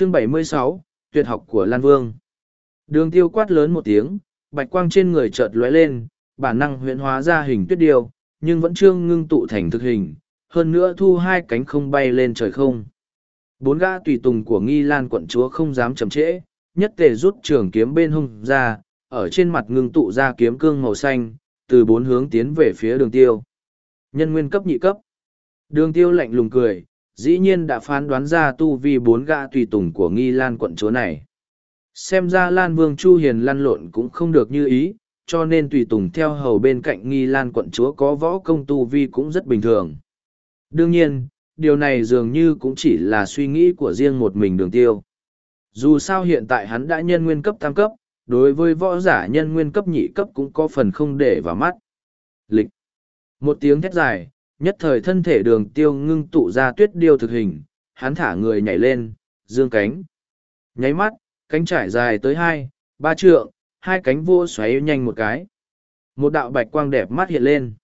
chương 76, tuyệt học của Lan Vương. Đường tiêu quát lớn một tiếng, bạch quang trên người chợt lóe lên, bản năng huyễn hóa ra hình tuyết điêu, nhưng vẫn chưa ngưng tụ thành thực hình, hơn nữa thu hai cánh không bay lên trời không. Bốn gã tùy tùng của nghi lan quận chúa không dám chậm trễ, nhất tề rút trường kiếm bên hông ra, ở trên mặt ngưng tụ ra kiếm cương màu xanh, từ bốn hướng tiến về phía đường tiêu. Nhân nguyên cấp nhị cấp. Đường tiêu lạnh lùng cười, dĩ nhiên đã phán đoán ra tu vi bốn gã tùy tùng của nghi lan quận chúa này. Xem ra Lan Vương Chu Hiền lăn lộn cũng không được như ý, cho nên tùy tùng theo hầu bên cạnh nghi lan quận chúa có võ công tu vi cũng rất bình thường. Đương nhiên, điều này dường như cũng chỉ là suy nghĩ của riêng một mình đường tiêu. Dù sao hiện tại hắn đã nhân nguyên cấp tam cấp, đối với võ giả nhân nguyên cấp nhị cấp cũng có phần không để vào mắt. Lịch. Một tiếng thét dài, nhất thời thân thể đường tiêu ngưng tụ ra tuyết điêu thực hình, hắn thả người nhảy lên, dương cánh. Nháy mắt, cánh trải dài tới hai, ba trượng, hai cánh vô xoáy nhanh một cái. Một đạo bạch quang đẹp mắt hiện lên.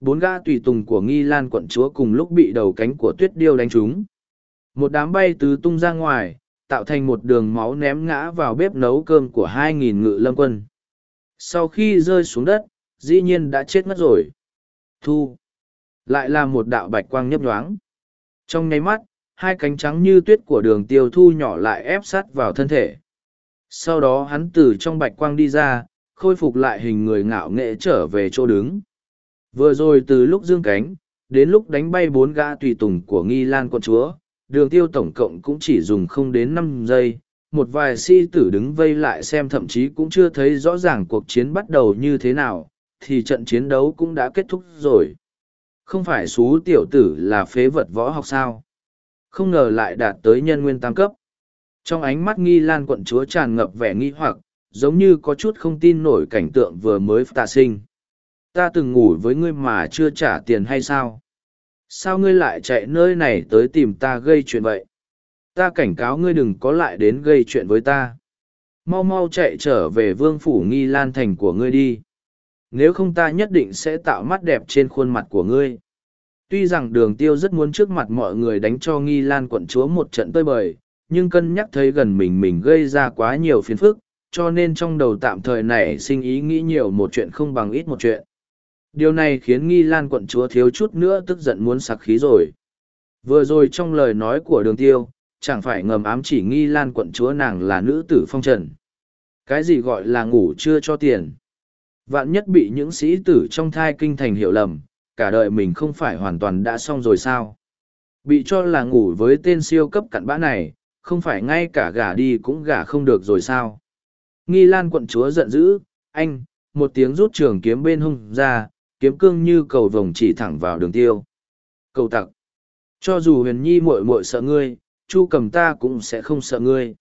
Bốn gã tùy tùng của nghi lan quận chúa cùng lúc bị đầu cánh của tuyết điêu đánh trúng. Một đám bay tứ tung ra ngoài, tạo thành một đường máu ném ngã vào bếp nấu cơm của hai nghìn ngự lâm quân. Sau khi rơi xuống đất, dĩ nhiên đã chết mất rồi. Thu. Lại là một đạo bạch quang nhấp nhoáng. Trong nháy mắt, hai cánh trắng như tuyết của đường tiêu thu nhỏ lại ép sát vào thân thể. Sau đó hắn từ trong bạch quang đi ra, khôi phục lại hình người ngạo nghệ trở về chỗ đứng. Vừa rồi từ lúc dương cánh, đến lúc đánh bay bốn gã tùy tùng của nghi lan con chúa, đường tiêu tổng cộng cũng chỉ dùng không đến năm giây. Một vài si tử đứng vây lại xem thậm chí cũng chưa thấy rõ ràng cuộc chiến bắt đầu như thế nào, thì trận chiến đấu cũng đã kết thúc rồi. Không phải xú tiểu tử là phế vật võ học sao? Không ngờ lại đạt tới nhân nguyên tam cấp. Trong ánh mắt nghi lan quận chúa tràn ngập vẻ nghi hoặc, giống như có chút không tin nổi cảnh tượng vừa mới tạ sinh. Ta từng ngủ với ngươi mà chưa trả tiền hay sao? Sao ngươi lại chạy nơi này tới tìm ta gây chuyện vậy? Ta cảnh cáo ngươi đừng có lại đến gây chuyện với ta. Mau mau chạy trở về vương phủ nghi lan thành của ngươi đi nếu không ta nhất định sẽ tạo mắt đẹp trên khuôn mặt của ngươi. Tuy rằng đường tiêu rất muốn trước mặt mọi người đánh cho nghi lan quận chúa một trận tơi bời, nhưng cân nhắc thấy gần mình mình gây ra quá nhiều phiền phức, cho nên trong đầu tạm thời này sinh ý nghĩ nhiều một chuyện không bằng ít một chuyện. Điều này khiến nghi lan quận chúa thiếu chút nữa tức giận muốn sặc khí rồi. Vừa rồi trong lời nói của đường tiêu, chẳng phải ngầm ám chỉ nghi lan quận chúa nàng là nữ tử phong trần. Cái gì gọi là ngủ chưa cho tiền? Vạn nhất bị những sĩ tử trong thai kinh thành hiểu lầm, cả đời mình không phải hoàn toàn đã xong rồi sao? Bị cho là ngủ với tên siêu cấp cặn bã này, không phải ngay cả gả đi cũng gả không được rồi sao? Nghi lan quận chúa giận dữ, anh, một tiếng rút trường kiếm bên hông ra, kiếm cương như cầu vồng chỉ thẳng vào đường tiêu. Cầu tặc. Cho dù huyền nhi muội muội sợ ngươi, chu cầm ta cũng sẽ không sợ ngươi.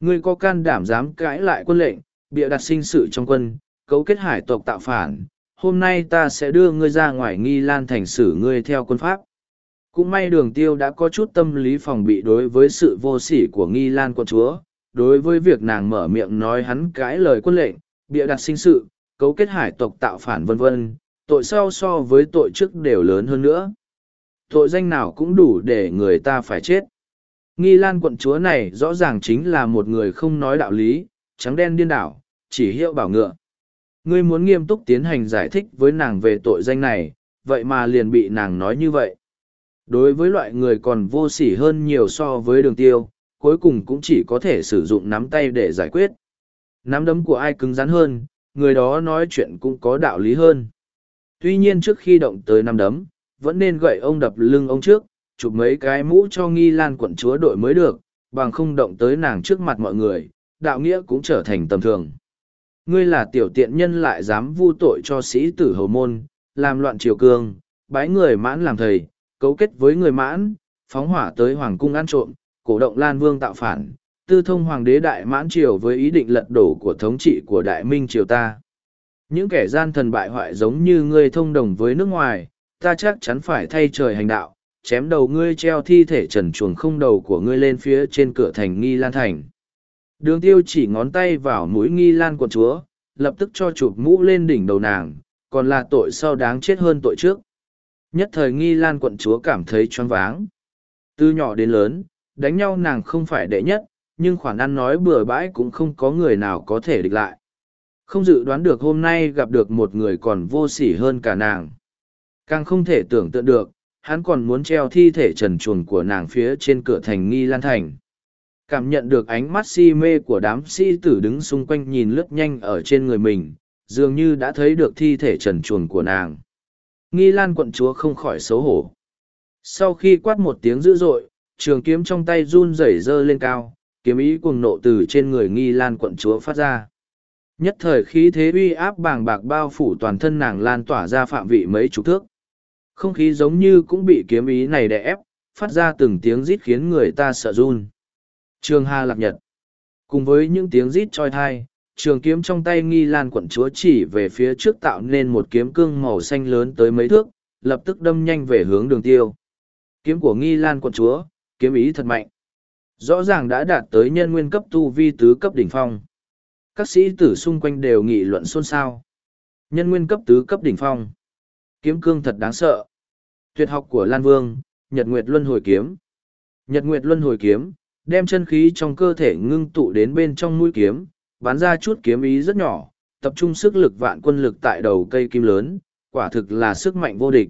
Ngươi có can đảm dám cãi lại quân lệnh, bịa đặt sinh sự trong quân, cấu kết hải tộc tạo phản, hôm nay ta sẽ đưa ngươi ra ngoài nghi lan thành xử ngươi theo quân pháp. Cũng may đường tiêu đã có chút tâm lý phòng bị đối với sự vô sỉ của nghi lan quân chúa, đối với việc nàng mở miệng nói hắn cãi lời quân lệnh, bịa đặt sinh sự, cấu kết hải tộc tạo phản vân vân, tội sau so với tội trước đều lớn hơn nữa. Tội danh nào cũng đủ để người ta phải chết. Nghi lan quận chúa này rõ ràng chính là một người không nói đạo lý, trắng đen điên đảo, chỉ hiệu bảo ngựa. Ngươi muốn nghiêm túc tiến hành giải thích với nàng về tội danh này, vậy mà liền bị nàng nói như vậy. Đối với loại người còn vô sỉ hơn nhiều so với đường tiêu, cuối cùng cũng chỉ có thể sử dụng nắm tay để giải quyết. Nắm đấm của ai cứng rắn hơn, người đó nói chuyện cũng có đạo lý hơn. Tuy nhiên trước khi động tới nắm đấm, vẫn nên gậy ông đập lưng ông trước, chụp mấy cái mũ cho nghi lan quận chúa đội mới được, bằng không động tới nàng trước mặt mọi người, đạo nghĩa cũng trở thành tầm thường ngươi là tiểu tiện nhân lại dám vu tội cho sĩ tử hầu môn, làm loạn triều cương, bái người mãn làm thầy, cấu kết với người mãn, phóng hỏa tới hoàng cung ăn trộm, cổ động Lan Vương tạo phản, tư thông hoàng đế đại mãn triều với ý định lật đổ của thống trị của đại minh triều ta. Những kẻ gian thần bại hoại giống như ngươi thông đồng với nước ngoài, ta chắc chắn phải thay trời hành đạo, chém đầu ngươi treo thi thể trần chuồng không đầu của ngươi lên phía trên cửa thành nghi lan thành. Đường tiêu chỉ ngón tay vào mũi nghi lan quận chúa, lập tức cho chụp mũ lên đỉnh đầu nàng, còn là tội sau đáng chết hơn tội trước. Nhất thời nghi lan quận chúa cảm thấy choáng váng. Từ nhỏ đến lớn, Đánh nhau nàng không phải đệ nhất, nhưng khoản ăn nói bừa bãi cũng không có người nào có thể địch lại. Không dự đoán được hôm nay gặp được một người còn vô sỉ hơn cả nàng. Càng không thể tưởng tượng được, hắn còn muốn treo thi thể trần chuồng của nàng phía trên cửa thành nghi lan thành. Cảm nhận được ánh mắt si mê của đám sĩ tử đứng xung quanh nhìn lướt nhanh ở trên người mình, dường như đã thấy được thi thể trần truồng của nàng. Nghi lan quận chúa không khỏi xấu hổ. Sau khi quát một tiếng dữ dội, trường kiếm trong tay run rẩy dơ lên cao, kiếm ý cuồng nộ từ trên người nghi lan quận chúa phát ra. Nhất thời khí thế uy áp bàng bạc bao phủ toàn thân nàng lan tỏa ra phạm vị mấy chục thước. Không khí giống như cũng bị kiếm ý này đè ép, phát ra từng tiếng rít khiến người ta sợ run. Trường Hà Lạc Nhật Cùng với những tiếng rít choi thai, trường kiếm trong tay nghi lan quận chúa chỉ về phía trước tạo nên một kiếm cương màu xanh lớn tới mấy thước, lập tức đâm nhanh về hướng đường tiêu. Kiếm của nghi lan quận chúa, kiếm ý thật mạnh. Rõ ràng đã đạt tới nhân nguyên cấp tu vi tứ cấp đỉnh phong. Các sĩ tử xung quanh đều nghị luận xôn xao. Nhân nguyên cấp tứ cấp đỉnh phong. Kiếm cương thật đáng sợ. Tuyệt học của Lan Vương, Nhật Nguyệt Luân Hồi Kiếm. Nhật Nguyệt Luân Hồi Kiếm, đem chân khí trong cơ thể ngưng tụ đến bên trong mũi kiếm, bắn ra chút kiếm ý rất nhỏ, tập trung sức lực vạn quân lực tại đầu cây kim lớn, quả thực là sức mạnh vô địch.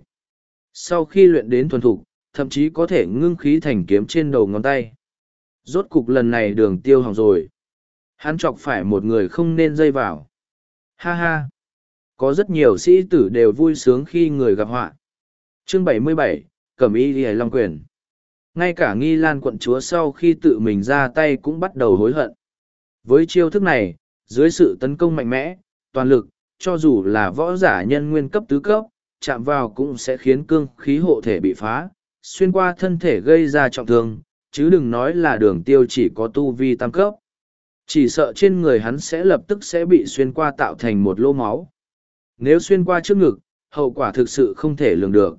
Sau khi luyện đến thuần thục, thậm chí có thể ngưng khí thành kiếm trên đầu ngón tay. Rốt cục lần này đường tiêu hỏng rồi. Hắn chọc phải một người không nên dây vào. Ha ha! Có rất nhiều sĩ tử đều vui sướng khi người gặp họa. Chương 77, Cẩm Y Lì Long Quyền ngay cả nghi lan quận chúa sau khi tự mình ra tay cũng bắt đầu hối hận. Với chiêu thức này, dưới sự tấn công mạnh mẽ, toàn lực, cho dù là võ giả nhân nguyên cấp tứ cấp, chạm vào cũng sẽ khiến cương khí hộ thể bị phá, xuyên qua thân thể gây ra trọng thương, chứ đừng nói là đường tiêu chỉ có tu vi tam cấp. Chỉ sợ trên người hắn sẽ lập tức sẽ bị xuyên qua tạo thành một lô máu. Nếu xuyên qua trước ngực, hậu quả thực sự không thể lường được.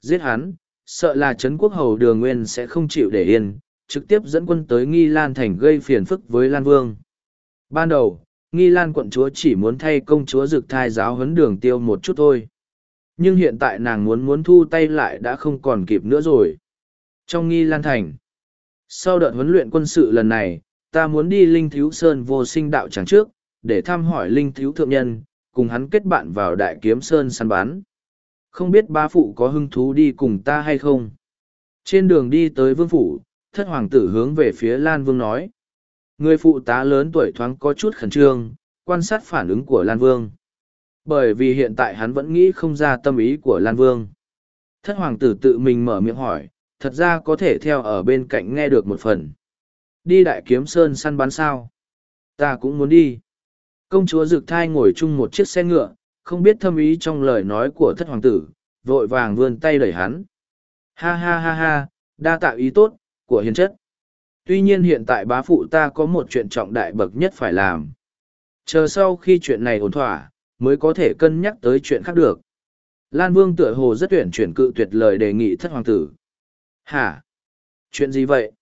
Giết hắn sợ là Trấn quốc hầu đường nguyên sẽ không chịu để yên, trực tiếp dẫn quân tới Nghi Lan thành gây phiền phức với Lan Vương. Ban đầu, Nghi Lan quận chúa chỉ muốn thay công chúa dực thai giáo huấn đường tiêu một chút thôi. Nhưng hiện tại nàng muốn muốn thu tay lại đã không còn kịp nữa rồi. Trong Nghi Lan thành, sau đợt huấn luyện quân sự lần này, ta muốn đi Linh Thiếu Sơn vô sinh đạo tràng trước, để thăm hỏi Linh Thiếu Thượng Nhân, cùng hắn kết bạn vào Đại Kiếm Sơn săn bắn. Không biết ba phụ có hứng thú đi cùng ta hay không? Trên đường đi tới vương phủ, thất hoàng tử hướng về phía Lan Vương nói. Người phụ tá lớn tuổi thoáng có chút khẩn trương, quan sát phản ứng của Lan Vương. Bởi vì hiện tại hắn vẫn nghĩ không ra tâm ý của Lan Vương. Thất hoàng tử tự mình mở miệng hỏi, thật ra có thể theo ở bên cạnh nghe được một phần. Đi đại kiếm sơn săn bắn sao? Ta cũng muốn đi. Công chúa Dực Thai ngồi chung một chiếc xe ngựa, không biết thâm ý trong lời nói của thất hoàng tử, vội vàng vươn tay đẩy hắn. Ha ha ha ha, đa tạo ý tốt, của hiền chất. Tuy nhiên hiện tại bá phụ ta có một chuyện trọng đại bậc nhất phải làm. Chờ sau khi chuyện này ổn thỏa, mới có thể cân nhắc tới chuyện khác được. Lan Vương tựa hồ rất tuyển chuyển cự tuyệt lời đề nghị thất hoàng tử. Hả? Chuyện gì vậy?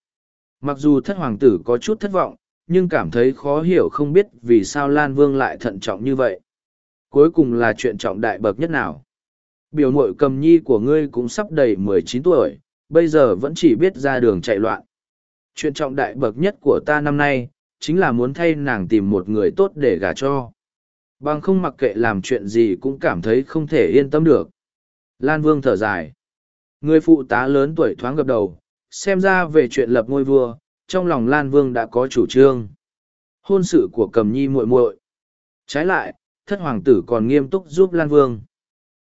Mặc dù thất hoàng tử có chút thất vọng, nhưng cảm thấy khó hiểu không biết vì sao Lan Vương lại thận trọng như vậy cuối cùng là chuyện trọng đại bậc nhất nào. Biểu mội cầm nhi của ngươi cũng sắp đầy mười chín tuổi, bây giờ vẫn chỉ biết ra đường chạy loạn. Chuyện trọng đại bậc nhất của ta năm nay, chính là muốn thay nàng tìm một người tốt để gả cho. Bằng không mặc kệ làm chuyện gì cũng cảm thấy không thể yên tâm được. Lan vương thở dài. Người phụ tá lớn tuổi thoáng gập đầu, xem ra về chuyện lập ngôi vua, trong lòng lan vương đã có chủ trương. Hôn sự của cầm nhi muội muội. Trái lại thất hoàng tử còn nghiêm túc giúp Lan Vương.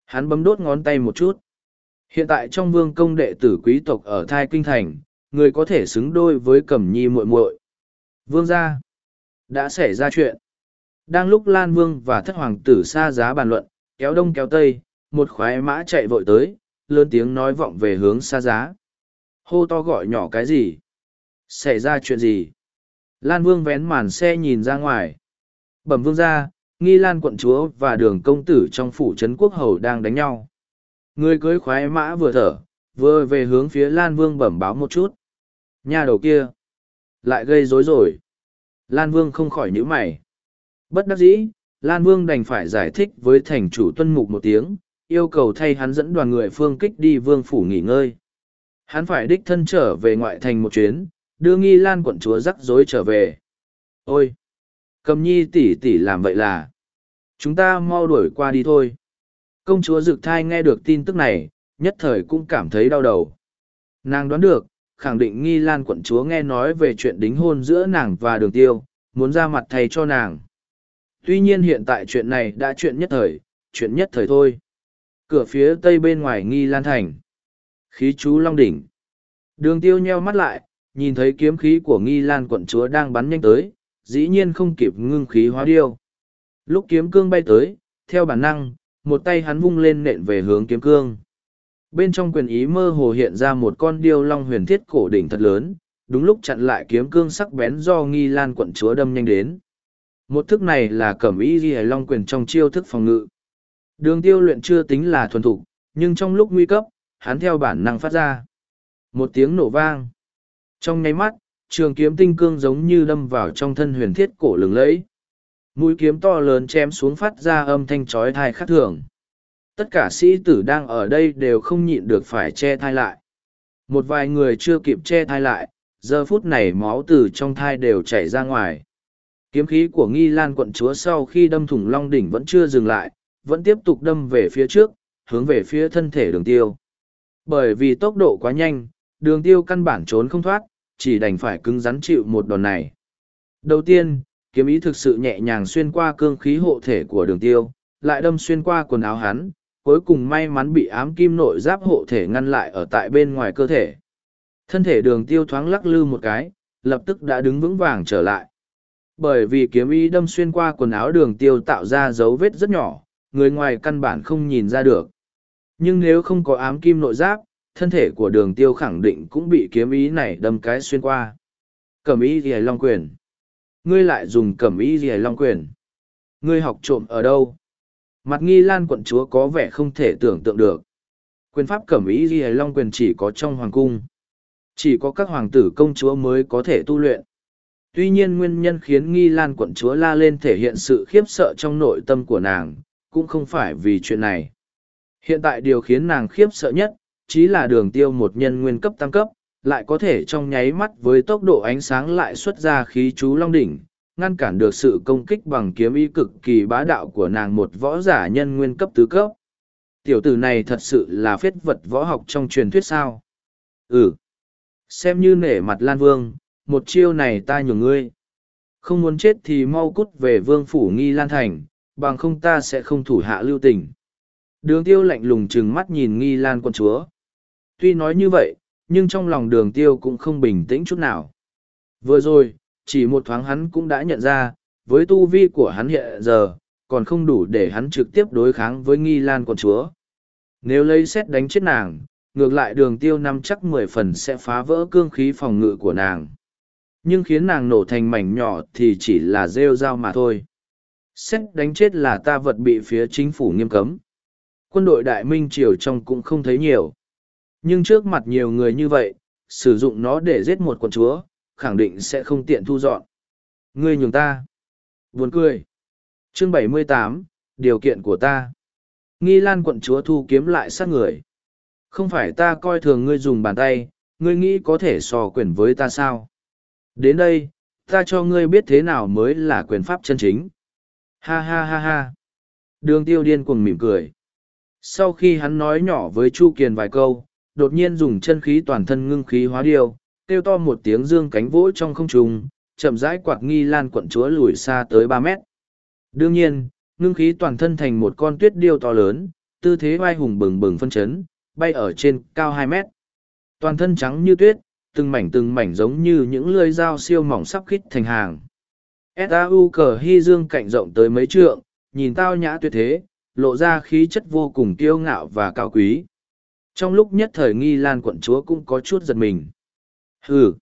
Hắn bấm đốt ngón tay một chút. Hiện tại trong vương công đệ tử quý tộc ở Thai Kinh Thành, người có thể xứng đôi với Cẩm Nhi muội muội. Vương gia đã xảy ra chuyện. Đang lúc Lan Vương và thất hoàng tử xa giá bàn luận, kéo đông kéo tây, một khoái mã chạy vội tới, lớn tiếng nói vọng về hướng xa giá. Hô to gọi nhỏ cái gì? Xảy ra chuyện gì? Lan Vương vén màn xe nhìn ra ngoài. Bẩm vương gia, nghi lan quận chúa và đường công tử trong phủ trấn quốc hầu đang đánh nhau. Người cưới khoái mã vừa thở vừa về hướng phía lan vương bẩm báo một chút. Nhà đầu kia lại gây rối rồi. Lan vương không khỏi nhữ mày. Bất đắc dĩ lan vương đành phải giải thích với thành chủ tuân mục một tiếng yêu cầu thay hắn dẫn đoàn người phương kích đi vương phủ nghỉ ngơi. Hắn phải đích thân trở về ngoại thành một chuyến, đưa nghi lan quận chúa rắc rối trở về. Ôi! Cầm nhi tỷ tỷ làm vậy là... Chúng ta mau đuổi qua đi thôi. Công chúa Dực Thai nghe được tin tức này, nhất thời cũng cảm thấy đau đầu. Nàng đoán được, khẳng định nghi lan quận chúa nghe nói về chuyện đính hôn giữa nàng và đường tiêu, muốn ra mặt thầy cho nàng. Tuy nhiên hiện tại chuyện này đã chuyện nhất thời, chuyện nhất thời thôi. Cửa phía tây bên ngoài nghi lan thành. Khí chú Long Đỉnh. Đường tiêu nheo mắt lại, nhìn thấy kiếm khí của nghi lan quận chúa đang bắn nhanh tới, dĩ nhiên không kịp ngưng khí hóa điêu. Lúc kiếm cương bay tới, theo bản năng, một tay hắn vung lên nện về hướng kiếm cương. Bên trong quyền ý mơ hồ hiện ra một con điêu long huyền thiết cổ đỉnh thật lớn, đúng lúc chặn lại kiếm cương sắc bén do nghi lan quận chúa đâm nhanh đến. Một thức này là cẩm ý ghi long quyền trong chiêu thức phòng ngự. Đường tiêu luyện chưa tính là thuần thục, nhưng trong lúc nguy cấp, hắn theo bản năng phát ra. Một tiếng nổ vang. Trong nháy mắt, trường kiếm tinh cương giống như đâm vào trong thân huyền thiết cổ lừng lẫy. Mũi kiếm to lớn chém xuống phát ra âm thanh chói thai khắc thường. Tất cả sĩ tử đang ở đây đều không nhịn được phải che thai lại. Một vài người chưa kịp che thai lại, giờ phút này máu từ trong thai đều chảy ra ngoài. Kiếm khí của nghi lan quận chúa sau khi đâm thủng long đỉnh vẫn chưa dừng lại, vẫn tiếp tục đâm về phía trước, hướng về phía thân thể đường tiêu. Bởi vì tốc độ quá nhanh, đường tiêu căn bản trốn không thoát, chỉ đành phải cứng rắn chịu một đòn này. Đầu tiên, kiếm ý thực sự nhẹ nhàng xuyên qua cương khí hộ thể của đường tiêu, lại đâm xuyên qua quần áo hắn, cuối cùng may mắn bị ám kim nội giáp hộ thể ngăn lại ở tại bên ngoài cơ thể. Thân thể đường tiêu thoáng lắc lư một cái, lập tức đã đứng vững vàng trở lại. Bởi vì kiếm ý đâm xuyên qua quần áo đường tiêu tạo ra dấu vết rất nhỏ, người ngoài căn bản không nhìn ra được. Nhưng nếu không có ám kim nội giáp, thân thể của đường tiêu khẳng định cũng bị kiếm ý này đâm cái xuyên qua. Cẩm ý gì long quyền. Ngươi lại dùng cẩm ý gì long quyền. Ngươi học trộm ở đâu? Mặt nghi lan quận chúa có vẻ không thể tưởng tượng được. Quyền pháp cẩm ý gì long quyền chỉ có trong hoàng cung. Chỉ có các hoàng tử công chúa mới có thể tu luyện. Tuy nhiên nguyên nhân khiến nghi lan quận chúa la lên thể hiện sự khiếp sợ trong nội tâm của nàng, cũng không phải vì chuyện này. Hiện tại điều khiến nàng khiếp sợ nhất, chỉ là đường tiêu một nhân nguyên cấp tăng cấp, lại có thể trong nháy mắt với tốc độ ánh sáng lại xuất ra khí chú long đỉnh, ngăn cản được sự công kích bằng kiếm ý cực kỳ bá đạo của nàng một võ giả nhân nguyên cấp tứ cấp. Tiểu tử này thật sự là phết vật võ học trong truyền thuyết sao. Ừ. Xem như nể mặt Lan Vương, một chiêu này ta nhường ngươi. Không muốn chết thì mau cút về vương phủ nghi Lan Thành, bằng không ta sẽ không thủ hạ lưu tình. Đường tiêu lạnh lùng trừng mắt nhìn nghi Lan quân chúa. Tuy nói như vậy, nhưng trong lòng đường tiêu cũng không bình tĩnh chút nào. Vừa rồi, chỉ một thoáng hắn cũng đã nhận ra, với tu vi của hắn hiện giờ, còn không đủ để hắn trực tiếp đối kháng với nghi lan quận chúa. Nếu lấy xét đánh chết nàng, ngược lại đường tiêu năm chắc mười phần sẽ phá vỡ cương khí phòng ngự của nàng. Nhưng khiến nàng nổ thành mảnh nhỏ thì chỉ là rêu rao mà thôi. Xét đánh chết là ta vật bị phía chính phủ nghiêm cấm. Quân đội đại minh triều trong cũng không thấy nhiều. Nhưng trước mặt nhiều người như vậy, sử dụng nó để giết một con chúa, khẳng định sẽ không tiện thu dọn. Ngươi nhường ta. Buồn cười. Chương bảy mươi tám điều kiện của ta. Nghi lan quận chúa thu kiếm lại sát người. Không phải ta coi thường ngươi dùng bàn tay, ngươi nghĩ có thể so quyền với ta sao? Đến đây, ta cho ngươi biết thế nào mới là quyền pháp chân chính. Ha ha ha ha. Đường tiêu điên cuồng mỉm cười. Sau khi hắn nói nhỏ với Chu Kiền vài câu, đột nhiên dùng chân khí toàn thân ngưng khí hóa điêu, kêu to một tiếng dương cánh vỗ trong không trung, chậm rãi quạt nghi lan quận chúa lùi xa tới ba mét. Đương nhiên, ngưng khí toàn thân thành một con tuyết điêu to lớn, tư thế vai hùng bừng bừng phân chấn, bay ở trên cao hai mét. Toàn thân trắng như tuyết, từng mảnh từng mảnh giống như những lưỡi dao siêu mỏng sắp khít thành hàng. S.A.U. cờ hy dương cạnh rộng tới mấy trượng, nhìn tao nhã tuyệt thế, lộ ra khí chất vô cùng kiêu ngạo và cao quý. Trong lúc nhất thời nghi lan quận chúa cũng có chút giật mình. Hừ,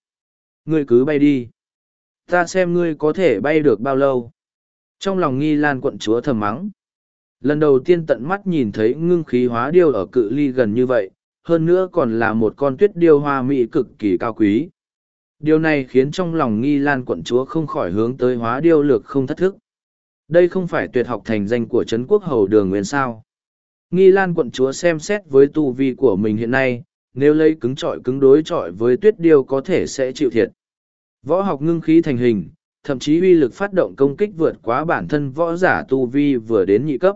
ngươi cứ bay đi. Ta xem ngươi có thể bay được bao lâu. Trong lòng nghi lan quận chúa thầm mắng. Lần đầu tiên tận mắt nhìn thấy ngưng khí hóa điêu ở cự ly gần như vậy, hơn nữa còn là một con tuyết điêu hoa mỹ cực kỳ cao quý. Điều này khiến trong lòng nghi lan quận chúa không khỏi hướng tới hóa điêu lược không thất thức. Đây không phải tuyệt học thành danh của Trấn quốc hầu đường nguyên sao. Nghi lan quận chúa xem xét với tu vi của mình hiện nay, nếu lấy cứng trọi cứng đối trọi với tuyết điêu có thể sẽ chịu thiệt. Võ học ngưng khí thành hình, thậm chí uy lực phát động công kích vượt quá bản thân võ giả tu vi vừa đến nhị cấp.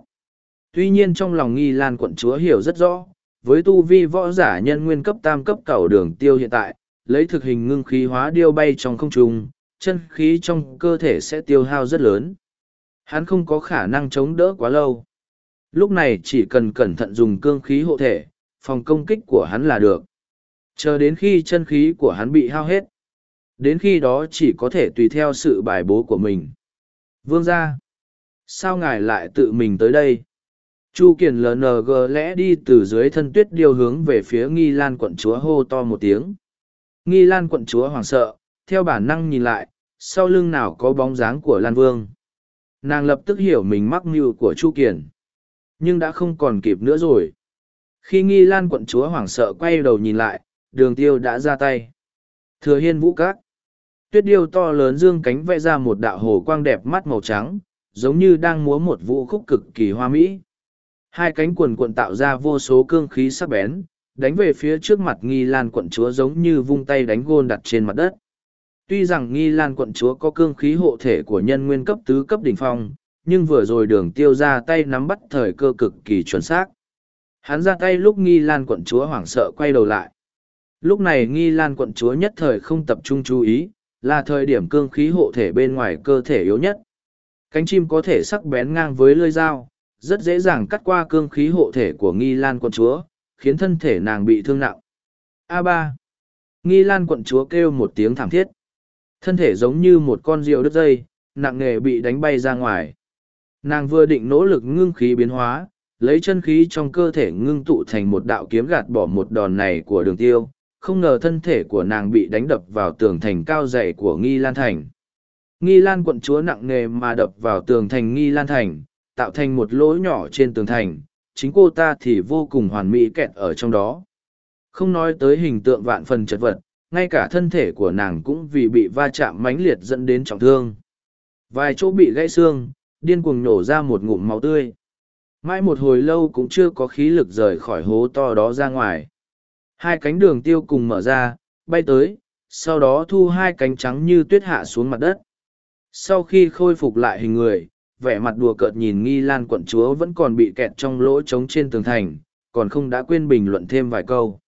Tuy nhiên trong lòng nghi lan quận chúa hiểu rất rõ, với tu vi võ giả nhân nguyên cấp tam cấp cầu đường tiêu hiện tại, lấy thực hình ngưng khí hóa điêu bay trong không trung, chân khí trong cơ thể sẽ tiêu hao rất lớn. Hắn không có khả năng chống đỡ quá lâu. Lúc này chỉ cần cẩn thận dùng cương khí hộ thể, phòng công kích của hắn là được. Chờ đến khi chân khí của hắn bị hao hết. Đến khi đó chỉ có thể tùy theo sự bài bố của mình. Vương gia, sao ngài lại tự mình tới đây? Chu Kiền LNG lẽ đi từ dưới thân tuyết điêu hướng về phía nghi lan quận chúa hô to một tiếng. Nghi lan quận chúa hoảng sợ, theo bản năng nhìn lại, sau lưng nào có bóng dáng của Lan Vương. Nàng lập tức hiểu mình mắc mưu của Chu Kiền. Nhưng đã không còn kịp nữa rồi. Khi nghi lan quận chúa hoảng sợ quay đầu nhìn lại, đường tiêu đã ra tay. Thừa hiên vũ cát. Tuyết điêu to lớn dương cánh vẽ ra một đạo hồ quang đẹp mắt màu trắng, giống như đang múa một vũ khúc cực kỳ hoa mỹ. Hai cánh quần quận tạo ra vô số cương khí sắc bén, đánh về phía trước mặt nghi lan quận chúa giống như vung tay đánh gôn đặt trên mặt đất. Tuy rằng nghi lan quận chúa có cương khí hộ thể của nhân nguyên cấp tứ cấp đỉnh phong, nhưng vừa rồi đường tiêu ra tay nắm bắt thời cơ cực kỳ chuẩn xác. Hắn ra tay lúc nghi lan quận chúa hoảng sợ quay đầu lại. Lúc này nghi lan quận chúa nhất thời không tập trung chú ý, là thời điểm cương khí hộ thể bên ngoài cơ thể yếu nhất. Cánh chim có thể sắc bén ngang với lưỡi dao, rất dễ dàng cắt qua cương khí hộ thể của nghi lan quận chúa, khiến thân thể nàng bị thương nặng. a ba Nghi lan quận chúa kêu một tiếng thảm thiết. Thân thể giống như một con rượu đứt dây, nặng nề bị đánh bay ra ngoài. Nàng vừa định nỗ lực ngưng khí biến hóa, lấy chân khí trong cơ thể ngưng tụ thành một đạo kiếm gạt bỏ một đòn này của đường tiêu, không ngờ thân thể của nàng bị đánh đập vào tường thành cao dày của nghi lan thành. Nghi lan quận chúa nặng nề mà đập vào tường thành nghi lan thành tạo thành một lỗ nhỏ trên tường thành chính cô ta thì vô cùng hoàn mỹ kẹt ở trong đó. Không nói tới hình tượng vạn phần chật vật ngay cả thân thể của nàng cũng vì bị va chạm mãnh liệt dẫn đến trọng thương. Vài chỗ bị gãy xương điên cuồng nổ ra một ngụm máu tươi mãi một hồi lâu cũng chưa có khí lực rời khỏi hố to đó ra ngoài Hai cánh đường tiêu cùng mở ra, bay tới, sau đó thu hai cánh trắng như tuyết hạ xuống mặt đất. Sau khi khôi phục lại hình người, vẻ mặt đùa cợt nhìn nghi lan quận chúa vẫn còn bị kẹt trong lỗ trống trên tường thành, còn không đã quên bình luận thêm vài câu.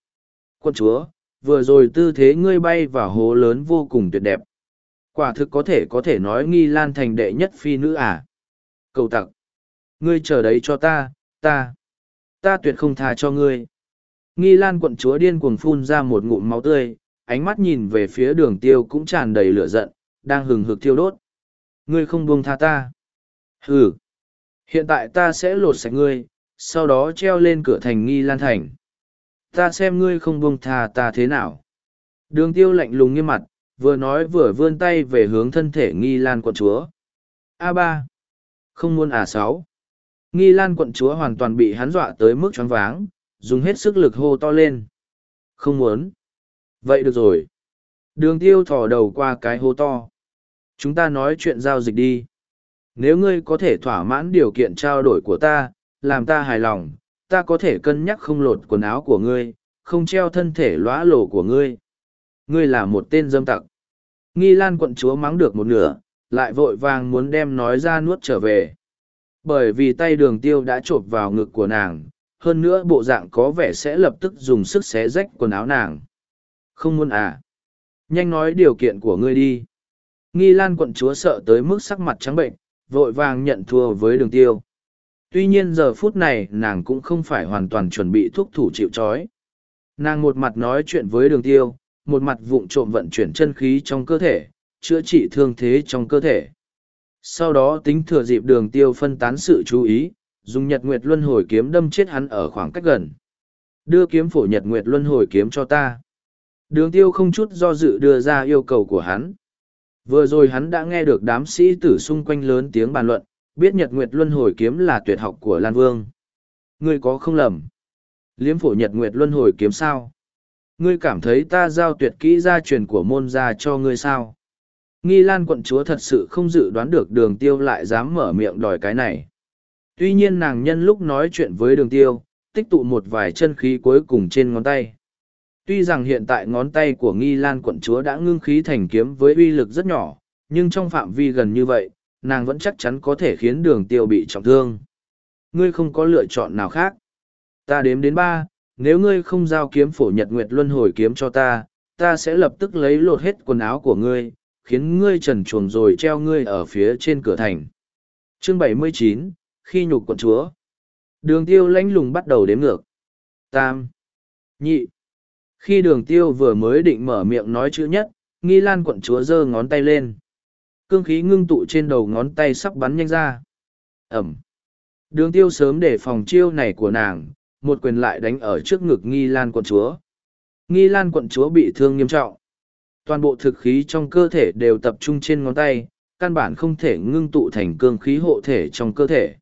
Quận chúa, vừa rồi tư thế ngươi bay vào hố lớn vô cùng tuyệt đẹp. Quả thực có thể có thể nói nghi lan thành đệ nhất phi nữ à. Cầu tặc. Ngươi chờ đấy cho ta, ta. Ta tuyệt không tha cho ngươi. Nghi lan quận chúa điên cuồng phun ra một ngụm máu tươi, ánh mắt nhìn về phía đường tiêu cũng tràn đầy lửa giận, đang hừng hực thiêu đốt. Ngươi không buông tha ta. Hừ. Hiện tại ta sẽ lột sạch ngươi, sau đó treo lên cửa thành nghi lan thành. Ta xem ngươi không buông tha ta thế nào. Đường tiêu lạnh lùng nghiêm mặt, vừa nói vừa vươn tay về hướng thân thể nghi lan quận chúa. a ba không muốn à sáu. Nghi lan quận chúa hoàn toàn bị hắn dọa tới mức choáng váng, dùng hết sức lực hô to lên. Không muốn. Vậy được rồi. Đường tiêu thỏ đầu qua cái hô to. Chúng ta nói chuyện giao dịch đi. Nếu ngươi có thể thỏa mãn điều kiện trao đổi của ta, làm ta hài lòng, ta có thể cân nhắc không lột quần áo của ngươi, không treo thân thể lõa lổ của ngươi. Ngươi là một tên dâm tặc. Nghi lan quận chúa mắng được một nửa, lại vội vàng muốn đem nói ra nuốt trở về. Bởi vì tay đường tiêu đã chộp vào ngực của nàng, hơn nữa bộ dạng có vẻ sẽ lập tức dùng sức xé rách quần áo nàng. Không muốn à? Nhanh nói điều kiện của ngươi đi. Nghi lan quận chúa sợ tới mức sắc mặt trắng bệnh, vội vàng nhận thua với đường tiêu. Tuy nhiên giờ phút này nàng cũng không phải hoàn toàn chuẩn bị thuốc thủ chịu chói. Nàng một mặt nói chuyện với đường tiêu, một mặt vụng trộm vận chuyển chân khí trong cơ thể, chữa trị thương thế trong cơ thể. Sau đó tính thừa dịp đường tiêu phân tán sự chú ý, dùng nhật nguyệt luân hồi kiếm đâm chết hắn ở khoảng cách gần. Đưa kiếm phổ nhật nguyệt luân hồi kiếm cho ta. Đường tiêu không chút do dự đưa ra yêu cầu của hắn. Vừa rồi hắn đã nghe được đám sĩ tử xung quanh lớn tiếng bàn luận biết nhật nguyệt luân hồi kiếm là tuyệt học của lan vương. Ngươi có không lầm? Liếm phổ nhật nguyệt luân hồi kiếm sao? Ngươi cảm thấy ta giao tuyệt kỹ gia truyền của môn gia cho ngươi sao? Nghi lan quận chúa thật sự không dự đoán được đường tiêu lại dám mở miệng đòi cái này Tuy nhiên nàng nhân lúc nói chuyện với đường tiêu, tích tụ một vài chân khí cuối cùng trên ngón tay. Tuy rằng hiện tại ngón tay của nghi lan quận chúa đã ngưng khí thành kiếm với uy lực rất nhỏ, nhưng trong phạm vi gần như vậy, nàng vẫn chắc chắn có thể khiến đường tiêu bị trọng thương. Ngươi không có lựa chọn nào khác. Ta đếm đến ba, nếu ngươi không giao kiếm phổ nhật nguyệt luân hồi kiếm cho ta, ta sẽ lập tức lấy lột hết quần áo của ngươi, khiến ngươi trần chuồng rồi treo ngươi ở phía trên cửa thành. Chương 79, khi nhục quận chúa. Đường tiêu lãnh lùng bắt đầu đếm ngược. Tam. Nhị. Khi đường tiêu vừa mới định mở miệng nói chữ nhất, nghi lan quận chúa giơ ngón tay lên. Cương khí ngưng tụ trên đầu ngón tay sắp bắn nhanh ra. Ẩm. Đường tiêu sớm để phòng chiêu này của nàng, một quyền lại đánh ở trước ngực nghi lan quận chúa. Nghi lan quận chúa bị thương nghiêm trọng. Toàn bộ thực khí trong cơ thể đều tập trung trên ngón tay, căn bản không thể ngưng tụ thành cương khí hộ thể trong cơ thể.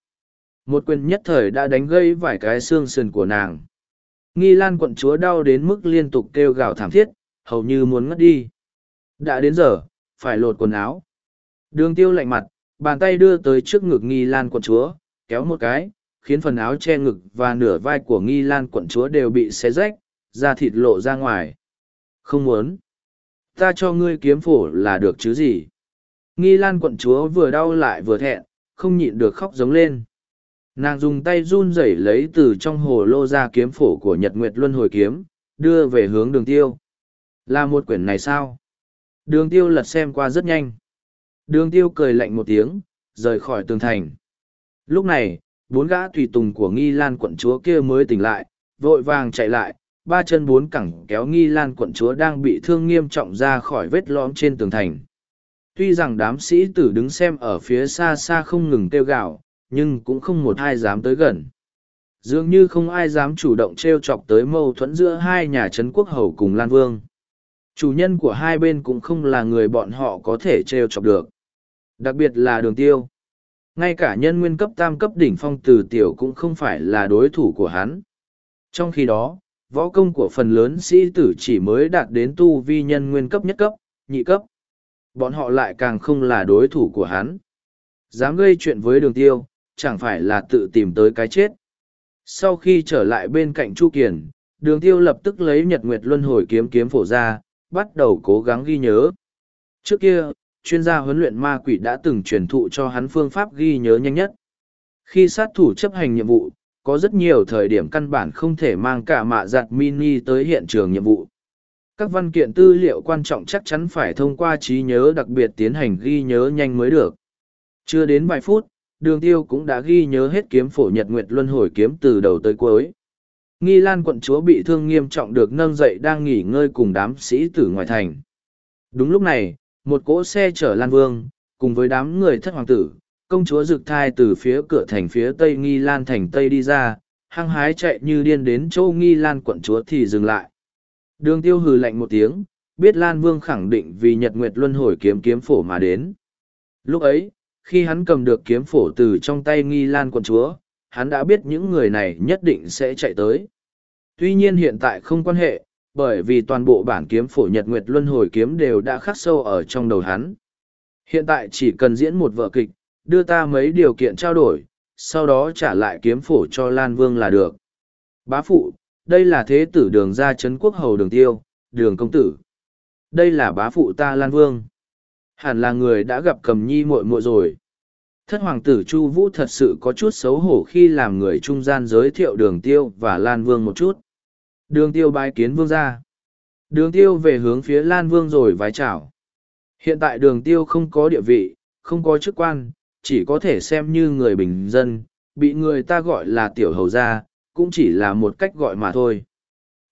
Một quyền nhất thời đã đánh gây vài cái xương sườn của nàng. Nghi lan quận chúa đau đến mức liên tục kêu gào thảm thiết, hầu như muốn ngất đi. Đã đến giờ, phải lột quần áo. Đường tiêu lạnh mặt, bàn tay đưa tới trước ngực nghi lan quận chúa, kéo một cái, khiến phần áo che ngực và nửa vai của nghi lan quận chúa đều bị xé rách, da thịt lộ ra ngoài. Không muốn. Ta cho ngươi kiếm phổ là được chứ gì. Nghi lan quận chúa vừa đau lại vừa thẹn, không nhịn được khóc giống lên. Nàng dùng tay run rẩy lấy từ trong hồ lô ra kiếm phổ của Nhật Nguyệt Luân Hồi Kiếm, đưa về hướng đường tiêu. Là một quyển này sao? Đường tiêu lật xem qua rất nhanh. Đường tiêu cười lạnh một tiếng, rời khỏi tường thành. Lúc này, bốn gã tùy tùng của nghi lan quận chúa kia mới tỉnh lại, vội vàng chạy lại, ba chân bốn cẳng kéo nghi lan quận chúa đang bị thương nghiêm trọng ra khỏi vết lõm trên tường thành. Tuy rằng đám sĩ tử đứng xem ở phía xa xa không ngừng kêu gào, nhưng cũng không một ai dám tới gần. Dường như không ai dám chủ động treo chọc tới mâu thuẫn giữa hai nhà Trấn Quốc Hầu cùng Lan Vương. Chủ nhân của hai bên cũng không là người bọn họ có thể treo chọc được. Đặc biệt là đường tiêu. Ngay cả nhân nguyên cấp tam cấp đỉnh phong từ tiểu cũng không phải là đối thủ của hắn. Trong khi đó, võ công của phần lớn sĩ tử chỉ mới đạt đến tu vi nhân nguyên cấp nhất cấp, nhị cấp. Bọn họ lại càng không là đối thủ của hắn. Dám gây chuyện với đường tiêu, chẳng phải là tự tìm tới cái chết. Sau khi trở lại bên cạnh Chu Kiền, đường tiêu lập tức lấy nhật nguyệt luân hồi kiếm kiếm phổ ra, bắt đầu cố gắng ghi nhớ. Trước kia, chuyên gia huấn luyện ma quỷ đã từng truyền thụ cho hắn phương pháp ghi nhớ nhanh nhất. Khi sát thủ chấp hành nhiệm vụ, có rất nhiều thời điểm căn bản không thể mang cả mạ giặt mini tới hiện trường nhiệm vụ. Các văn kiện tư liệu quan trọng chắc chắn phải thông qua trí nhớ đặc biệt tiến hành ghi nhớ nhanh mới được. Chưa đến vài phút, đường tiêu cũng đã ghi nhớ hết kiếm phổ nhật nguyệt luân hồi kiếm từ đầu tới cuối. Nghi Lan quận chúa bị thương nghiêm trọng được nâng dậy đang nghỉ ngơi cùng đám sĩ tử ngoài thành. Đúng lúc này, một cỗ xe chở Lan Vương, cùng với đám người thất hoàng tử, công chúa rực thai từ phía cửa thành phía tây Nghi Lan thành tây đi ra, hăng hái chạy như điên đến chỗ Nghi Lan quận chúa thì dừng lại. Đường tiêu hừ lạnh một tiếng, biết Lan Vương khẳng định vì Nhật Nguyệt Luân hồi kiếm kiếm phổ mà đến. Lúc ấy, khi hắn cầm được kiếm phổ từ trong tay nghi lan quận chúa hắn đã biết những người này nhất định sẽ chạy tới tuy nhiên hiện tại không quan hệ bởi vì toàn bộ bản kiếm phổ nhật nguyệt luân hồi kiếm đều đã khắc sâu ở trong đầu hắn hiện tại chỉ cần diễn một vở kịch đưa ta mấy điều kiện trao đổi, sau đó trả lại kiếm phổ cho lan vương là được. Bá phụ, đây là thế tử đường ra trấn quốc hầu đường tiêu, đường công tử. Đây là bá phụ ta lan vương. Hẳn là người đã gặp cầm nhi muội muội rồi. Thất hoàng tử chu vũ thật sự có chút xấu hổ khi làm người trung gian giới thiệu đường tiêu và lan vương một chút. Đường tiêu bái kiến vương ra đường tiêu về hướng phía lan vương rồi vái chào. Hiện tại đường tiêu không có địa vị, không có chức quan chỉ có thể xem như người bình dân bị người ta gọi là tiểu hầu gia cũng chỉ là một cách gọi mà thôi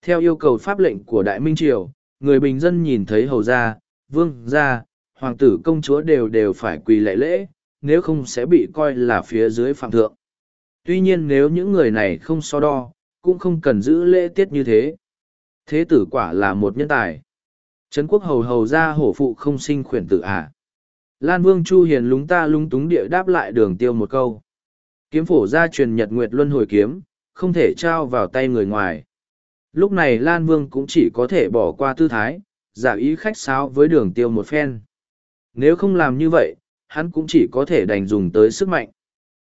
theo yêu cầu pháp lệnh của đại minh triều người bình dân nhìn thấy hầu gia vương gia hoàng tử công chúa đều đều phải quỳ lệ lễ, nếu không sẽ bị coi là phía dưới phạm thượng. Tuy nhiên nếu những người này không so đo, cũng không cần giữ lễ tiết như thế. Thế tử quả là một nhân tài. Trấn quốc hầu hầu ra hổ phụ không sinh khuyển tử à. Lan Vương Chu Hiền lúng ta lúng túng địa đáp lại đường tiêu một câu. Kiếm phổ ra truyền nhật nguyệt luân hồi kiếm, không thể trao vào tay người ngoài. Lúc này Lan Vương cũng chỉ có thể bỏ qua tư thái, giả ý khách sáo với đường tiêu một phen. Nếu không làm như vậy, hắn cũng chỉ có thể đành dùng tới sức mạnh.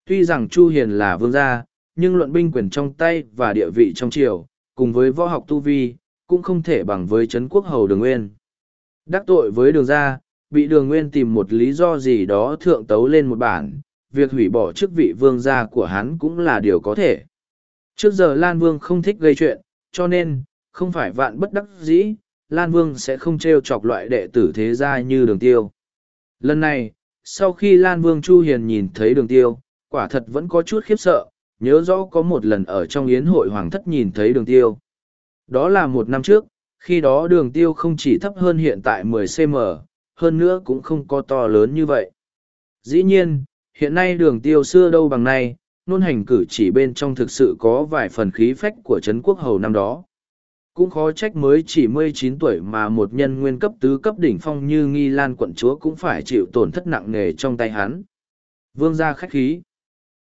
Tuy rằng Chu Hiền là vương gia, nhưng luận binh quyền trong tay và địa vị trong triều, cùng với võ học tu vi, cũng không thể bằng với Trấn quốc hầu đường nguyên. Đắc tội với đường gia, bị đường nguyên tìm một lý do gì đó thượng tấu lên một bản, việc hủy bỏ chức vị vương gia của hắn cũng là điều có thể. Trước giờ Lan Vương không thích gây chuyện, cho nên, không phải vạn bất đắc dĩ, Lan Vương sẽ không trêu chọc loại đệ tử thế gia như đường tiêu. Lần này, sau khi Lan Vương Chu Hiền nhìn thấy đường tiêu, quả thật vẫn có chút khiếp sợ, nhớ rõ có một lần ở trong yến hội hoàng thất nhìn thấy đường tiêu. Đó là một năm trước, khi đó đường tiêu không chỉ thấp hơn hiện tại 10cm, hơn nữa cũng không có to lớn như vậy. Dĩ nhiên, hiện nay đường tiêu xưa đâu bằng nay, nôn hành cử chỉ bên trong thực sự có vài phần khí phách của Trấn Quốc Hầu năm đó. Cũng khó trách mới chỉ 19 tuổi mà một nhân nguyên cấp tứ cấp đỉnh phong như nghi lan quận chúa cũng phải chịu tổn thất nặng nề trong tay hắn. Vương gia khách khí.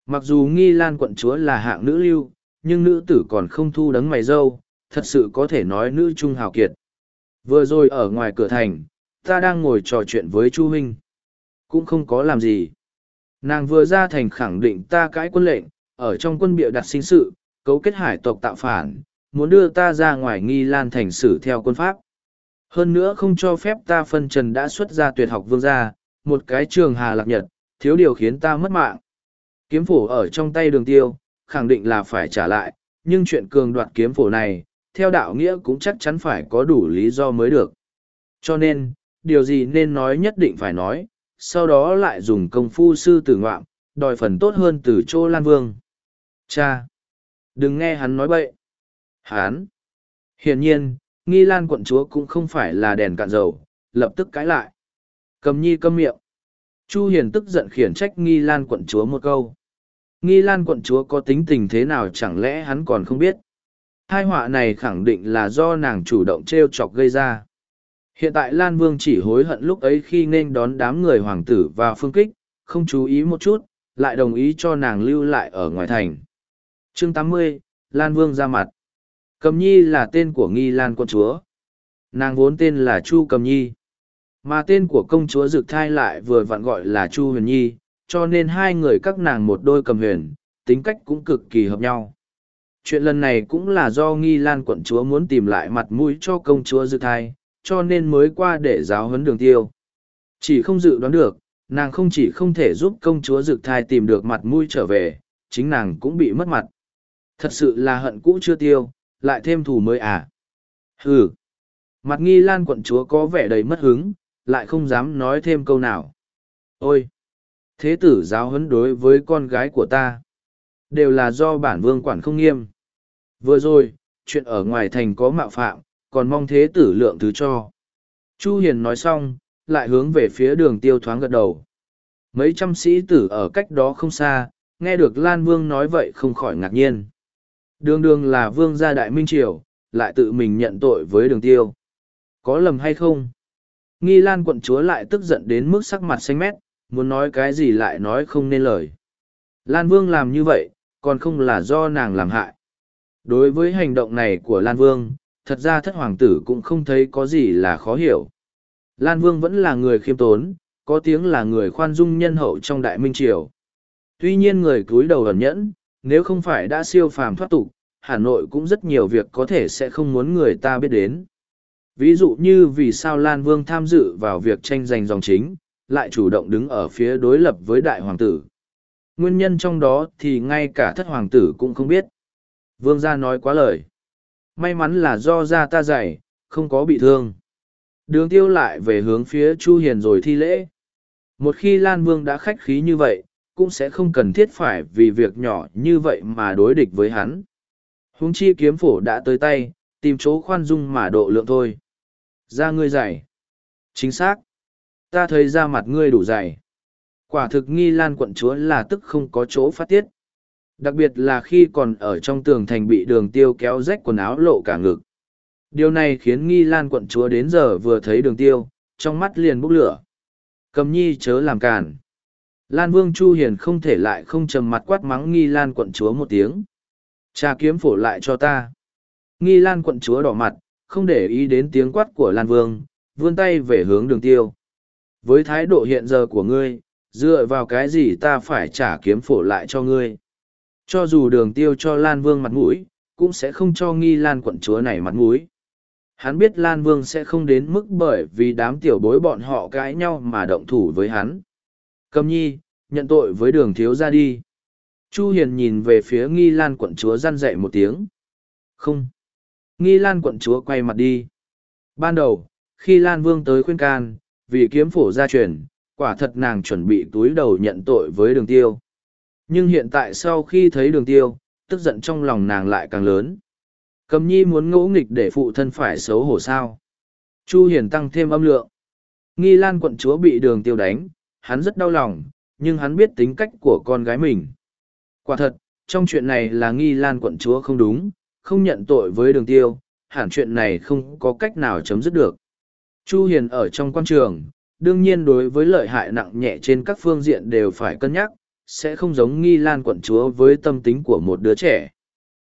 Mặc dù nghi lan quận chúa là hạng nữ lưu, nhưng nữ tử còn không thu đấng mày dâu, thật sự có thể nói nữ trung hào kiệt. Vừa rồi ở ngoài cửa thành, ta đang ngồi trò chuyện với Chu Huynh. Cũng không có làm gì. Nàng vừa ra thành khẳng định ta cãi quân lệnh, ở trong quân bịa đặt sinh sự, cấu kết hải tộc tạo phản, muốn đưa ta ra ngoài nghi lan thành xử theo quân pháp. Hơn nữa không cho phép ta phân trần đã xuất ra tuyệt học vương gia, một cái trường hà lạc nhật, thiếu điều khiến ta mất mạng. Kiếm phổ ở trong tay đường tiêu, khẳng định là phải trả lại, nhưng chuyện cường đoạt kiếm phổ này, theo đạo nghĩa cũng chắc chắn phải có đủ lý do mới được. Cho nên, điều gì nên nói nhất định phải nói, sau đó lại dùng công phu sư tử ngoạm, đòi phần tốt hơn từ chỗ Lan Vương. Cha! Đừng nghe hắn nói bậy. Hán! Hiển nhiên, nghi lan quận chúa cũng không phải là đèn cạn dầu, lập tức cãi lại. Cầm nhi câm miệng. Chu Hiền tức giận khiển trách nghi lan quận chúa một câu. Nghi lan quận chúa có tính tình thế nào chẳng lẽ hắn còn không biết. Hai họa này khẳng định là do nàng chủ động treo chọc gây ra. Hiện tại Lan Vương chỉ hối hận lúc ấy khi nên đón đám người hoàng tử và phương kích, không chú ý một chút, lại đồng ý cho nàng lưu lại ở ngoài thành. chương 80, Lan Vương ra mặt. Cầm Nhi là tên của nghi Lan quân chúa. Nàng vốn tên là Chu Cầm Nhi. Mà tên của công chúa Dực Thai lại vừa vặn gọi là Chu Huyền Nhi, cho nên hai người các nàng một đôi cầm huyền, tính cách cũng cực kỳ hợp nhau. Chuyện lần này cũng là do nghi lan quận chúa muốn tìm lại mặt mũi cho công chúa Dực Thai, cho nên mới qua để giáo huấn đường tiêu. Chỉ không dự đoán được, nàng không chỉ không thể giúp công chúa Dực Thai tìm được mặt mũi trở về, chính nàng cũng bị mất mặt. Thật sự là hận cũ chưa tiêu, lại thêm thù mới à. Hừ. Mặt nghi lan quận chúa có vẻ đầy mất hứng, lại không dám nói thêm câu nào. Ôi! Thế tử giáo huấn đối với con gái của ta. Đều là do bản vương quản không nghiêm. Vừa rồi, chuyện ở ngoài thành có mạo phạm, còn mong thế tử lượng thứ cho. Chu Hiền nói xong, lại hướng về phía đường tiêu thoáng gật đầu. Mấy trăm sĩ tử ở cách đó không xa, nghe được Lan Vương nói vậy không khỏi ngạc nhiên. Đường đường là vương gia đại minh triều, lại tự mình nhận tội với đường tiêu. Có lầm hay không? Nghi Lan quận chúa lại tức giận đến mức sắc mặt xanh mét, muốn nói cái gì lại nói không nên lời. Lan Vương làm như vậy, còn không là do nàng làm hại. Đối với hành động này của Lan Vương, thật ra thất hoàng tử cũng không thấy có gì là khó hiểu. Lan Vương vẫn là người khiêm tốn, có tiếng là người khoan dung nhân hậu trong đại minh triều. Tuy nhiên người cúi đầu ẩn nhẫn, nếu không phải đã siêu phàm thoát tục, Hà Nội cũng rất nhiều việc có thể sẽ không muốn người ta biết đến. Ví dụ như vì sao Lan Vương tham dự vào việc tranh giành dòng chính, lại chủ động đứng ở phía đối lập với đại hoàng tử. Nguyên nhân trong đó thì ngay cả thất hoàng tử cũng không biết. Vương gia nói quá lời. May mắn là do da ta dày, không có bị thương. Đường tiêu lại về hướng phía Chu Hiền rồi thi lễ. Một khi Lan Vương đã khách khí như vậy, cũng sẽ không cần thiết phải vì việc nhỏ như vậy mà đối địch với hắn. Huống chi kiếm phổ đã tới tay, tìm chỗ khoan dung mà độ lượng thôi. Da ngươi dày. Chính xác. Ta thấy da mặt ngươi đủ dày. Quả thực nghi lan quận chúa là tức không có chỗ phát tiết. Đặc biệt là khi còn ở trong tường thành bị đường tiêu kéo rách quần áo lộ cả ngực. Điều này khiến nghi lan quận chúa đến giờ vừa thấy đường tiêu, trong mắt liền bốc lửa. Cầm nhi chớ làm càn Lan Vương Chu Hiền không thể lại không trầm mặt quát mắng nghi lan quận chúa một tiếng. Cha kiếm phổ lại cho ta. Nghi lan quận chúa đỏ mặt, không để ý đến tiếng quát của Lan Vương, vươn tay về hướng đường tiêu. Với thái độ hiện giờ của ngươi, dựa vào cái gì ta phải trả kiếm phổ lại cho ngươi. Cho dù đường tiêu cho Lan Vương mặt mũi, cũng sẽ không cho nghi Lan quận chúa này mặt mũi. Hắn biết Lan Vương sẽ không đến mức bởi vì đám tiểu bối bọn họ cãi nhau mà động thủ với hắn. Cầm nhi, nhận tội với đường thiếu ra đi. Chu Hiền nhìn về phía nghi lan quận chúa răn dậy một tiếng. Không. Nghi lan quận chúa quay mặt đi. Ban đầu, khi Lan Vương tới khuyên can, vì kiếm phổ gia truyền, quả thật nàng chuẩn bị túi đầu nhận tội với đường tiêu. Nhưng hiện tại sau khi thấy đường tiêu, tức giận trong lòng nàng lại càng lớn. Cầm nhi muốn ngỗ nghịch để phụ thân phải xấu hổ sao. Chu Hiền tăng thêm âm lượng. Nghi Lan quận chúa bị đường tiêu đánh, hắn rất đau lòng, nhưng hắn biết tính cách của con gái mình. Quả thật, trong chuyện này là Nghi Lan quận chúa không đúng, không nhận tội với đường tiêu, hẳn chuyện này không có cách nào chấm dứt được. Chu Hiền ở trong quan trường, đương nhiên đối với lợi hại nặng nhẹ trên các phương diện đều phải cân nhắc, sẽ không giống nghi lan quận chúa với tâm tính của một đứa trẻ.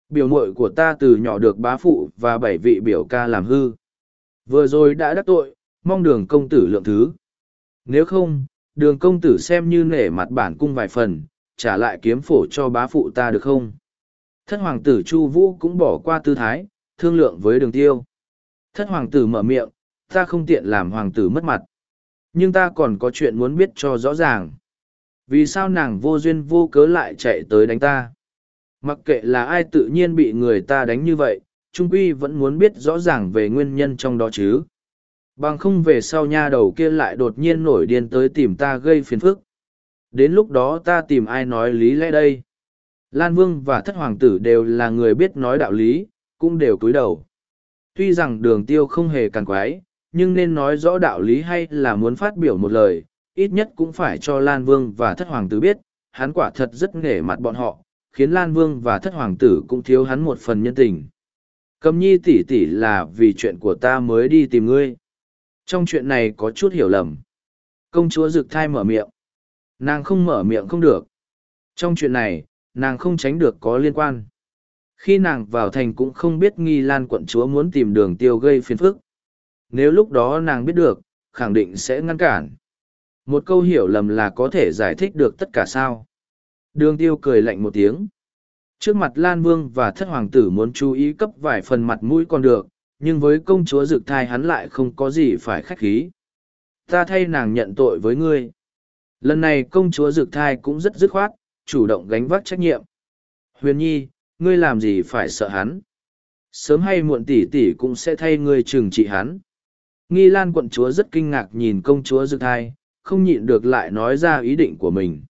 Biểu mội của ta từ nhỏ được bá phụ và bảy vị biểu ca làm hư. Vừa rồi đã đắc tội, mong đường công tử lượng thứ. Nếu không, đường công tử xem như nể mặt bản cung vài phần, trả lại kiếm phổ cho bá phụ ta được không? Thất hoàng tử Chu Vũ cũng bỏ qua tư thái, thương lượng với đường tiêu. Thất hoàng tử mở miệng, ta không tiện làm hoàng tử mất mặt. Nhưng ta còn có chuyện muốn biết cho rõ ràng. Vì sao nàng vô duyên vô cớ lại chạy tới đánh ta? Mặc kệ là ai tự nhiên bị người ta đánh như vậy, Trung Quy vẫn muốn biết rõ ràng về nguyên nhân trong đó chứ. Bằng không về sau nha đầu kia lại đột nhiên nổi điên tới tìm ta gây phiền phức. Đến lúc đó ta tìm ai nói lý lẽ đây? Lan Vương và thất hoàng tử đều là người biết nói đạo lý, cũng đều cúi đầu. Tuy rằng đường tiêu không hề càn quái, nhưng nên nói rõ đạo lý hay là muốn phát biểu một lời, ít nhất cũng phải cho Lan Vương và thất hoàng tử biết, hắn quả thật rất nghề mặt bọn họ, khiến Lan Vương và thất hoàng tử cũng thiếu hắn một phần nhân tình. Cầm nhi tỷ tỷ là vì chuyện của ta mới đi tìm ngươi. Trong chuyện này có chút hiểu lầm. Công chúa rực thai mở miệng. Nàng không mở miệng không được. Trong chuyện này, nàng không tránh được có liên quan. Khi nàng vào thành cũng không biết nghi lan quận chúa muốn tìm đường tiêu gây phiền phức. Nếu lúc đó nàng biết được, khẳng định sẽ ngăn cản. Một câu hiểu lầm là có thể giải thích được tất cả sao. Đường tiêu cười lạnh một tiếng. Trước mặt Lan Vương và thất hoàng tử muốn chú ý cấp vài phần mặt mũi còn được, nhưng với công chúa dực thai hắn lại không có gì phải khách khí. Ta thay nàng nhận tội với ngươi. Lần này công chúa dực thai cũng rất dứt khoát, chủ động gánh vác trách nhiệm. Huyền nhi, ngươi làm gì phải sợ hắn? Sớm hay muộn tỷ tỷ cũng sẽ thay ngươi trừng trị hắn. Nghi Lan quận chúa rất kinh ngạc nhìn công chúa dực thai, không nhịn được lại nói ra ý định của mình.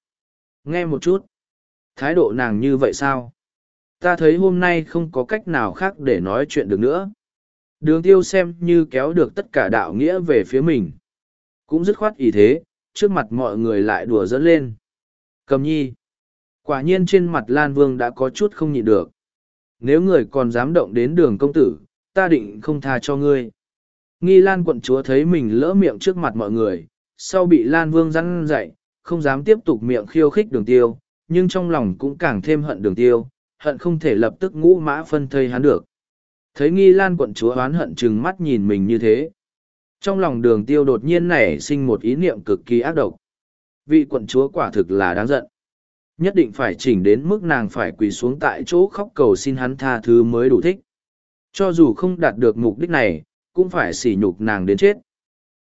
Nghe một chút. Thái độ nàng như vậy sao? Ta thấy hôm nay không có cách nào khác để nói chuyện được nữa. Đường tiêu xem như kéo được tất cả đạo nghĩa về phía mình. Cũng dứt khoát ý thế, trước mặt mọi người lại đùa dẫn lên. Cầm nhi. Quả nhiên trên mặt Lan Vương đã có chút không nhịn được. Nếu người còn dám động đến đường công tử, ta định không tha cho ngươi. Nghi Lan quận chúa thấy mình lỡ miệng trước mặt mọi người, sau bị Lan Vương răn dạy, không dám tiếp tục miệng khiêu khích đường tiêu, nhưng trong lòng cũng càng thêm hận đường tiêu, hận không thể lập tức ngũ mã phân thây hắn được. Thấy nghi lan quận chúa oán hận chừng mắt nhìn mình như thế. Trong lòng đường tiêu đột nhiên nảy sinh một ý niệm cực kỳ ác độc. Vị quận chúa quả thực là đáng giận. Nhất định phải chỉnh đến mức nàng phải quỳ xuống tại chỗ khóc cầu xin hắn tha thứ mới đủ thích. Cho dù không đạt được mục đích này, cũng phải sỉ nhục nàng đến chết.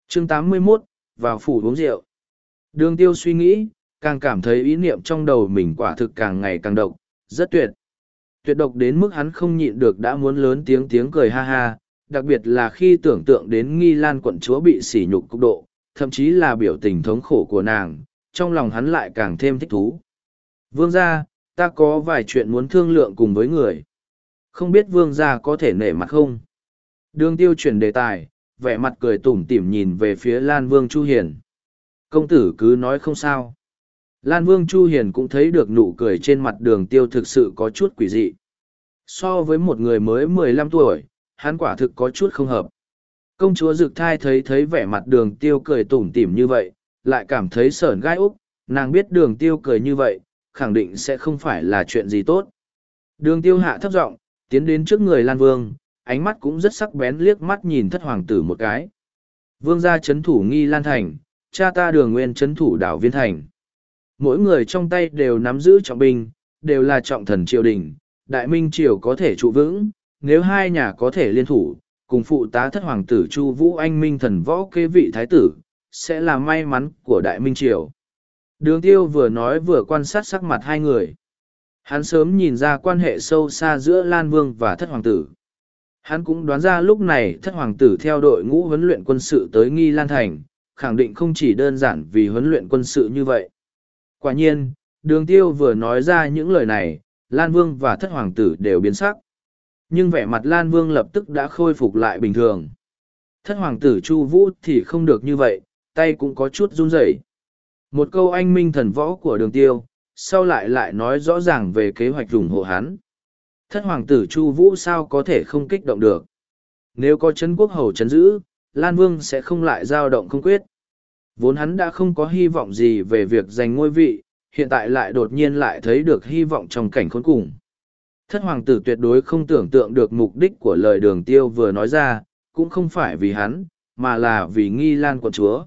chương 81, vào phủ uống rượu. Đường tiêu suy nghĩ, càng cảm thấy ý niệm trong đầu mình quả thực càng ngày càng độc, rất tuyệt. Tuyệt độc đến mức hắn không nhịn được đã muốn lớn tiếng tiếng cười ha ha, đặc biệt là khi tưởng tượng đến nghi lan quận chúa bị sỉ nhục cục độ, thậm chí là biểu tình thống khổ của nàng, trong lòng hắn lại càng thêm thích thú. Vương gia, ta có vài chuyện muốn thương lượng cùng với người. Không biết vương gia có thể nể mặt không? Đường tiêu chuyển đề tài, vẻ mặt cười tủm tỉm nhìn về phía Lan Vương Chu Hiền. Công tử cứ nói không sao. Lan Vương Chu Hiền cũng thấy được nụ cười trên mặt đường tiêu thực sự có chút quỷ dị. So với một người mới mười lăm tuổi, hắn quả thực có chút không hợp. Công chúa Dực Thai thấy thấy vẻ mặt đường tiêu cười tủm tỉm như vậy, lại cảm thấy sởn gai úc, nàng biết đường tiêu cười như vậy, khẳng định sẽ không phải là chuyện gì tốt. Đường tiêu hạ thấp giọng, tiến đến trước người Lan Vương, ánh mắt cũng rất sắc bén liếc mắt nhìn thất hoàng tử một cái. Vương gia chấn thủ nghi lan thành, cha ta đường nguyên chấn thủ đảo viên thành. Mỗi người trong tay đều nắm giữ trọng binh, đều là trọng thần triều đình, đại minh triều có thể trụ vững, nếu hai nhà có thể liên thủ, cùng phụ tá thất hoàng tử Chu Vũ Anh Minh thần võ kế vị thái tử, sẽ là may mắn của Đại Minh Triều. Đường tiêu vừa nói vừa quan sát sắc mặt hai người. Hắn sớm nhìn ra quan hệ sâu xa giữa Lan Vương và thất hoàng tử. Hắn cũng đoán ra lúc này thất hoàng tử theo đội ngũ huấn luyện quân sự tới Nghi Lan Thành, khẳng định không chỉ đơn giản vì huấn luyện quân sự như vậy. Quả nhiên, đường tiêu vừa nói ra những lời này, Lan Vương và thất hoàng tử đều biến sắc. Nhưng vẻ mặt Lan Vương lập tức đã khôi phục lại bình thường. Thất hoàng tử Chu Vũ thì không được như vậy, tay cũng có chút run rẩy. Một câu anh minh thần võ của đường tiêu, sau lại lại nói rõ ràng về kế hoạch ủng hộ hắn. Thất hoàng tử Chu Vũ sao có thể không kích động được. Nếu có Trấn quốc hầu chấn giữ, Lan Vương sẽ không lại dao động không quyết. Vốn hắn đã không có hy vọng gì về việc giành ngôi vị, hiện tại lại đột nhiên lại thấy được hy vọng trong cảnh khốn cùng. Thất hoàng tử tuyệt đối không tưởng tượng được mục đích của lời đường tiêu vừa nói ra, cũng không phải vì hắn, mà là vì nghi lan quận chúa.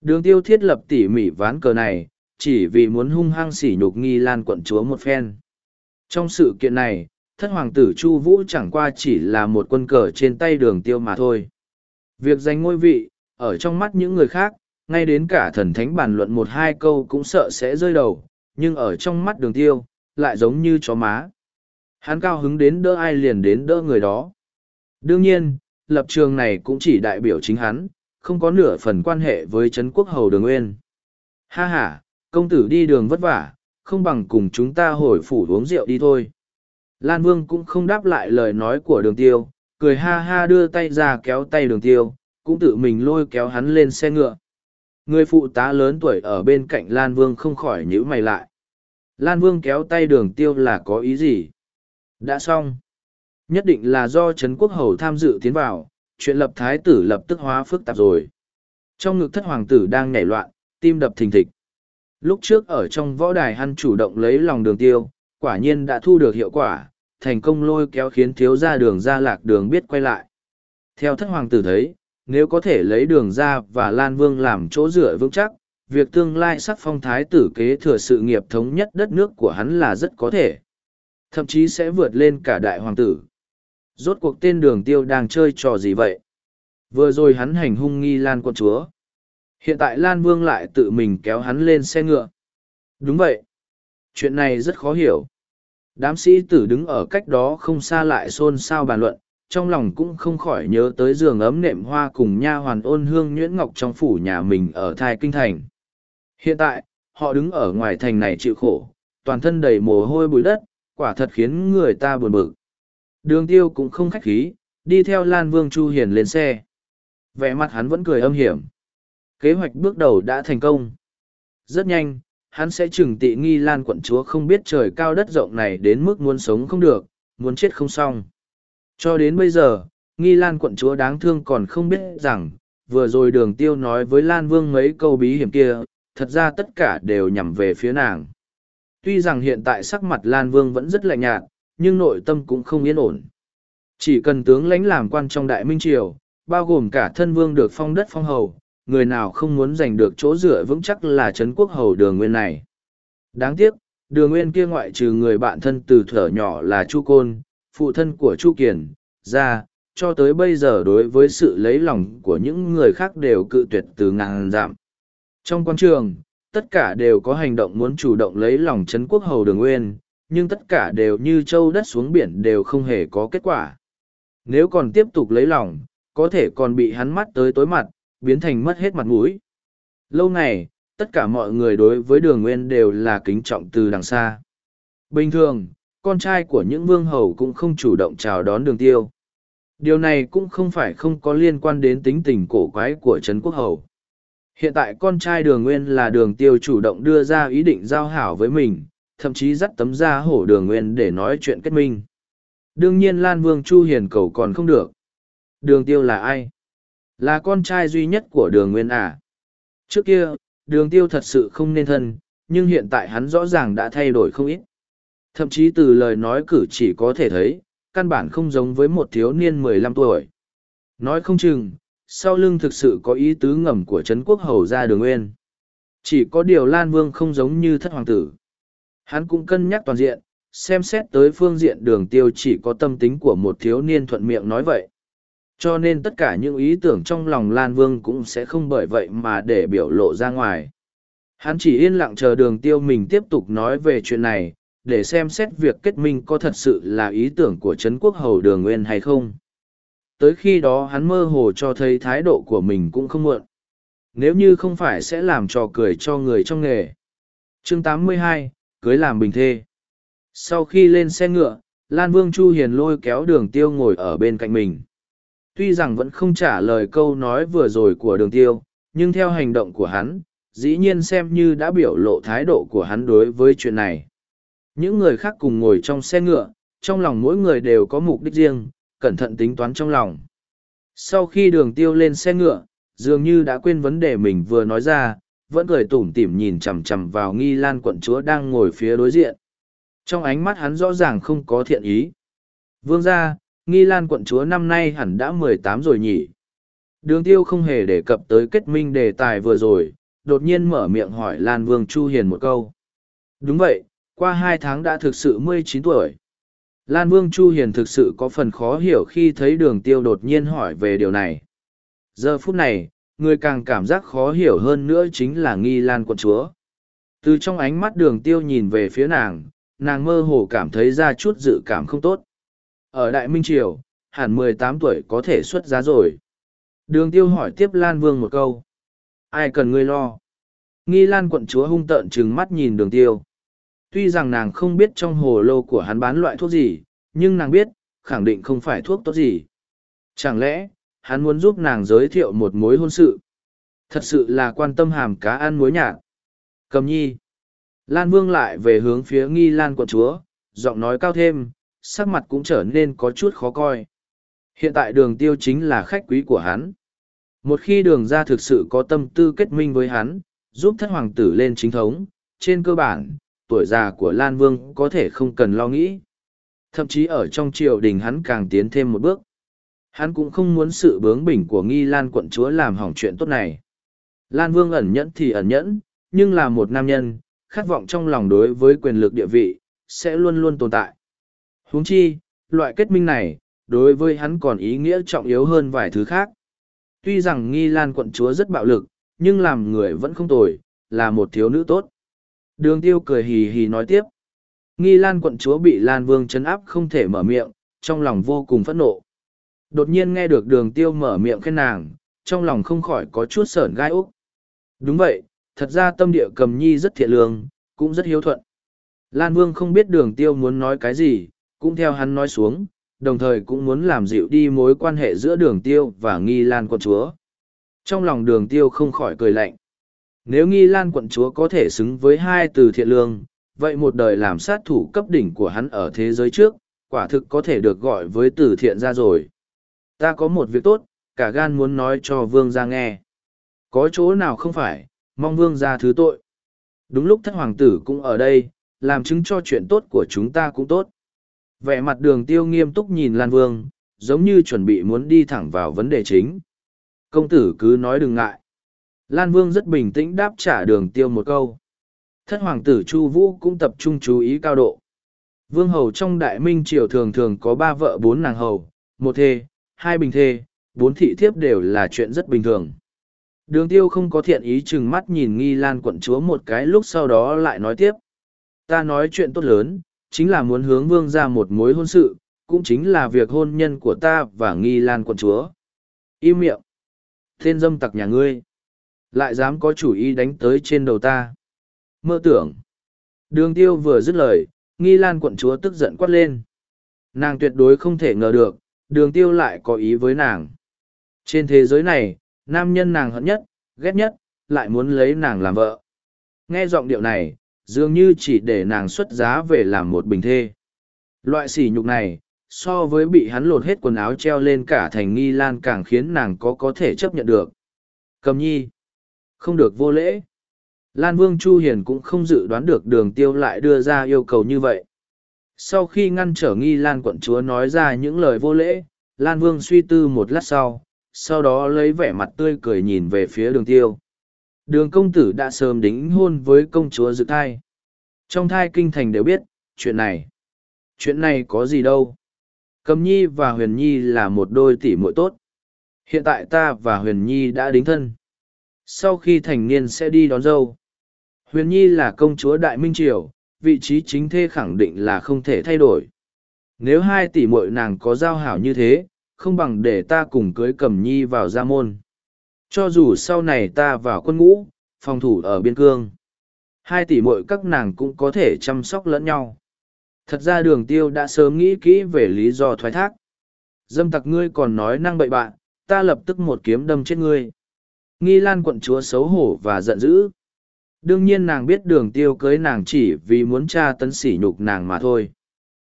Đường tiêu thiết lập tỉ mỉ ván cờ này, chỉ vì muốn hung hăng sỉ nhục nghi lan quận chúa một phen. Trong sự kiện này, thất hoàng tử Chu Vũ chẳng qua chỉ là một quân cờ trên tay đường tiêu mà thôi. Việc giành ngôi vị, ở trong mắt những người khác, ngay đến cả thần thánh bàn luận một hai câu cũng sợ sẽ rơi đầu, nhưng ở trong mắt đường tiêu, lại giống như chó má. Hắn cao hứng đến đỡ ai liền đến đỡ người đó. Đương nhiên, lập trường này cũng chỉ đại biểu chính hắn, không có nửa phần quan hệ với Trấn Quốc Hầu Đường Nguyên. Ha ha, công tử đi đường vất vả, không bằng cùng chúng ta hồi phủ uống rượu đi thôi. Lan Vương cũng không đáp lại lời nói của đường tiêu, cười ha ha đưa tay ra kéo tay đường tiêu, cũng tự mình lôi kéo hắn lên xe ngựa. Người phụ tá lớn tuổi ở bên cạnh Lan Vương không khỏi nhíu mày lại. Lan Vương kéo tay đường tiêu là có ý gì? Đã xong. Nhất định là do Trấn Quốc Hầu tham dự tiến vào, chuyện lập thái tử lập tức hóa phức tạp rồi. Trong ngực thất hoàng tử đang nhảy loạn, tim đập thình thịch. Lúc trước ở trong võ đài hắn chủ động lấy lòng đường tiêu, quả nhiên đã thu được hiệu quả, thành công lôi kéo khiến thiếu gia đường ra lạc đường biết quay lại. Theo thất hoàng tử thấy, nếu có thể lấy đường ra và Lan Vương làm chỗ dựa vững chắc, việc tương lai sắc phong thái tử kế thừa sự nghiệp thống nhất đất nước của hắn là rất có thể. Thậm chí sẽ vượt lên cả đại hoàng tử. Rốt cuộc tên đường tiêu đang chơi trò gì vậy? Vừa rồi hắn hành hung nghi Lan quân chúa. Hiện tại Lan Vương lại tự mình kéo hắn lên xe ngựa. Đúng vậy. Chuyện này rất khó hiểu. Đám sĩ tử đứng ở cách đó không xa lại xôn xao bàn luận, trong lòng cũng không khỏi nhớ tới giường ấm nệm hoa cùng nha hoàn ôn hương nhuyễn ngọc trong phủ nhà mình ở thai kinh thành. Hiện tại, họ đứng ở ngoài thành này chịu khổ, toàn thân đầy mồ hôi bụi đất, quả thật khiến người ta buồn bực. Đường tiêu cũng không khách khí, đi theo Lan Vương Chu Hiền lên xe. Vẻ mặt hắn vẫn cười âm hiểm. Kế hoạch bước đầu đã thành công. Rất nhanh, hắn sẽ trừng tị nghi Lan quận chúa không biết trời cao đất rộng này đến mức muốn sống không được, muốn chết không xong. Cho đến bây giờ, nghi Lan quận chúa đáng thương còn không biết rằng, vừa rồi đường tiêu nói với Lan Vương mấy câu bí hiểm kia, thật ra tất cả đều nhằm về phía nàng. Tuy rằng hiện tại sắc mặt Lan Vương vẫn rất lạnh nhạt, nhưng nội tâm cũng không yên ổn. Chỉ cần tướng lãnh làm quan trong Đại Minh Triều, bao gồm cả thân vương được phong đất phong hầu, người nào không muốn giành được chỗ dựa vững chắc là Trấn Quốc Hầu Đường Nguyên này. Đáng tiếc, Đường Nguyên kia ngoại trừ người bạn thân từ thở nhỏ là Chu Côn, phụ thân của Chu Kiền, ra, cho tới bây giờ đối với sự lấy lòng của những người khác đều cự tuyệt từ ngàn giảm. Trong quan trường, tất cả đều có hành động muốn chủ động lấy lòng Trấn Quốc Hầu Đường Nguyên, nhưng tất cả đều như châu đất xuống biển đều không hề có kết quả. Nếu còn tiếp tục lấy lòng, có thể còn bị hắn mắt tới tối mặt, biến thành mất hết mặt mũi. Lâu ngày, tất cả mọi người đối với đường nguyên đều là kính trọng từ đằng xa. Bình thường, con trai của những vương hầu cũng không chủ động chào đón đường tiêu. Điều này cũng không phải không có liên quan đến tính tình cổ quái của Trấn Quốc Hầu. Hiện tại con trai đường nguyên là đường tiêu chủ động đưa ra ý định giao hảo với mình, thậm chí dắt tấm da hổ đường nguyên để nói chuyện kết minh. Đương nhiên Lan Vương Chu Hiền cầu còn không được. Đường tiêu là ai? Là con trai duy nhất của đường nguyên à? Trước kia, đường tiêu thật sự không nên thân, nhưng hiện tại hắn rõ ràng đã thay đổi không ít. Thậm chí từ lời nói cử chỉ có thể thấy, căn bản không giống với một thiếu niên mười lăm tuổi. Nói không chừng, sau lưng thực sự có ý tứ ngầm của Trấn Quốc Hầu ra đường nguyên. Chỉ có điều Lan Vương không giống như thất hoàng tử. Hắn cũng cân nhắc toàn diện, xem xét tới phương diện đường tiêu chỉ có tâm tính của một thiếu niên thuận miệng nói vậy. Cho nên tất cả những ý tưởng trong lòng Lan Vương cũng sẽ không bởi vậy mà để biểu lộ ra ngoài. Hắn chỉ yên lặng chờ đường tiêu mình tiếp tục nói về chuyện này, để xem xét việc kết minh có thật sự là ý tưởng của Trấn Quốc Hầu Đường Nguyên hay không. Tới khi đó hắn mơ hồ cho thấy thái độ của mình cũng không muộn. Nếu như không phải sẽ làm trò cười cho người trong nghề. chương 82, cưới làm bình thê. Sau khi lên xe ngựa, Lan Vương Chu Hiền lôi kéo đường tiêu ngồi ở bên cạnh mình. Tuy rằng vẫn không trả lời câu nói vừa rồi của đường tiêu, nhưng theo hành động của hắn, dĩ nhiên xem như đã biểu lộ thái độ của hắn đối với chuyện này. Những người khác cùng ngồi trong xe ngựa, trong lòng mỗi người đều có mục đích riêng, cẩn thận tính toán trong lòng. Sau khi đường tiêu lên xe ngựa, dường như đã quên vấn đề mình vừa nói ra, vẫn cười tủm tỉm nhìn chằm chằm vào nghi lan quận chúa đang ngồi phía đối diện. Trong ánh mắt hắn rõ ràng không có thiện ý. Vương gia nghi lan quận chúa năm nay hẳn đã mười tám rồi nhỉ. Đường tiêu không hề đề cập tới kết minh đề tài vừa rồi, đột nhiên mở miệng hỏi Lan Vương Chu Hiền một câu. Đúng vậy, qua hai tháng đã thực sự mười chín tuổi. Lan Vương Chu Hiền thực sự có phần khó hiểu khi thấy đường tiêu đột nhiên hỏi về điều này. Giờ phút này, người càng cảm giác khó hiểu hơn nữa chính là nghi Lan quận chúa. Từ trong ánh mắt đường tiêu nhìn về phía nàng, nàng mơ hồ cảm thấy ra chút dự cảm không tốt. Ở Đại Minh Triều, hẳn mười tám tuổi có thể xuất giá rồi. Đường tiêu hỏi tiếp Lan Vương một câu. Ai cần ngươi lo? Nghi Lan quận chúa hung tợn trừng mắt nhìn đường tiêu. Tuy rằng nàng không biết trong hồ lô của hắn bán loại thuốc gì, nhưng nàng biết, khẳng định không phải thuốc tốt gì. Chẳng lẽ, hắn muốn giúp nàng giới thiệu một mối hôn sự? Thật sự là quan tâm hàm cá ăn muối nhạt. Cầm nhi. Lan Vương lại về hướng phía nghi Lan quận chúa, giọng nói cao thêm, sắc mặt cũng trở nên có chút khó coi. Hiện tại đường tiêu chính là khách quý của hắn. Một khi đường ra thực sự có tâm tư kết minh với hắn, giúp thất hoàng tử lên chính thống, trên cơ bản, tuổi già của Lan Vương có thể không cần lo nghĩ. Thậm chí ở trong triều đình hắn càng tiến thêm một bước. Hắn cũng không muốn sự bướng bỉnh của nghi Lan quận chúa làm hỏng chuyện tốt này. Lan Vương ẩn nhẫn thì ẩn nhẫn, nhưng là một nam nhân, khát vọng trong lòng đối với quyền lực địa vị, sẽ luôn luôn tồn tại huống chi, loại kết minh này, đối với hắn còn ý nghĩa trọng yếu hơn vài thứ khác. Tuy rằng nghi lan quận chúa rất bạo lực, nhưng làm người vẫn không tồi, là một thiếu nữ tốt. Đường tiêu cười hì hì nói tiếp. Nghi lan quận chúa bị lan vương chấn áp không thể mở miệng, trong lòng vô cùng phẫn nộ. Đột nhiên nghe được đường tiêu mở miệng khen nàng, trong lòng không khỏi có chút sởn gai úc. Đúng vậy, thật ra tâm địa cầm nhi rất thiện lương, cũng rất hiếu thuận. Lan Vương không biết đường tiêu muốn nói cái gì, cũng theo hắn nói xuống, đồng thời cũng muốn làm dịu đi mối quan hệ giữa đường tiêu và nghi lan quận chúa. Trong lòng đường tiêu không khỏi cười lạnh. Nếu nghi lan quận chúa có thể xứng với hai từ thiện lương, vậy một đời làm sát thủ cấp đỉnh của hắn ở thế giới trước, quả thực có thể được gọi với từ thiện ra rồi. Ta có một việc tốt, cả gan muốn nói cho vương ra nghe. Có chỗ nào không phải, mong vương ra thứ tội. Đúng lúc thất hoàng tử cũng ở đây, làm chứng cho chuyện tốt của chúng ta cũng tốt. Vẻ mặt đường tiêu nghiêm túc nhìn Lan Vương, giống như chuẩn bị muốn đi thẳng vào vấn đề chính. Công tử cứ nói đừng ngại. Lan Vương rất bình tĩnh đáp trả đường tiêu một câu. Thất hoàng tử Chu Vũ cũng tập trung chú ý cao độ. Vương hầu trong đại minh triều thường thường có ba vợ bốn nàng hầu, một thê, hai bình thê, bốn thị thiếp đều là chuyện rất bình thường. Đường tiêu không có thiện ý chừng mắt nhìn nghi lan quận chúa một cái lúc sau đó lại nói tiếp. Ta nói chuyện tốt lớn, chính là muốn hướng vương ra một mối hôn sự, cũng chính là việc hôn nhân của ta và nghi lan quận chúa. Im miệng. Tên dâm tặc nhà ngươi. Lại dám có chủ ý đánh tới trên đầu ta. Mơ tưởng. Đường tiêu vừa dứt lời, nghi lan quận chúa tức giận quát lên. Nàng tuyệt đối không thể ngờ được, đường tiêu lại có ý với nàng. Trên thế giới này, nam nhân nàng hận nhất, ghét nhất, lại muốn lấy nàng làm vợ. Nghe giọng điệu này, dường như chỉ để nàng xuất giá về làm một bình thê. Loại sỉ nhục này, so với bị hắn lột hết quần áo treo lên cả thành nghi lan càng khiến nàng có có thể chấp nhận được. Cầm nhi, không được vô lễ. Lan Vương Chu Hiền cũng không dự đoán được đường tiêu lại đưa ra yêu cầu như vậy. Sau khi ngăn trở nghi Lan quận chúa nói ra những lời vô lễ, Lan Vương suy tư một lát sau, sau đó lấy vẻ mặt tươi cười nhìn về phía đường tiêu. Đường công tử đã sớm đính hôn với công chúa dự thai. Trong thai kinh thành đều biết, chuyện này. Chuyện này có gì đâu. Cầm nhi và huyền nhi là một đôi tỷ muội tốt. Hiện tại ta và Huyền Nhi đã đính thân. Sau khi thành niên sẽ đi đón dâu. Huyền Nhi là công chúa Đại Minh Triều, vị trí chính thê khẳng định là không thể thay đổi. Nếu hai tỷ muội nàng có giao hảo như thế, không bằng để ta cùng cưới Cẩm Nhi vào gia môn. Cho dù sau này ta vào quân ngũ, phòng thủ ở biên cương. Hai tỷ muội các nàng cũng có thể chăm sóc lẫn nhau. Thật ra đường tiêu đã sớm nghĩ kỹ về lý do thoái thác. Dâm tặc ngươi còn nói năng bậy bạn, ta lập tức một kiếm đâm chết ngươi. Nghi lan quận chúa xấu hổ và giận dữ. Đương nhiên nàng biết đường tiêu cưới nàng chỉ vì muốn tra tấn sỉ nhục nàng mà thôi.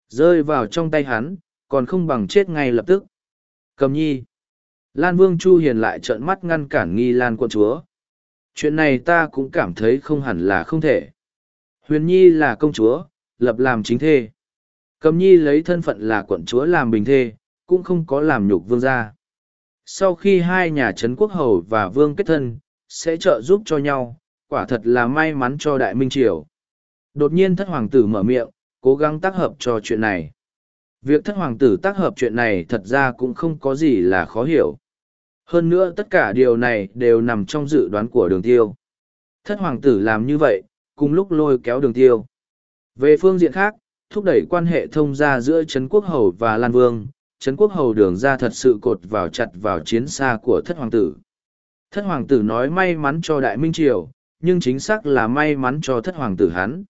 Rơi vào trong tay hắn, còn không bằng chết ngay lập tức. Cầm nhi. Lan Vương Chu Hiền lại trợn mắt ngăn cản nghi lan quận chúa. Chuyện này ta cũng cảm thấy không hẳn là không thể. Huyền Nhi là công chúa, lập làm chính thê. Cầm Nhi lấy thân phận là quận chúa làm bình thê, cũng không có làm nhục vương gia. Sau khi hai nhà Trấn Quốc Hầu và Vương kết thân, sẽ trợ giúp cho nhau, quả thật là may mắn cho Đại Minh Triều. Đột nhiên thất hoàng tử mở miệng, cố gắng tác hợp cho chuyện này. Việc thất hoàng tử tác hợp chuyện này thật ra cũng không có gì là khó hiểu. Hơn nữa tất cả điều này đều nằm trong dự đoán của đường tiêu. Thất hoàng tử làm như vậy, cùng lúc lôi kéo đường tiêu. Về phương diện khác, thúc đẩy quan hệ thông gia giữa Trấn Quốc Hầu và Lan Vương, Trấn Quốc Hầu đường ra thật sự cột vào chặt vào chiến xa của thất hoàng tử. Thất hoàng tử nói may mắn cho Đại Minh Triều, nhưng chính xác là may mắn cho thất hoàng tử hắn.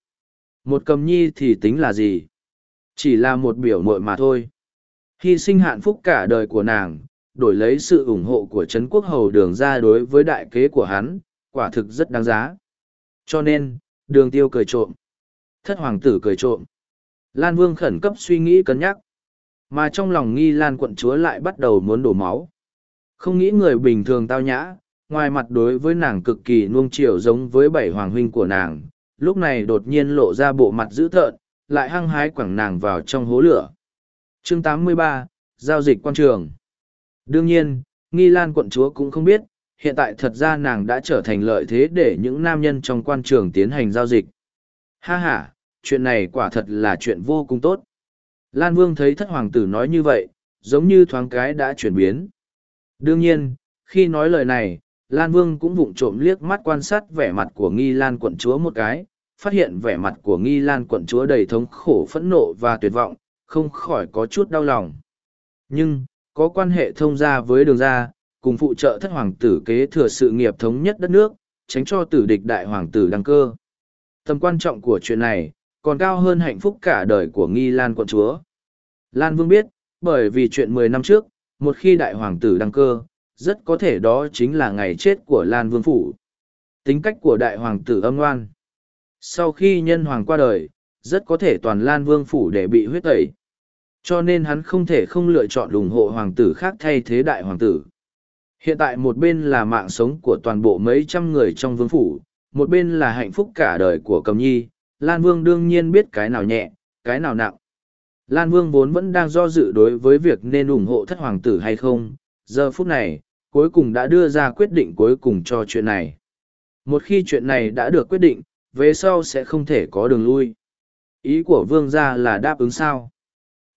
Một cầm nhi thì tính là gì? Chỉ là một biểu mội mà thôi. Hy sinh hạnh phúc cả đời của nàng, đổi lấy sự ủng hộ của Trấn Quốc Hầu đường ra đối với đại kế của hắn, quả thực rất đáng giá. Cho nên, đường tiêu cười trộm. Thất hoàng tử cười trộm. Lan Vương khẩn cấp suy nghĩ cân nhắc. Mà trong lòng nghi Lan quận chúa lại bắt đầu muốn đổ máu. Không nghĩ người bình thường tao nhã, ngoài mặt đối với nàng cực kỳ nuông chiều giống với bảy hoàng huynh của nàng, lúc này đột nhiên lộ ra bộ mặt dữ thợn, lại hăng hái quẳng nàng vào trong hố lửa. Chương 83, Giao dịch quan trường Đương nhiên, Nghi Lan quận chúa cũng không biết, hiện tại thật ra nàng đã trở thành lợi thế để những nam nhân trong quan trường tiến hành giao dịch. Ha ha, chuyện này quả thật là chuyện vô cùng tốt. Lan Vương thấy thất hoàng tử nói như vậy, giống như thoáng cái đã chuyển biến. Đương nhiên, khi nói lời này, Lan Vương cũng vụng trộm liếc mắt quan sát vẻ mặt của Nghi Lan quận chúa một cái, phát hiện vẻ mặt của Nghi Lan quận chúa đầy thống khổ phẫn nộ và tuyệt vọng, không khỏi có chút đau lòng. Nhưng, có quan hệ thông gia với đường gia, cùng phụ trợ thất hoàng tử kế thừa sự nghiệp thống nhất đất nước, tránh cho tử địch đại hoàng tử đăng cơ. Tầm quan trọng của chuyện này, còn cao hơn hạnh phúc cả đời của Nghi Lan quận chúa. Lan Vương biết, bởi vì chuyện mười năm trước, một khi đại hoàng tử đăng cơ, rất có thể đó chính là ngày chết của Lan Vương Phủ. Tính cách của đại hoàng tử âm ngoan. Sau khi nhân hoàng qua đời, rất có thể toàn Lan Vương Phủ để bị huyết tẩy. Cho nên hắn không thể không lựa chọn ủng hộ hoàng tử khác thay thế đại hoàng tử. Hiện tại một bên là mạng sống của toàn bộ mấy trăm người trong vương phủ, một bên là hạnh phúc cả đời của cầm nhi, Lan Vương đương nhiên biết cái nào nhẹ, cái nào nặng. Lan Vương vốn vẫn đang do dự đối với việc nên ủng hộ thất hoàng tử hay không, giờ phút này, cuối cùng đã đưa ra quyết định cuối cùng cho chuyện này. Một khi chuyện này đã được quyết định, về sau sẽ không thể có đường lui. Ý của vương gia là đáp ứng sao.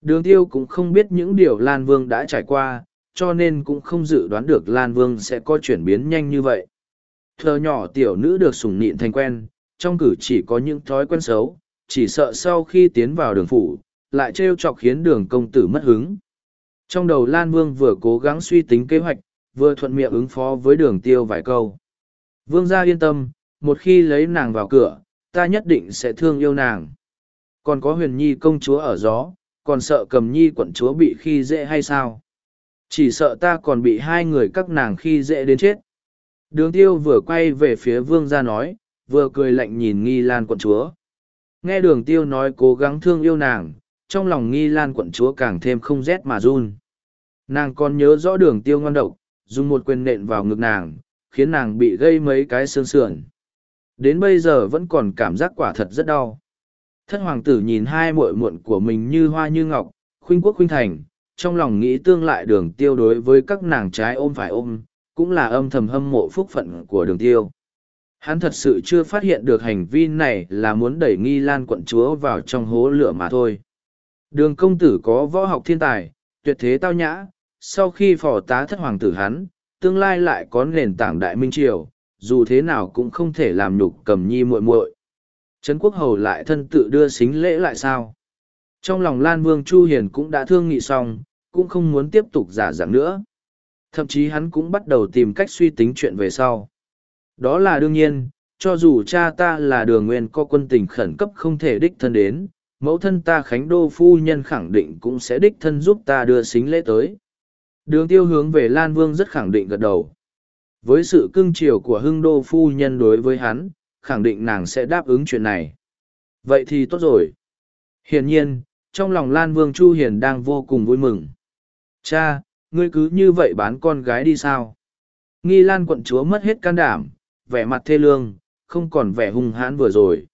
Đường tiêu cũng không biết những điều Lan Vương đã trải qua, cho nên cũng không dự đoán được Lan Vương sẽ có chuyển biến nhanh như vậy. Thờ nhỏ tiểu nữ được sủng nịn thành quen, trong cử chỉ có những thói quen xấu, chỉ sợ sau khi tiến vào đường phủ, lại trêu chọc khiến đường công tử mất hứng. Trong đầu Lan Vương vừa cố gắng suy tính kế hoạch, vừa thuận miệng ứng phó với đường tiêu vài câu. Vương gia yên tâm, một khi lấy nàng vào cửa, ta nhất định sẽ thương yêu nàng. Còn có huyền nhi công chúa ở gió, còn sợ cầm nhi quận chúa bị khi dễ hay sao? Chỉ sợ ta còn bị hai người các nàng khi dễ đến chết. Đường tiêu vừa quay về phía vương gia nói, vừa cười lạnh nhìn nghi lan quận chúa. Nghe đường tiêu nói cố gắng thương yêu nàng, trong lòng nghi lan quận chúa càng thêm không rét mà run. Nàng còn nhớ rõ đường tiêu ngon độc, dùng một quyền nện vào ngực nàng, khiến nàng bị gây mấy cái xương sườn. Đến bây giờ vẫn còn cảm giác quả thật rất đau. Thất hoàng tử nhìn hai muội muội của mình như hoa như ngọc, khuynh quốc khuynh thành, trong lòng nghĩ tương lại đường tiêu đối với các nàng trái ôm phải ôm, cũng là âm thầm hâm mộ phúc phận của đường tiêu. Hắn thật sự chưa phát hiện được hành vi này là muốn đẩy nghi lan quận chúa vào trong hố lửa mà thôi. Đường công tử có võ học thiên tài, tuyệt thế tao nhã, sau khi phò tá thất hoàng tử hắn, tương lai lại có nền tảng đại minh triều, dù thế nào cũng không thể làm nhục cầm nhi muội muội. Trấn quốc hầu lại thân tự đưa xính lễ lại sao? Trong lòng Lan Vương Chu Hiền cũng đã thương nghị xong, cũng không muốn tiếp tục giả dạng nữa. Thậm chí hắn cũng bắt đầu tìm cách suy tính chuyện về sau. Đó là đương nhiên, cho dù cha ta là đường nguyên có quân tình khẩn cấp không thể đích thân đến, mẫu thân ta Khánh Đô Phu Nhân khẳng định cũng sẽ đích thân giúp ta đưa xính lễ tới. Đường tiêu hướng về Lan Vương rất khẳng định gật đầu. Với sự cưng chiều của hưng đô phu nhân đối với hắn, khẳng định nàng sẽ đáp ứng chuyện này. Vậy thì tốt rồi. Hiển nhiên, trong lòng Lan Vương Chu Hiền đang vô cùng vui mừng. Cha, ngươi cứ như vậy bán con gái đi sao? Nghi Lan quận chúa mất hết can đảm, vẻ mặt thê lương, không còn vẻ hung hãn vừa rồi.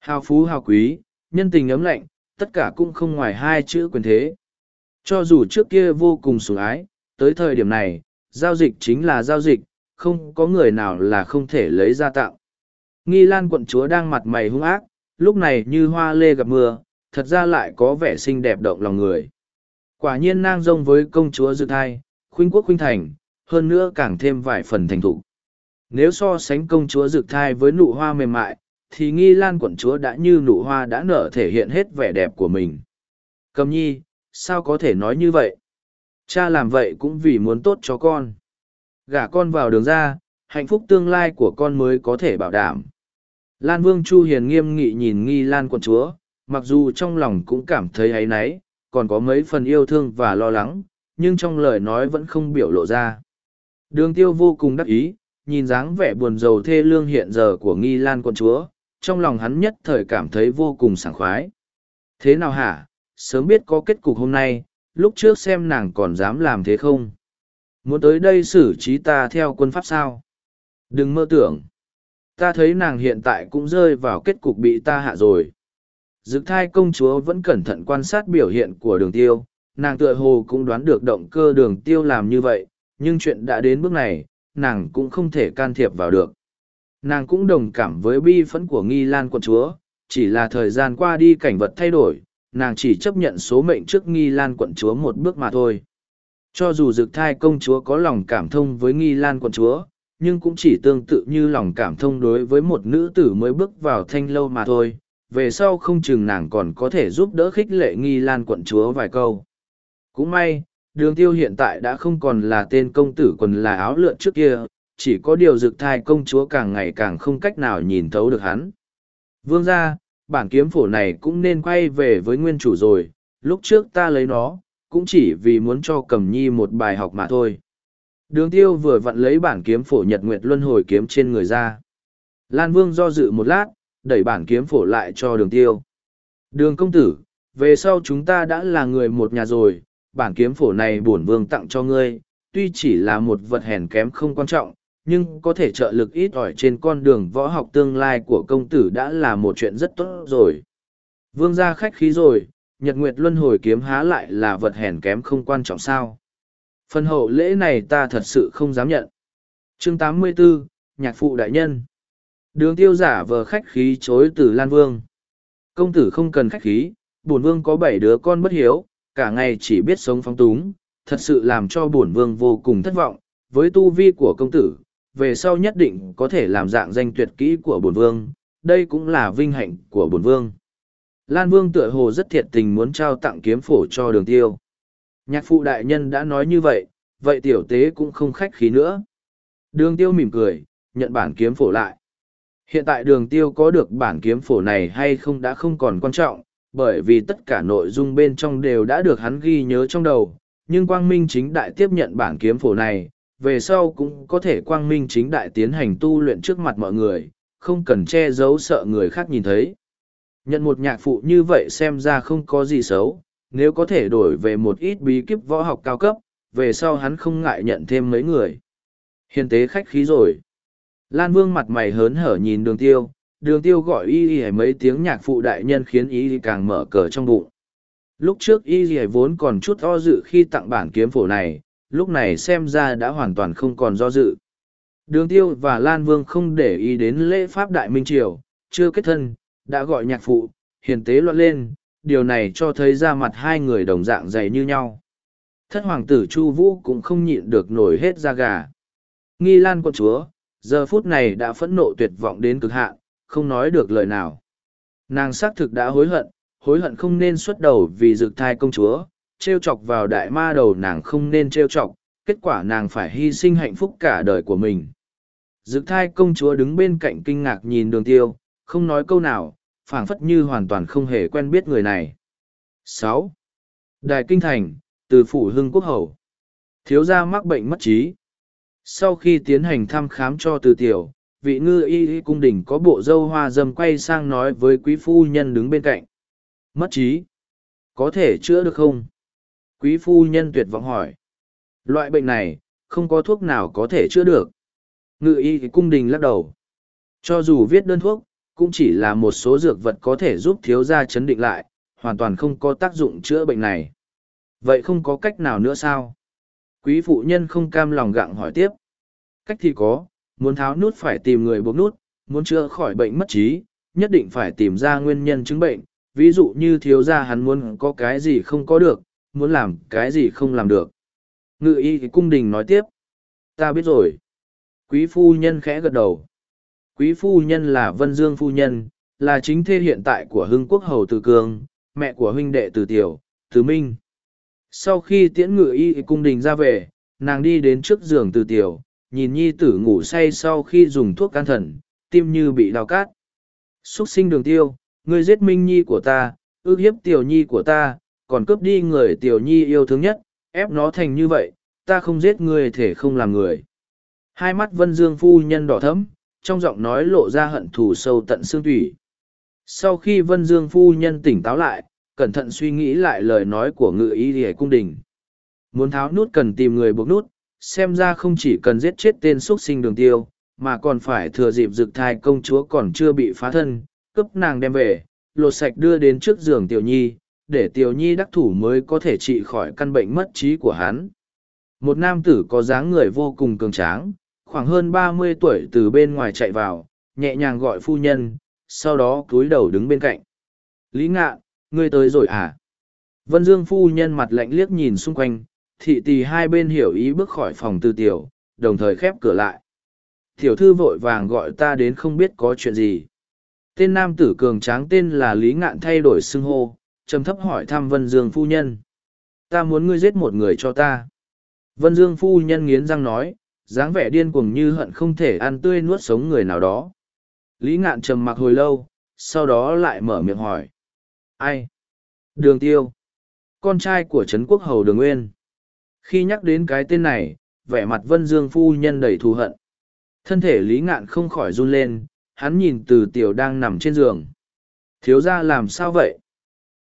Hào phú hào quý, nhân tình ấm lạnh, tất cả cũng không ngoài hai chữ quyền thế. Cho dù trước kia vô cùng sủng ái, tới thời điểm này, giao dịch chính là giao dịch, không có người nào là không thể lấy ra tạo. Nghi Lan quận chúa đang mặt mày hung ác, lúc này như hoa lê gặp mưa, thật ra lại có vẻ xinh đẹp động lòng người. Quả nhiên nang rông với công chúa dự thai, khuynh quốc khuynh thành, hơn nữa càng thêm vài phần thành thủ Nếu so sánh công chúa dự thai với nụ hoa mềm mại, thì nghi lan quận chúa đã như nụ hoa đã nở thể hiện hết vẻ đẹp của mình. Cầm nhi, sao có thể nói như vậy? Cha làm vậy cũng vì muốn tốt cho con. Gả con vào đường ra, hạnh phúc tương lai của con mới có thể bảo đảm. Lan Vương Chu Hiền nghiêm nghị nhìn nghi Lan quận chúa, mặc dù trong lòng cũng cảm thấy áy náy, còn có mấy phần yêu thương và lo lắng, nhưng trong lời nói vẫn không biểu lộ ra. Đường tiêu vô cùng đắc ý, nhìn dáng vẻ buồn rầu thê lương hiện giờ của nghi lan quận chúa, trong lòng hắn nhất thời cảm thấy vô cùng sảng khoái. Thế nào hả, sớm biết có kết cục hôm nay, lúc trước xem nàng còn dám làm thế không? Muốn tới đây xử trí ta theo quân pháp sao? Đừng mơ tưởng. Ta thấy nàng hiện tại cũng rơi vào kết cục bị ta hạ rồi. Dực thai công chúa vẫn cẩn thận quan sát biểu hiện của đường tiêu, nàng tựa hồ cũng đoán được động cơ đường tiêu làm như vậy, nhưng chuyện đã đến bước này, nàng cũng không thể can thiệp vào được. Nàng cũng đồng cảm với bi phẫn của nghi lan quận chúa, chỉ là thời gian qua đi cảnh vật thay đổi, nàng chỉ chấp nhận số mệnh trước nghi lan quận chúa một bước mà thôi. Cho dù dực thai công chúa có lòng cảm thông với nghi lan quận chúa, nhưng cũng chỉ tương tự như lòng cảm thông đối với một nữ tử mới bước vào thanh lâu mà thôi. Về sau không chừng nàng còn có thể giúp đỡ khích lệ nghi lan quận chúa vài câu. Cũng may, đường tiêu hiện tại đã không còn là tên công tử quần là áo lượn trước kia, chỉ có điều dực thai công chúa càng ngày càng không cách nào nhìn thấu được hắn. Vương ra, bản kiếm phổ này cũng nên quay về với nguyên chủ rồi, lúc trước ta lấy nó, cũng chỉ vì muốn cho cầm nhi một bài học mà thôi. Đường tiêu vừa vặn lấy bản kiếm phổ nhật nguyệt luân hồi kiếm trên người ra. Lan Vương do dự một lát, đẩy bản kiếm phổ lại cho đường tiêu. Đường công tử, về sau chúng ta đã là người một nhà rồi, bản kiếm phổ này bổn vương tặng cho ngươi, tuy chỉ là một vật hèn kém không quan trọng, nhưng có thể trợ lực ít ỏi trên con đường võ học tương lai của công tử đã là một chuyện rất tốt rồi. Vương gia khách khí rồi, Nhật Nguyệt Luân hồi kiếm há lại là vật hèn kém không quan trọng sao. Phần hậu lễ này ta thật sự không dám nhận. chương 84, Nhạc Phụ Đại Nhân Đường tiêu giả vờ khách khí chối từ Lan Vương. Công tử không cần khách khí, bổn vương có bảy đứa con bất hiếu, cả ngày chỉ biết sống phóng túng, thật sự làm cho bổn vương vô cùng thất vọng, với tu vi của công tử, về sau nhất định có thể làm dạng danh tuyệt kỹ của bổn vương, đây cũng là vinh hạnh của bổn vương. Lan Vương tựa hồ rất thiệt tình muốn trao tặng kiếm phổ cho đường tiêu. Nhạc phụ đại nhân đã nói như vậy, vậy tiểu tế cũng không khách khí nữa. Đường tiêu mỉm cười, nhận bản kiếm phổ lại. Hiện tại đường tiêu có được bản kiếm phổ này hay không đã không còn quan trọng, bởi vì tất cả nội dung bên trong đều đã được hắn ghi nhớ trong đầu, nhưng quang minh chính đại tiếp nhận bản kiếm phổ này, về sau cũng có thể quang minh chính đại tiến hành tu luyện trước mặt mọi người, không cần che giấu sợ người khác nhìn thấy. Nhận một nhạc phụ như vậy xem ra không có gì xấu, nếu có thể đổi về một ít bí kíp võ học cao cấp, về sau hắn không ngại nhận thêm mấy người. Hiền tế khách khí rồi. Lan Vương mặt mày hớn hở nhìn đường tiêu, đường tiêu gọi y y mấy tiếng nhạc phụ đại nhân khiến y càng mở cờ trong bụng. Lúc trước y y vốn còn chút do dự khi tặng bản kiếm phổ này, lúc này xem ra đã hoàn toàn không còn do dự. Đường tiêu và Lan Vương không để ý đến lễ pháp đại minh triều, chưa kết thân, đã gọi nhạc phụ, hiền tế loạn lên, điều này cho thấy ra mặt hai người đồng dạng dày như nhau. Thất hoàng tử Chu Vũ cũng không nhịn được nổi hết da gà. Nghi Lan quận chúa, giờ phút này đã phẫn nộ tuyệt vọng đến cực hạn, không nói được lời nào. Nàng xác thực đã hối hận, hối hận không nên xuất đầu vì dược thai công chúa, trêu chọc vào đại ma đầu nàng không nên trêu chọc, kết quả nàng phải hy sinh hạnh phúc cả đời của mình. Dược thai công chúa đứng bên cạnh kinh ngạc nhìn đường tiêu, không nói câu nào, phảng phất như hoàn toàn không hề quen biết người này. sáu Đài Kinh Thành, từ Phủ Hưng Quốc Hầu. Thiếu gia mắc bệnh mất trí. Sau khi tiến hành thăm khám cho từ tiểu, vị ngư y y cung đình có bộ dâu hoa dâm quay sang nói với quý phu nhân đứng bên cạnh. Mất trí. Có thể chữa được không? Quý phu nhân tuyệt vọng hỏi. Loại bệnh này, không có thuốc nào có thể chữa được. Ngự y cung đình lắc đầu. Cho dù viết đơn thuốc, cũng chỉ là một số dược vật có thể giúp thiếu gia chấn định lại, hoàn toàn không có tác dụng chữa bệnh này. Vậy không có cách nào nữa sao? Quý phụ nhân không cam lòng gặng hỏi tiếp. Cách thì có, muốn tháo nút phải tìm người buộc nút, muốn chữa khỏi bệnh mất trí, nhất định phải tìm ra nguyên nhân chứng bệnh. Ví dụ như thiếu gia hắn muốn có cái gì không có được, muốn làm cái gì không làm được. Ngự y cung đình nói tiếp. Ta biết rồi. Quý phu nhân khẽ gật đầu. Quý phu nhân là Vân Dương phu nhân, là chính thê hiện tại của Hưng Quốc Hầu Từ Cương, mẹ của huynh đệ Từ Tiểu, Từ Minh. Sau khi tiễn ngự y cung đình ra về, nàng đi đến trước giường Từ Tiểu, nhìn nhi tử ngủ say sau khi dùng thuốc can thần, tim như bị đào cát. Xuất sinh đường tiêu, ngươi giết minh nhi của ta, ước hiếp tiểu nhi của ta, còn cướp đi người tiểu nhi yêu thương nhất, ép nó thành như vậy, ta không giết ngươi thể không làm người. Hai mắt vân dương phu nhân đỏ thẫm, trong giọng nói lộ ra hận thù sâu tận xương thủy. Sau khi vân dương phu nhân tỉnh táo lại, cẩn thận suy nghĩ lại lời nói của ngự y hề cung đình. Muốn tháo nút cần tìm người buộc nút, xem ra không chỉ cần giết chết tên xuất sinh đường tiêu, mà còn phải thừa dịp rực thai công chúa còn chưa bị phá thân, cướp nàng đem về, lột sạch đưa đến trước giường tiểu nhi, để tiểu nhi đắc thủ mới có thể trị khỏi căn bệnh mất trí của hắn. Một nam tử có dáng người vô cùng cường tráng, khoảng hơn ba mươi tuổi từ bên ngoài chạy vào, nhẹ nhàng gọi phu nhân, sau đó cúi đầu đứng bên cạnh. Lý ngạ, ngươi tới rồi à? Vân Dương phu nhân mặt lạnh liếc nhìn xung quanh, thị tỳ hai bên hiểu ý bước khỏi phòng tư tiểu, đồng thời khép cửa lại. Tiểu thư vội vàng gọi ta đến không biết có chuyện gì. Tên nam tử cường tráng tên là Lý Ngạn thay đổi xưng hô, trầm thấp hỏi thăm Vân Dương phu nhân. Ta muốn ngươi giết một người cho ta. Vân Dương phu nhân nghiến răng nói, dáng vẻ điên cuồng như hận không thể ăn tươi nuốt sống người nào đó. Lý Ngạn trầm mặc hồi lâu, sau đó lại mở miệng hỏi. Ai? Đường Tiêu. Con trai của Trấn Quốc Hầu Đường Nguyên. Khi nhắc đến cái tên này, vẻ mặt Vân Dương phu nhân đầy thù hận. Thân thể Lý Ngạn không khỏi run lên, hắn nhìn từ tiểu đang nằm trên giường. Thiếu ra làm sao vậy?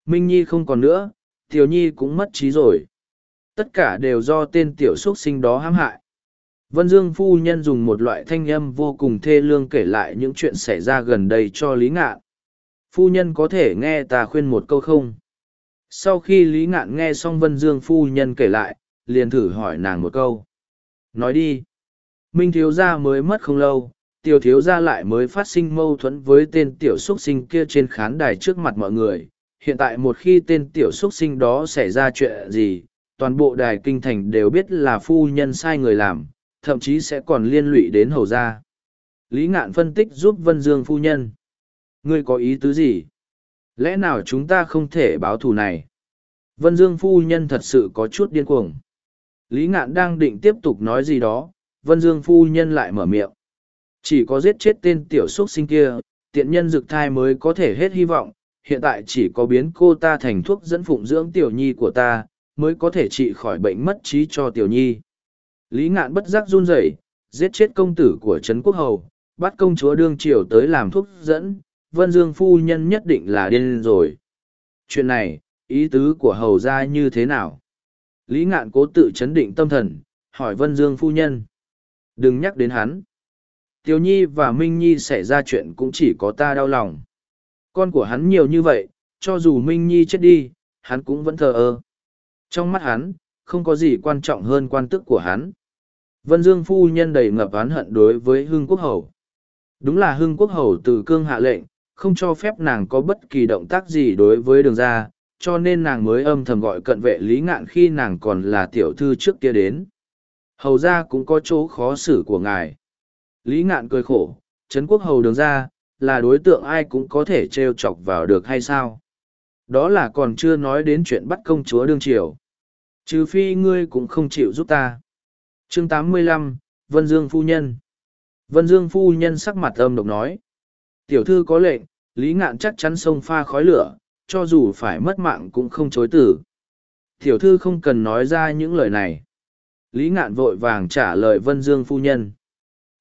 Minh Nhi không còn nữa, Tiểu Nhi cũng mất trí rồi. Tất cả đều do tên tiểu xuất sinh đó hãm hại. Vân Dương phu nhân dùng một loại thanh âm vô cùng thê lương kể lại những chuyện xảy ra gần đây cho Lý Ngạn. Phu nhân có thể nghe ta khuyên một câu không? Sau khi Lý Ngạn nghe xong Vân Dương phu nhân kể lại, liền thử hỏi nàng một câu. Nói đi. Minh thiếu gia mới mất không lâu, tiểu thiếu gia lại mới phát sinh mâu thuẫn với tên tiểu xuất sinh kia trên khán đài trước mặt mọi người. Hiện tại một khi tên tiểu xuất sinh đó xảy ra chuyện gì, toàn bộ đài kinh thành đều biết là phu nhân sai người làm, thậm chí sẽ còn liên lụy đến hầu gia. Lý ngạn phân tích giúp Vân Dương phu nhân. Ngươi có ý tứ gì? Lẽ nào chúng ta không thể báo thù này? Vân Dương phu nhân thật sự có chút điên cuồng. Lý ngạn đang định tiếp tục nói gì đó, Vân Dương phu nhân lại mở miệng. Chỉ có giết chết tên tiểu xuất sinh kia, tiện nhân dực thai mới có thể hết hy vọng, hiện tại chỉ có biến cô ta thành thuốc dẫn phụng dưỡng tiểu nhi của ta, mới có thể trị khỏi bệnh mất trí cho tiểu nhi. Lý ngạn bất giác run rẩy, giết chết công tử của Trấn Quốc Hầu, bắt công chúa đương triều tới làm thuốc dẫn, Vân Dương phu nhân nhất định là điên rồi. Chuyện này, ý tứ của hầu ra như thế nào? Lý ngạn cố tự chấn định tâm thần, hỏi Vân Dương phu nhân. Đừng nhắc đến hắn. Tiểu Nhi và Minh Nhi xảy ra chuyện cũng chỉ có ta đau lòng. Con của hắn nhiều như vậy, cho dù Minh Nhi chết đi, hắn cũng vẫn thờ ơ. Trong mắt hắn, không có gì quan trọng hơn quan tức của hắn. Vân Dương phu nhân đầy ngập oán hận đối với Hưng Quốc Hầu. Đúng là Hưng Quốc Hầu từ cương hạ lệnh, không cho phép nàng có bất kỳ động tác gì đối với đường ra, cho nên nàng mới âm thầm gọi cận vệ lý ngạn khi nàng còn là tiểu thư trước kia đến. Hầu ra cũng có chỗ khó xử của ngài. Lý ngạn cười khổ, Trấn quốc hầu đường ra, là đối tượng ai cũng có thể trêu chọc vào được hay sao? Đó là còn chưa nói đến chuyện bắt công chúa đương triều. Trừ phi ngươi cũng không chịu giúp ta chương 85, Vân Dương Phu Nhân Vân Dương Phu Nhân sắc mặt âm độc nói. Tiểu thư có lệnh, Lý Ngạn chắc chắn sông pha khói lửa, cho dù phải mất mạng cũng không chối tử. Tiểu thư không cần nói ra những lời này. Lý Ngạn vội vàng trả lời Vân Dương Phu Nhân.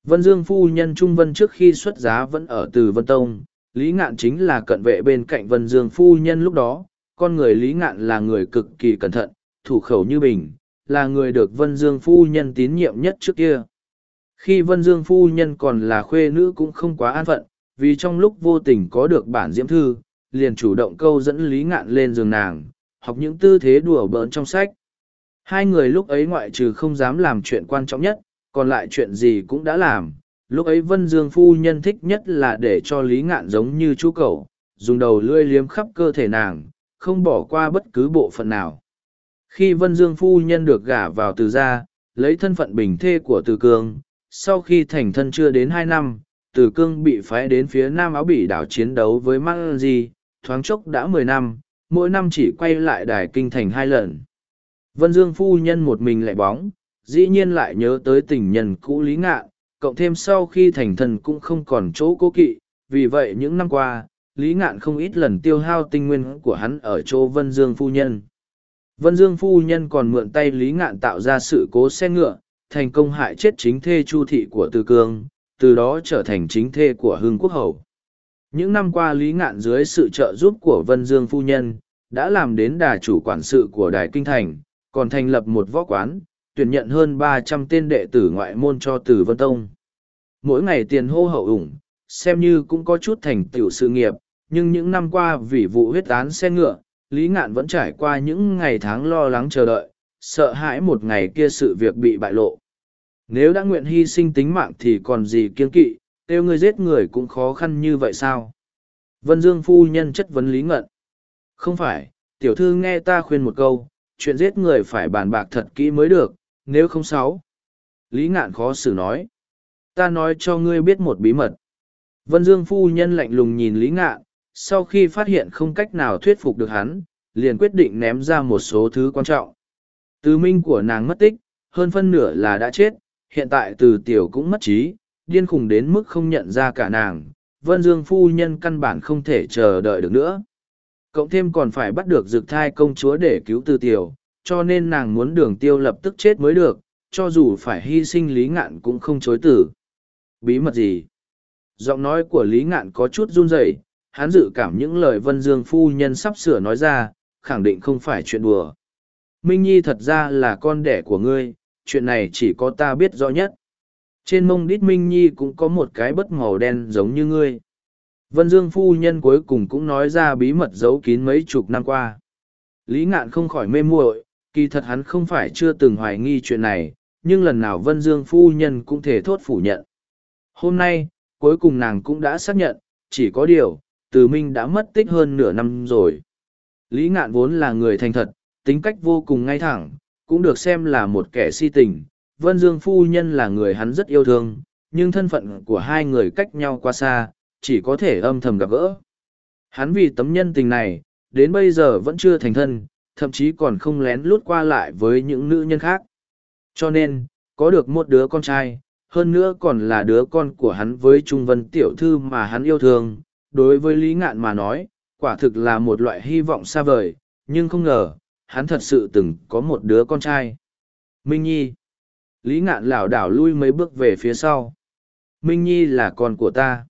Vân Dương Phu Nhân Trung Vân trước khi xuất giá vẫn ở từ Vân Tông, Lý Ngạn chính là cận vệ bên cạnh Vân Dương Phu Nhân lúc đó, con người Lý Ngạn là người cực kỳ cẩn thận, thủ khẩu như bình, là người được Vân Dương Phu Nhân tín nhiệm nhất trước kia. Khi Vân Dương Phu Nhân còn là khuê nữ cũng không quá an phận, vì trong lúc vô tình có được bản diễm thư, liền chủ động câu dẫn Lý Ngạn lên giường nàng, học những tư thế đùa bỡn trong sách. Hai người lúc ấy ngoại trừ không dám làm chuyện quan trọng nhất, còn lại chuyện gì cũng đã làm. Lúc ấy Vân Dương Phu Nhân thích nhất là để cho Lý Ngạn giống như chú cậu, dùng đầu lươi liếm khắp cơ thể nàng, không bỏ qua bất cứ bộ phận nào. Khi Vân Dương Phu Nhân được gả vào từ gia, lấy thân phận bình thê của Từ Cương, sau khi thành thân chưa đến hai năm, Từ Cương bị phái đến phía Nam Áo Bỉ đảo chiến đấu với Mang Di, thoáng chốc đã mười năm, mỗi năm chỉ quay lại đài kinh thành hai lần. Vân Dương Phu Nhân một mình lại bóng, dĩ nhiên lại nhớ tới tình nhân cũ Lý Ngạn, cộng thêm sau khi thành thân cũng không còn chỗ cố kỵ, vì vậy những năm qua, Lý Ngạn không ít lần tiêu hao tinh nguyên của hắn ở chỗ Vân Dương Phu Nhân. Vân Dương Phu Nhân còn mượn tay Lý Ngạn tạo ra sự cố xe ngựa, thành công hại chết chính thê Chu Thị của Từ Cương, từ đó trở thành chính thê của Hưng Quốc Hầu. Những năm qua Lý Ngạn dưới sự trợ giúp của Vân Dương Phu Nhân, đã làm đến đà chủ quản sự của Đài Kinh Thành, còn thành lập một võ quán, tuyển nhận hơn ba trăm tên đệ tử ngoại môn cho Từ Vân Tông. Mỗi ngày tiền hô hậu ủng, xem như cũng có chút thành tựu sự nghiệp, nhưng những năm qua vì vụ huyết án xe ngựa, Lý Ngạn vẫn trải qua những ngày tháng lo lắng chờ đợi, sợ hãi một ngày kia sự việc bị bại lộ. Nếu đã nguyện hy sinh tính mạng thì còn gì kiên kỵ, tiêu người giết người cũng khó khăn như vậy sao? Vân Dương phu nhân chất vấn Lý Ngạn. Không phải, tiểu thư nghe ta khuyên một câu, chuyện giết người phải bàn bạc thật kỹ mới được, nếu không sáu. Lý ngạn khó xử nói. Ta nói cho ngươi biết một bí mật. Vân Dương phu nhân lạnh lùng nhìn Lý ngạn, sau khi phát hiện không cách nào thuyết phục được hắn, liền quyết định ném ra một số thứ quan trọng. Từ minh của nàng mất tích, hơn phân nửa là đã chết, hiện tại từ tiểu cũng mất trí, điên khùng đến mức không nhận ra cả nàng. Vân Dương phu nhân căn bản không thể chờ đợi được nữa. Cộng thêm còn phải bắt được dược thai công chúa để cứu từ tiểu, cho nên nàng muốn đường tiêu lập tức chết mới được, cho dù phải hy sinh lý ngạn cũng không chối tử. Bí mật gì? Giọng nói của lý ngạn có chút run rẩy, hắn dự cảm những lời vân dương phu nhân sắp sửa nói ra, khẳng định không phải chuyện đùa. Minh Nhi thật ra là con đẻ của ngươi, chuyện này chỉ có ta biết rõ nhất. Trên mông đít Minh Nhi cũng có một cái bất màu đen giống như ngươi. Vân Dương phu nhân cuối cùng cũng nói ra bí mật giấu kín mấy chục năm qua. Lý ngạn không khỏi mê muội, kỳ thật hắn không phải chưa từng hoài nghi chuyện này, nhưng lần nào Vân Dương phu nhân cũng thể thốt phủ nhận. Hôm nay, cuối cùng nàng cũng đã xác nhận, chỉ có điều, từ minh đã mất tích hơn nửa năm rồi. Lý ngạn vốn là người thành thật, tính cách vô cùng ngay thẳng, cũng được xem là một kẻ si tình. Vân Dương phu nhân là người hắn rất yêu thương, nhưng thân phận của hai người cách nhau quá xa, chỉ có thể âm thầm gặp gỡ. Hắn vì tấm nhân tình này, đến bây giờ vẫn chưa thành thân, thậm chí còn không lén lút qua lại với những nữ nhân khác. Cho nên, có được một đứa con trai, hơn nữa còn là đứa con của hắn với Trung Vân Tiểu Thư mà hắn yêu thương, đối với Lý Ngạn mà nói, quả thực là một loại hy vọng xa vời, nhưng không ngờ, hắn thật sự từng có một đứa con trai. Minh Nhi Lý Ngạn lảo đảo lui mấy bước về phía sau. Minh Nhi là con của ta.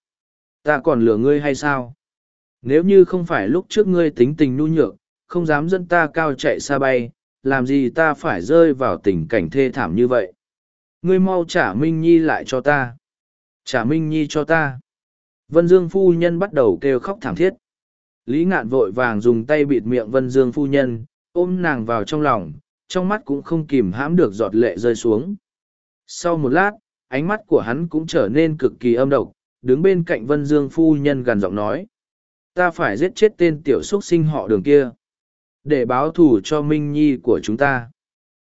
Ta còn lừa ngươi hay sao? Nếu như không phải lúc trước ngươi tính tình nhu nhược, không dám dẫn ta cao chạy xa bay, làm gì ta phải rơi vào tình cảnh thê thảm như vậy. Ngươi mau trả Minh Nhi lại cho ta. Trả Minh Nhi cho ta. Vân Dương phu nhân bắt đầu kêu khóc thảm thiết. Lý ngạn vội vàng dùng tay bịt miệng Vân Dương phu nhân, ôm nàng vào trong lòng, trong mắt cũng không kìm hãm được giọt lệ rơi xuống. Sau một lát, ánh mắt của hắn cũng trở nên cực kỳ âm độc, đứng bên cạnh Vân Dương phu nhân gần giọng nói. Ta phải giết chết tên tiểu xuất sinh họ đường kia. để báo thù cho minh nhi của chúng ta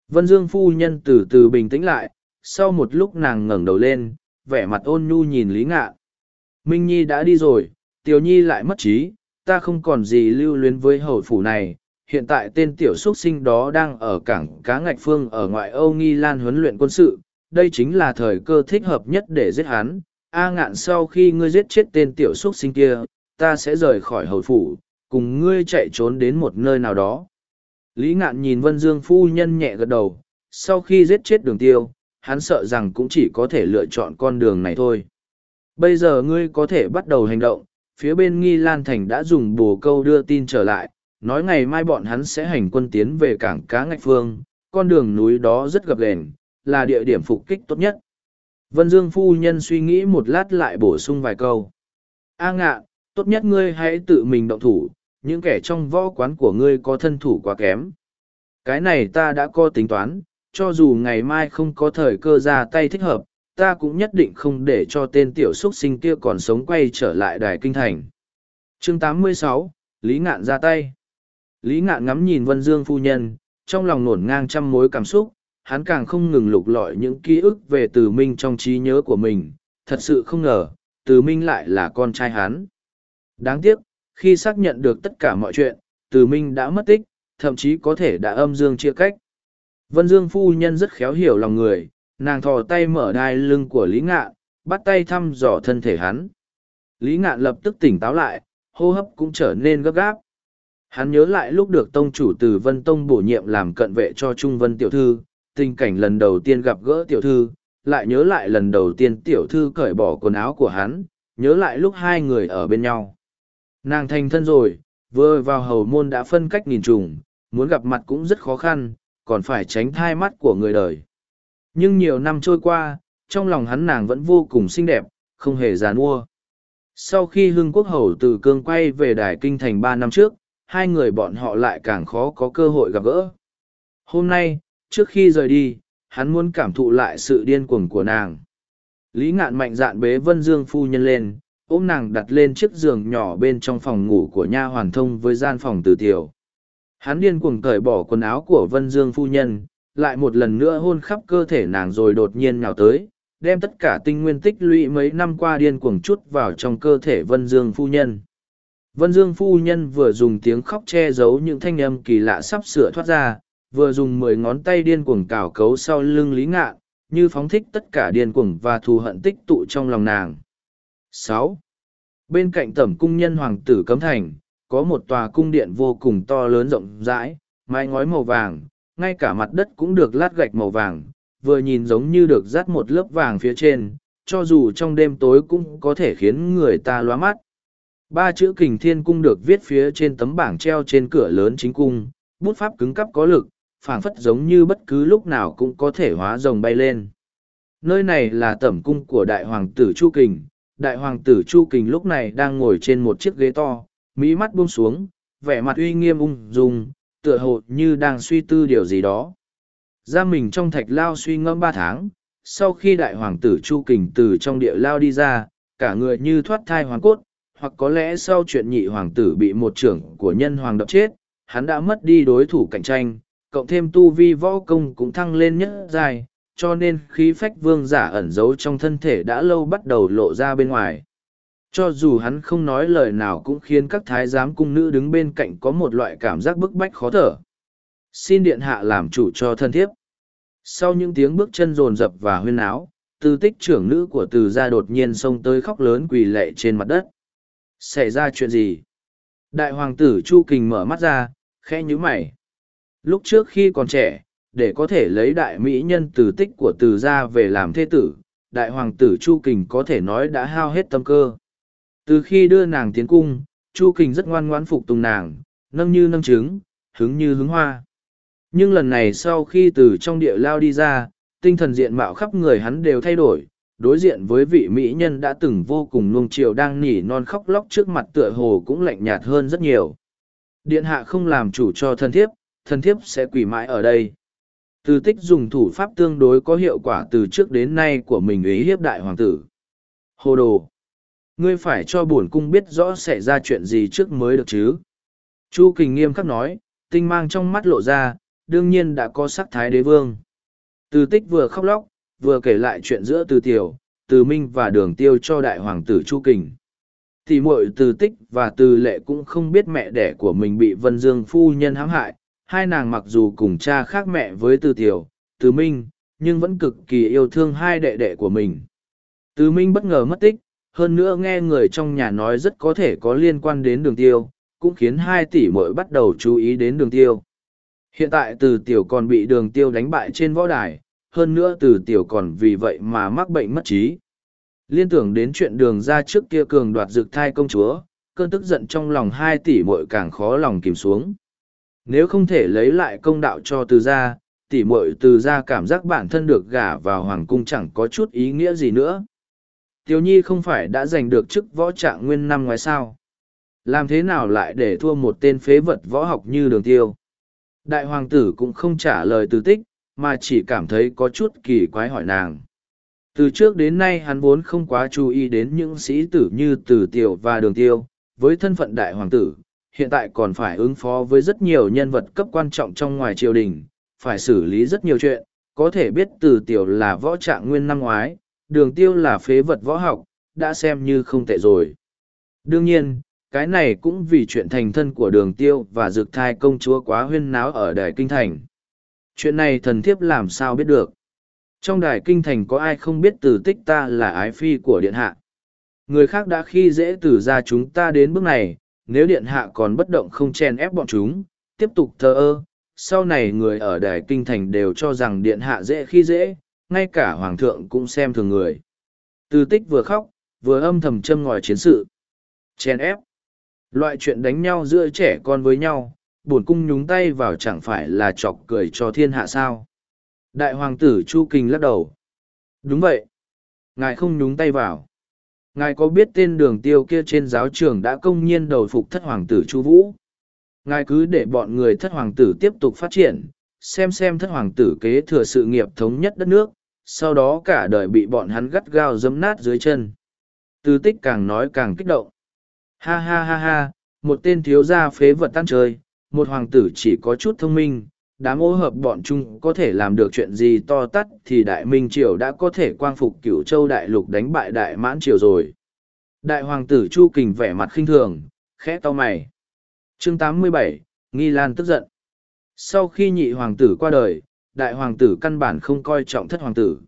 vân dương phu nhân từ từ bình tĩnh lại sau một lúc nàng ngẩng đầu lên vẻ mặt ôn nhu nhìn lý ngạn minh nhi đã đi rồi, tiểu nhi lại mất trí, ta không còn gì lưu luyến với hầu phủ này. Hiện tại tên tiểu xuất sinh đó đang ở cảng cá ngạch phương ở ngoại âu nghi lan huấn luyện quân sự. Đây chính là thời cơ thích hợp nhất để giết hắn. A ngạn, sau khi ngươi giết chết tên tiểu xuất sinh kia, ta sẽ rời khỏi hầu phủ, cùng ngươi chạy trốn đến một nơi nào đó. Lý ngạn nhìn vân dương phu nhân nhẹ gật đầu. Sau khi giết chết đường tiêu, hắn sợ rằng cũng chỉ có thể lựa chọn con đường này thôi bây giờ ngươi có thể bắt đầu hành động. Phía bên nghi lan thành đã dùng bồ câu đưa tin trở lại, nói ngày mai bọn hắn sẽ hành quân tiến về cảng cá ngạch phương, con đường núi đó rất gập ghềnh, là địa điểm phục kích tốt nhất. Vân dương phu nhân suy nghĩ một lát lại bổ sung vài câu. A ngạ, tốt nhất ngươi hãy tự mình động thủ, những kẻ trong võ quán của ngươi có thân thủ quá kém. Cái này ta đã có tính toán, cho dù ngày mai không có thời cơ ra tay thích hợp ta cũng nhất định không để cho tên tiểu x u ấ t sinh kia còn sống quay trở lại đài kinh thành. Chương 86, lý ngạn ra tay. Lý ngạn ngắm nhìn vân dương phu nhân trong lòng nổn ngang trăm mối cảm xúc hắn càng không ngừng lục lọi những ký ức về từ minh trong trí nhớ của mình thật sự không ngờ từ minh lại là con trai hắn. Đáng tiếc khi xác nhận được tất cả mọi chuyện từ minh đã mất tích thậm chí có thể đã âm dương chia cách. Vân dương phu nhân rất khéo hiểu lòng người nàng thò tay mở đai lưng của lý ngạn, bắt tay thăm dò thân thể hắn. Lý ngạn lập tức tỉnh táo lại, hô hấp cũng trở nên gấp gáp. Hắn nhớ lại lúc được tông chủ từ vân tông bổ nhiệm làm cận vệ cho trung vân tiểu thư, tình cảnh lần đầu tiên gặp gỡ tiểu thư, lại nhớ lại lần đầu tiên tiểu thư cởi bỏ quần áo của hắn, nhớ lại lúc hai người ở bên nhau. Nàng thành thân rồi, vừa vào hầu môn đã phân cách nghìn trùng, muốn gặp mặt cũng rất khó khăn, còn phải tránh thai mắt của người đời nhưng nhiều năm trôi qua, trong lòng hắn nàng vẫn vô cùng xinh đẹp, không hề giàn mua sau khi hưng quốc hầu từ cương quay về đài kinh thành ba năm trước, hai người bọn họ lại càng khó có cơ hội gặp gỡ. Hôm nay, trước khi rời đi, hắn muốn cảm thụ lại sự điên cuồng của nàng. Lý ngạn mạnh dạn bế vân dương phu nhân lên, ôm nàng đặt lên chiếc giường nhỏ bên trong phòng ngủ của nha hoàn thông với gian phòng từ tiểu. Hắn điên cuồng cởi bỏ quần áo của vân dương phu nhân lại một lần nữa hôn khắp cơ thể nàng rồi đột nhiên nhào tới, đem tất cả tinh nguyên tích lũy mấy năm qua điên cuồng chút vào trong cơ thể vân dương phu nhân. Vân dương phu nhân vừa dùng tiếng khóc che giấu những thanh âm kỳ lạ sắp sửa thoát ra, vừa dùng mười ngón tay điên cuồng cào cấu sau lưng lý ngạn, như phóng thích tất cả điên cuồng và thù hận tích tụ trong lòng nàng. Sáu. Bên cạnh tẩm cung nhân hoàng tử cấm thành, có một tòa cung điện vô cùng to lớn rộng rãi, mái ngói màu vàng ngay cả mặt đất cũng được lát gạch màu vàng, vừa nhìn giống như được dát một lớp vàng phía trên, cho dù trong đêm tối cũng có thể khiến người ta loa mắt. Ba chữ kình thiên cung được viết phía trên tấm bảng treo trên cửa lớn chính cung, bút pháp cứng cắp có lực, phảng phất giống như bất cứ lúc nào cũng có thể hóa rồng bay lên. Nơi này là tẩm cung của đại hoàng tử chu kình. Đại hoàng tử chu kình lúc này đang ngồi trên một chiếc ghế to, mỹ mắt buông xuống, vẻ mặt uy nghiêm ung dung tựa hồ như đang suy tư điều gì đó ra mình trong thạch lao suy ngẫm ba tháng, sau khi đại hoàng tử chu kình từ trong địa lao đi ra, cả người như thoát thai hoàng cốt, hoặc có lẽ sau chuyện nhị hoàng tử bị một trưởng của nhân hoàng đập chết, hắn đã mất đi đối thủ cạnh tranh, cộng thêm tu vi võ công cũng thăng lên nhất dài cho nên khí phách vương giả ẩn giấu trong thân thể đã lâu bắt đầu lộ ra bên ngoài. Cho dù hắn không nói lời nào cũng khiến các thái giám cung nữ đứng bên cạnh có một loại cảm giác bức bách khó thở. Xin điện hạ làm chủ cho thân thiếp. Sau những tiếng bước chân rồn rập và huyên áo, tư tích trưởng nữ của từ gia đột nhiên xông tới khóc lớn quỳ lệ trên mặt đất. Xảy ra chuyện gì? Đại hoàng tử Chu Kình mở mắt ra, khẽ nhíu mày. Lúc trước khi còn trẻ, để có thể lấy đại mỹ nhân từ tích của từ gia về làm thế tử, đại hoàng tử Chu Kình có thể nói đã hao hết tâm cơ. Từ khi đưa nàng tiến cung, Chu Kình rất ngoan ngoãn phục tùng nàng, nâng như nâng trứng, hứng như hứng hoa. Nhưng lần này sau khi từ trong địa lao đi ra, tinh thần diện mạo khắp người hắn đều thay đổi, đối diện với vị mỹ nhân đã từng vô cùng nuông chiều đang nỉ non khóc lóc trước mặt tựa hồ cũng lạnh nhạt hơn rất nhiều. Điện hạ không làm chủ cho thân thiếp, thân thiếp sẽ quỷ mãi ở đây. Từ tích dùng thủ pháp tương đối có hiệu quả từ trước đến nay của mình ý hiếp đại hoàng tử. Hồ đồ! Ngươi phải cho bổn cung biết rõ xảy ra chuyện gì trước mới được chứ. Chu Kình nghiêm khắc nói, tinh mang trong mắt lộ ra, đương nhiên đã có sắc thái đế vương. Từ tích vừa khóc lóc, vừa kể lại chuyện giữa từ tiểu, từ minh và đường tiêu cho đại hoàng tử Chu Kình. Thì muội từ tích và từ lệ cũng không biết mẹ đẻ của mình bị Vân Dương phu nhân hãm hại, hai nàng mặc dù cùng cha khác mẹ với từ tiểu, từ minh, nhưng vẫn cực kỳ yêu thương hai đệ đệ của mình. Từ minh bất ngờ mất tích, hơn nữa nghe người trong nhà nói rất có thể có liên quan đến đường tiêu, cũng khiến hai tỷ muội bắt đầu chú ý đến đường tiêu. Hiện tại từ tiểu còn bị đường tiêu đánh bại trên võ đài, hơn nữa từ tiểu còn vì vậy mà mắc bệnh mất trí. Liên tưởng đến chuyện đường ra trước kia cường đoạt dược thai công chúa, cơn tức giận trong lòng hai tỷ muội càng khó lòng kìm xuống. Nếu không thể lấy lại công đạo cho từ gia, tỷ muội từ gia cảm giác bản thân được gả vào hoàng cung chẳng có chút ý nghĩa gì nữa. Tiểu nhi không phải đã giành được chức võ trạng nguyên năm ngoái sao. Làm thế nào lại để thua một tên phế vật võ học như đường tiêu? Đại hoàng tử cũng không trả lời từ tích, mà chỉ cảm thấy có chút kỳ quái hỏi nàng. Từ trước đến nay hắn vốn không quá chú ý đến những sĩ tử như Tử Tiểu và Đường Tiêu, với thân phận đại hoàng tử, hiện tại còn phải ứng phó với rất nhiều nhân vật cấp quan trọng trong ngoài triều đình, phải xử lý rất nhiều chuyện, có thể biết Tử Tiểu là võ trạng nguyên năm ngoái, Đường Tiêu là phế vật võ học, đã xem như không tệ rồi. Đương nhiên, cái này cũng vì chuyện thành thân của Đường Tiêu và Dược Thai công chúa quá huyên náo ở Đài Kinh Thành. Chuyện này thần thiếp làm sao biết được. Trong đài kinh thành có ai không biết từ tích ta là ái phi của điện hạ. Người khác đã khi dễ từ ra chúng ta đến bước này, nếu điện hạ còn bất động không chen ép bọn chúng, tiếp tục thờ ơ. Sau này người ở đài kinh thành đều cho rằng điện hạ dễ khi dễ, ngay cả hoàng thượng cũng xem thường người. Từ tích vừa khóc, vừa âm thầm châm ngòi chiến sự. Chèn ép. Loại chuyện đánh nhau giữa trẻ con với nhau, bổn cung nhúng tay vào chẳng phải là chọc cười cho thiên hạ sao. Đại hoàng tử Chu Kinh lắc đầu. Đúng vậy. Ngài không nhúng tay vào. Ngài có biết tên đường tiêu kia trên giáo trường đã công nhiên đầu phục thất hoàng tử Chu Vũ? Ngài cứ để bọn người thất hoàng tử tiếp tục phát triển, xem xem thất hoàng tử kế thừa sự nghiệp thống nhất đất nước, sau đó cả đời bị bọn hắn gắt gao giấm nát dưới chân. Từ tích càng nói càng kích động. Ha ha ha ha, một tên thiếu gia phế vật tan trời, một hoàng tử chỉ có chút thông minh, đám ô hợp bọn chúng có thể làm được chuyện gì to tắt thì đại minh triều đã có thể quang phục cửu châu đại lục đánh bại đại mãn triều rồi đại hoàng tử chu kình vẻ mặt khinh thường khẽ to mày chương 87, nghi lan tức giận sau khi nhị hoàng tử qua đời đại hoàng tử căn bản không coi trọng thất hoàng tử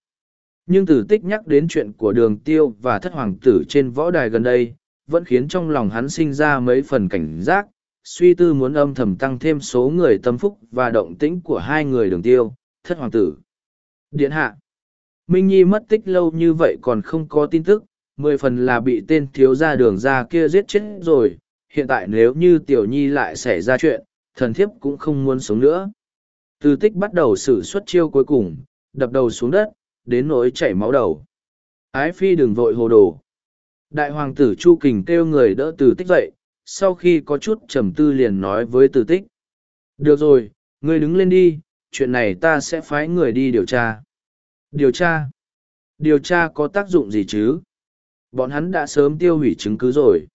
nhưng tử tích nhắc đến chuyện của đường tiêu và thất hoàng tử trên võ đài gần đây vẫn khiến trong lòng hắn sinh ra mấy phần cảnh giác suy tư muốn âm thầm tăng thêm số người tâm phúc và động tĩnh của hai người đường tiêu, thất hoàng tử. Điện hạ. Minh Nhi mất tích lâu như vậy còn không có tin tức, mười phần là bị tên thiếu gia đường ra kia giết chết rồi, hiện tại nếu như tiểu nhi lại xảy ra chuyện, thần thiếp cũng không muốn sống nữa. Từ tích bắt đầu sử xuất chiêu cuối cùng, đập đầu xuống đất, đến nỗi chảy máu đầu. Ái phi đừng vội hồ đồ. Đại hoàng tử Chu Kình kêu người đỡ từ tích dậy, sau khi có chút trầm tư liền nói với tử tích. Được rồi, ngươi đứng lên đi, chuyện này ta sẽ phái người đi điều tra. Điều tra? Điều tra có tác dụng gì chứ? Bọn hắn đã sớm tiêu hủy chứng cứ rồi.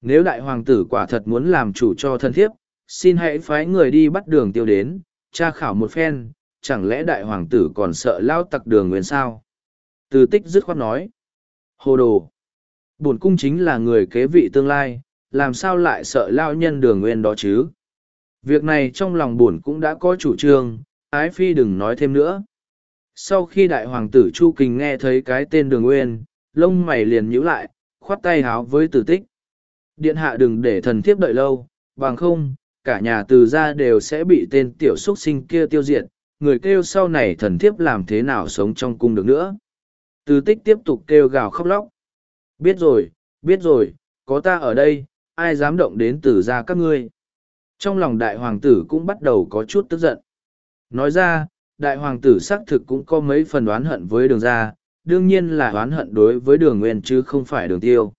Nếu đại hoàng tử quả thật muốn làm chủ cho thân thiếp, xin hãy phái người đi bắt đường tiêu đến, tra khảo một phen, chẳng lẽ đại hoàng tử còn sợ lao tặc đường nguyên sao? Từ tích dứt khoát nói. Hồ đồ! Bổn cung chính là người kế vị tương lai, làm sao lại sợ lao nhân đường nguyên đó chứ? Việc này trong lòng bổn cũng đã có chủ trương, ái phi đừng nói thêm nữa. Sau khi đại hoàng tử Chu Kình nghe thấy cái tên đường nguyên, lông mày liền nhíu lại, khoát tay háo với tử tích. Điện hạ đừng để thần thiếp đợi lâu, bằng không, cả nhà từ gia đều sẽ bị tên tiểu xuất sinh kia tiêu diệt, người kêu sau này thần thiếp làm thế nào sống trong cung được nữa. Từ tích tiếp tục kêu gào khóc lóc. Biết rồi, biết rồi, có ta ở đây, ai dám động đến từ gia các ngươi. Trong lòng đại hoàng tử cũng bắt đầu có chút tức giận. Nói ra, đại hoàng tử xác thực cũng có mấy phần oán hận với đường gia, đương nhiên là oán hận đối với đường nguyên chứ không phải đường tiêu.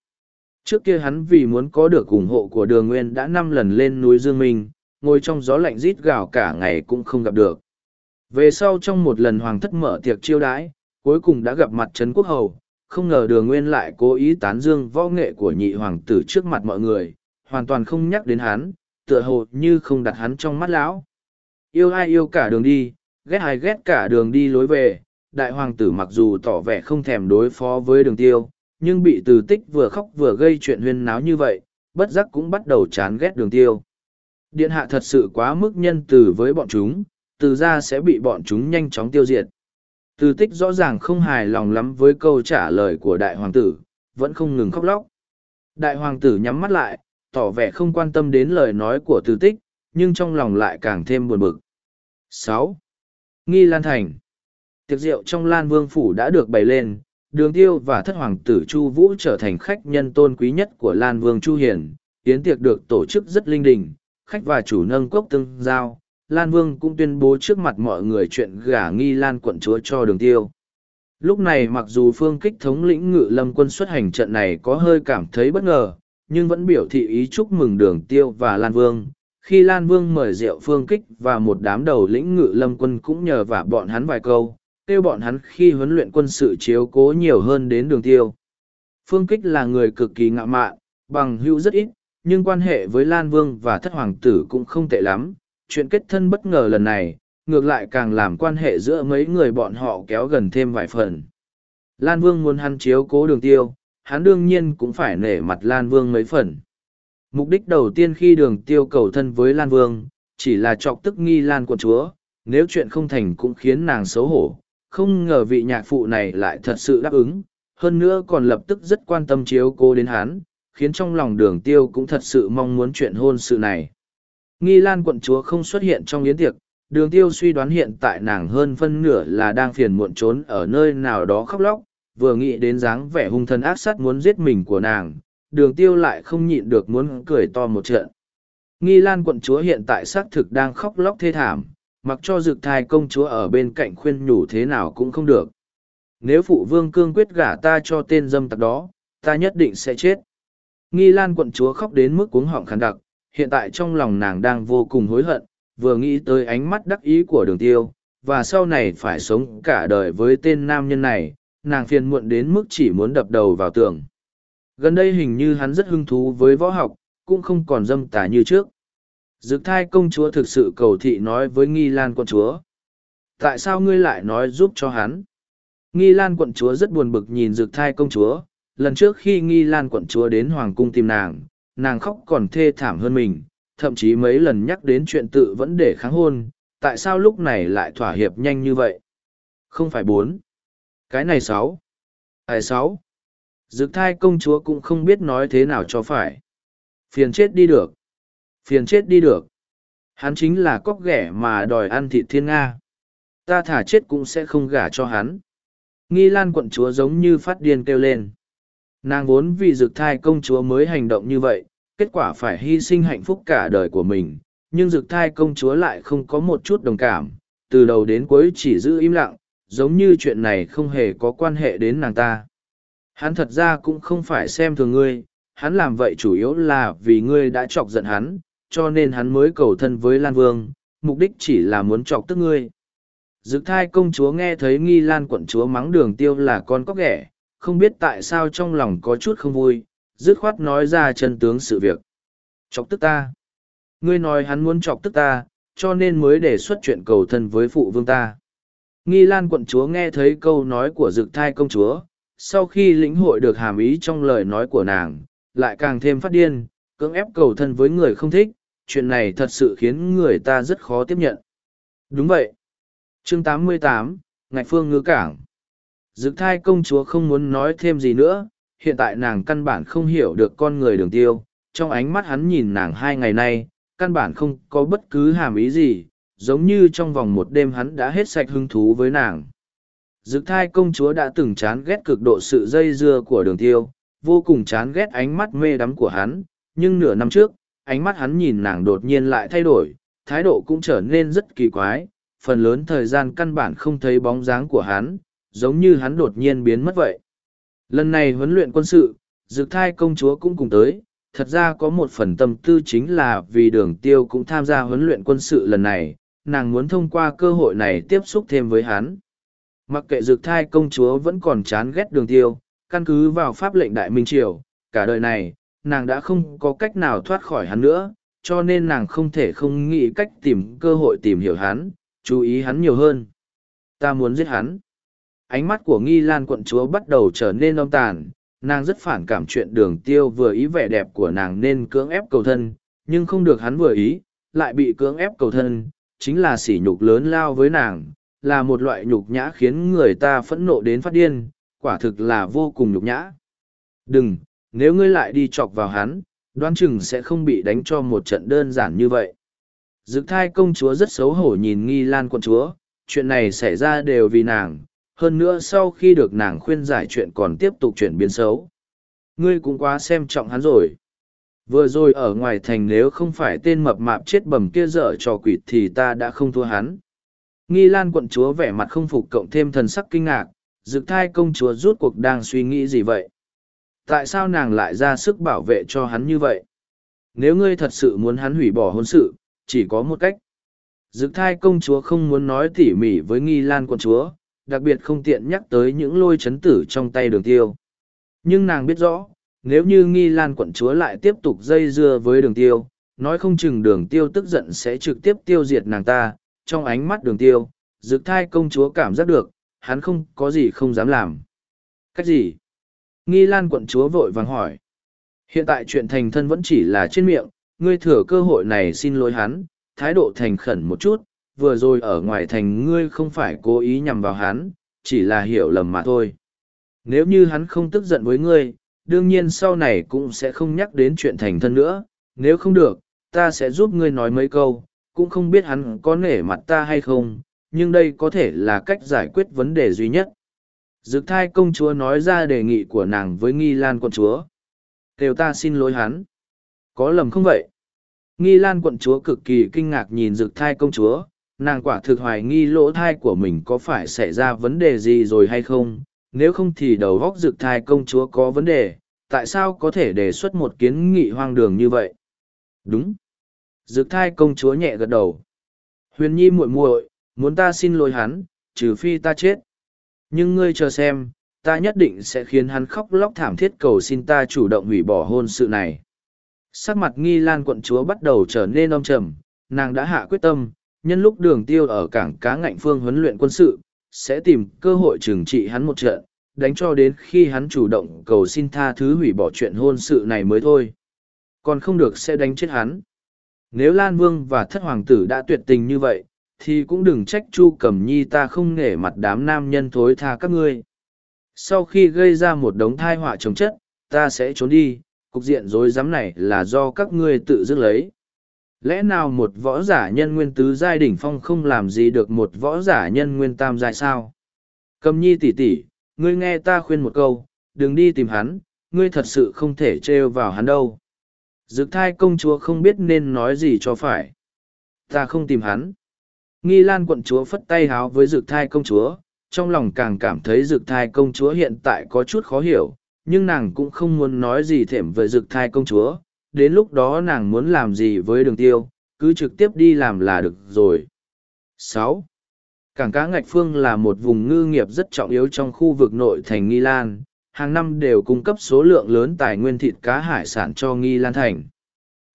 Trước kia hắn vì muốn có được ủng hộ của đường nguyên đã năm lần lên núi Dương Minh, ngồi trong gió lạnh rít gào cả ngày cũng không gặp được. Về sau trong một lần hoàng thất mở tiệc chiêu đãi, cuối cùng đã gặp mặt Trấn Quốc Hầu, không ngờ đường nguyên lại cố ý tán dương võ nghệ của nhị hoàng tử trước mặt mọi người, hoàn toàn không nhắc đến hắn, tựa hồ như không đặt hắn trong mắt lão. Yêu ai yêu cả đường đi, ghét ai ghét cả đường đi lối về, đại hoàng tử mặc dù tỏ vẻ không thèm đối phó với đường tiêu, nhưng bị từ tích vừa khóc vừa gây chuyện huyên náo như vậy, bất giác cũng bắt đầu chán ghét đường tiêu. Điện hạ thật sự quá mức nhân từ với bọn chúng, từ ra sẽ bị bọn chúng nhanh chóng tiêu diệt. Từ tích rõ ràng không hài lòng lắm với câu trả lời của đại hoàng tử, vẫn không ngừng khóc lóc. Đại hoàng tử nhắm mắt lại, tỏ vẻ không quan tâm đến lời nói của từ tích, nhưng trong lòng lại càng thêm buồn bực. sáu Nghi Lan Thành Tiệc rượu trong Lan Vương Phủ đã được bày lên, đường tiêu và thất hoàng tử Chu Vũ trở thành khách nhân tôn quý nhất của Lan Vương Chu Hiền. Yến tiệc được tổ chức rất linh đình, khách và chủ nâng cốc tương giao. Lan Vương cũng tuyên bố trước mặt mọi người chuyện gả nghi Lan quận chúa cho đường tiêu. Lúc này mặc dù phương kích thống lĩnh ngự lâm quân xuất hành trận này có hơi cảm thấy bất ngờ, nhưng vẫn biểu thị ý chúc mừng đường tiêu và Lan Vương. Khi Lan Vương mời rượu phương kích và một đám đầu lĩnh ngự lâm quân cũng nhờ vả bọn hắn vài câu, kêu bọn hắn khi huấn luyện quân sự chiếu cố nhiều hơn đến đường tiêu. Phương Kích là người cực kỳ ngạo mạn, bằng hữu rất ít, nhưng quan hệ với Lan Vương và thất hoàng tử cũng không tệ lắm. Chuyện kết thân bất ngờ lần này, ngược lại càng làm quan hệ giữa mấy người bọn họ kéo gần thêm vài phần. Lan Vương muốn hắn chiếu cố đường tiêu, hắn đương nhiên cũng phải nể mặt Lan Vương mấy phần. Mục đích đầu tiên khi đường tiêu cầu thân với Lan Vương, chỉ là chọc tức nghi Lan quận chúa, nếu chuyện không thành cũng khiến nàng xấu hổ, không ngờ vị nhạc phụ này lại thật sự đáp ứng, hơn nữa còn lập tức rất quan tâm chiếu cô đến hắn, khiến trong lòng đường tiêu cũng thật sự mong muốn chuyện hôn sự này. Nghi Lan quận chúa không xuất hiện trong yến tiệc, đường tiêu suy đoán hiện tại nàng hơn phân nửa là đang phiền muộn trốn ở nơi nào đó khóc lóc, vừa nghĩ đến dáng vẻ hung thần ác sát muốn giết mình của nàng, đường tiêu lại không nhịn được muốn cười to một trận. Nghi Lan quận chúa hiện tại xác thực đang khóc lóc thê thảm, mặc cho dực thai công chúa ở bên cạnh khuyên nhủ thế nào cũng không được. Nếu phụ vương cương quyết gả ta cho tên dâm tặc đó, ta nhất định sẽ chết. Nghi lan quận chúa khóc đến mức cuống họng khàn đặc, hiện tại trong lòng nàng đang vô cùng hối hận, vừa nghĩ tới ánh mắt đắc ý của đường tiêu, và sau này phải sống cả đời với tên nam nhân này, nàng phiền muộn đến mức chỉ muốn đập đầu vào tường. Gần đây hình như hắn rất hứng thú với võ học, cũng không còn dâm tà như trước. Dực thai công chúa thực sự cầu thị nói với Nghi Lan quận chúa. Tại sao ngươi lại nói giúp cho hắn? Nghi Lan quận chúa rất buồn bực nhìn dực thai công chúa. Lần trước khi Nghi Lan quận chúa đến Hoàng cung tìm nàng, nàng khóc còn thê thảm hơn mình, thậm chí mấy lần nhắc đến chuyện tự vẫn để kháng hôn. Tại sao lúc này lại thỏa hiệp nhanh như vậy? Không phải bốn. Cái này sáu. Ai sáu. Dực thai công chúa cũng không biết nói thế nào cho phải. Phiền chết đi được phiền chết đi được. Hắn chính là cóc ghẻ mà đòi ăn thịt thiên nga. Ta thả chết cũng sẽ không gả cho hắn. Nghi lan quận chúa giống như phát điên kêu lên. Nàng vốn vì dực thai công chúa mới hành động như vậy, kết quả phải hy sinh hạnh phúc cả đời của mình, nhưng dực thai công chúa lại không có một chút đồng cảm. Từ đầu đến cuối chỉ giữ im lặng, giống như chuyện này không hề có quan hệ đến nàng ta. Hắn thật ra cũng không phải xem thường ngươi, hắn làm vậy chủ yếu là vì ngươi đã chọc giận hắn cho nên hắn mới cầu thân với Lan Vương, mục đích chỉ là muốn chọc tức ngươi. Dực thai công chúa nghe thấy nghi lan quận chúa mắng đường tiêu là con cóc ghẻ, không biết tại sao trong lòng có chút không vui, dứt khoát nói ra chân tướng sự việc. Chọc tức ta. Ngươi nói hắn muốn chọc tức ta, cho nên mới đề xuất chuyện cầu thân với phụ vương ta. Nghi lan quận chúa nghe thấy câu nói của dực thai công chúa, sau khi lĩnh hội được hàm ý trong lời nói của nàng, lại càng thêm phát điên, cưỡng ép cầu thân với người không thích, chuyện này thật sự khiến người ta rất khó tiếp nhận. Đúng vậy. chương 88, Ngạch Phương ngư cảng. Dực thai công chúa không muốn nói thêm gì nữa, hiện tại nàng căn bản không hiểu được con người đường tiêu, trong ánh mắt hắn nhìn nàng hai ngày nay, căn bản không có bất cứ hàm ý gì, giống như trong vòng một đêm hắn đã hết sạch hứng thú với nàng. Dực thai công chúa đã từng chán ghét cực độ sự dây dưa của đường tiêu, vô cùng chán ghét ánh mắt mê đắm của hắn, nhưng nửa năm trước, ánh mắt hắn nhìn nàng đột nhiên lại thay đổi, thái độ cũng trở nên rất kỳ quái, phần lớn thời gian căn bản không thấy bóng dáng của hắn, giống như hắn đột nhiên biến mất vậy. Lần này huấn luyện quân sự, dược thai công chúa cũng cùng tới, thật ra có một phần tâm tư chính là vì đường tiêu cũng tham gia huấn luyện quân sự lần này, nàng muốn thông qua cơ hội này tiếp xúc thêm với hắn. Mặc kệ dược thai công chúa vẫn còn chán ghét đường tiêu, căn cứ vào pháp lệnh đại minh triều, cả đời này, nàng đã không có cách nào thoát khỏi hắn nữa, cho nên nàng không thể không nghĩ cách tìm cơ hội tìm hiểu hắn, chú ý hắn nhiều hơn. Ta muốn giết hắn. Ánh mắt của nghi lan quận chúa bắt đầu trở nên âm tàn, nàng rất phản cảm chuyện đường tiêu vừa ý vẻ đẹp của nàng nên cưỡng ép cầu thân, nhưng không được hắn vừa ý, lại bị cưỡng ép cầu thân, chính là sỉ nhục lớn lao với nàng, là một loại nhục nhã khiến người ta phẫn nộ đến phát điên, quả thực là vô cùng nhục nhã. Đừng, nếu ngươi lại đi chọc vào hắn, đoán chừng sẽ không bị đánh cho một trận đơn giản như vậy. Dực thai công chúa rất xấu hổ nhìn nghi lan quận chúa, chuyện này xảy ra đều vì nàng, hơn nữa sau khi được nàng khuyên giải chuyện còn tiếp tục chuyển biến xấu. Ngươi cũng quá xem trọng hắn rồi. Vừa rồi ở ngoài thành nếu không phải tên mập mạp chết bầm kia dở trò quỷ thì ta đã không thua hắn. Nghi lan quận chúa vẻ mặt không phục cộng thêm thần sắc kinh ngạc, dực thai công chúa rút cuộc đang suy nghĩ gì vậy? Tại sao nàng lại ra sức bảo vệ cho hắn như vậy? Nếu ngươi thật sự muốn hắn hủy bỏ hôn sự, chỉ có một cách. Dực thai công chúa không muốn nói tỉ mỉ với nghi lan quận chúa, đặc biệt không tiện nhắc tới những lôi chấn tử trong tay đường tiêu. Nhưng nàng biết rõ, nếu như nghi lan quận chúa lại tiếp tục dây dưa với đường tiêu, nói không chừng đường tiêu tức giận sẽ trực tiếp tiêu diệt nàng ta, trong ánh mắt đường tiêu, dực thai công chúa cảm giác được, hắn không có gì không dám làm. Cách gì? Nghi lan quận chúa vội vàng hỏi. Hiện tại chuyện thành thân vẫn chỉ là trên miệng, ngươi thừa cơ hội này xin lỗi hắn, thái độ thành khẩn một chút, vừa rồi ở ngoài thành ngươi không phải cố ý nhằm vào hắn, chỉ là hiểu lầm mà thôi. Nếu như hắn không tức giận với ngươi, đương nhiên sau này cũng sẽ không nhắc đến chuyện thành thân nữa, nếu không được, ta sẽ giúp ngươi nói mấy câu, cũng không biết hắn có nể mặt ta hay không, nhưng đây có thể là cách giải quyết vấn đề duy nhất. Dực thai công chúa nói ra đề nghị của nàng với nghi lan quận chúa. Kêu ta xin lỗi hắn. Có lầm không vậy? Nghi lan quận chúa cực kỳ kinh ngạc nhìn dực thai công chúa, nàng quả thực hoài nghi lỗ thai của mình có phải xảy ra vấn đề gì rồi hay không, nếu không thì đầu góc dực thai công chúa có vấn đề, tại sao có thể đề xuất một kiến nghị hoang đường như vậy? Đúng. Dực thai công chúa nhẹ gật đầu. Huyền nhi muội muội, muốn ta xin lỗi hắn, trừ phi ta chết. Nhưng ngươi chờ xem, ta nhất định sẽ khiến hắn khóc lóc thảm thiết cầu xin ta chủ động hủy bỏ hôn sự này. Sắc mặt nghi lan quận chúa bắt đầu trở nên âm trầm, nàng đã hạ quyết tâm, nhân lúc đường tiêu ở cảng cá ngạnh phương huấn luyện quân sự, sẽ tìm cơ hội trừng trị hắn một trận, đánh cho đến khi hắn chủ động cầu xin tha thứ hủy bỏ chuyện hôn sự này mới thôi. Còn không được sẽ đánh chết hắn. Nếu Lan Vương và thất hoàng tử đã tuyệt tình như vậy, thì cũng đừng trách Chu Cẩm Nhi ta không nể mặt đám nam nhân thối tha các ngươi. Sau khi gây ra một đống thai họa chống chất, ta sẽ trốn đi, cục diện rối rắm này là do các ngươi tự dứt lấy. Lẽ nào một võ giả nhân nguyên tứ giai đỉnh phong không làm gì được một võ giả nhân nguyên tam giai sao? Cầm nhi tỷ tỷ, ngươi nghe ta khuyên một câu, đừng đi tìm hắn, ngươi thật sự không thể trêu vào hắn đâu. Dực thai công chúa không biết nên nói gì cho phải. Ta không tìm hắn. Nghi lan quận chúa phất tay háo với dược thai công chúa, trong lòng càng cảm thấy dược thai công chúa hiện tại có chút khó hiểu, nhưng nàng cũng không muốn nói gì thèm về dược thai công chúa, đến lúc đó nàng muốn làm gì với đường tiêu, cứ trực tiếp đi làm là được rồi. sáu Cảng cá Ngạch Phương là một vùng ngư nghiệp rất trọng yếu trong khu vực nội thành Nghi Lan, hàng năm đều cung cấp số lượng lớn tài nguyên thịt cá hải sản cho Nghi Lan Thành.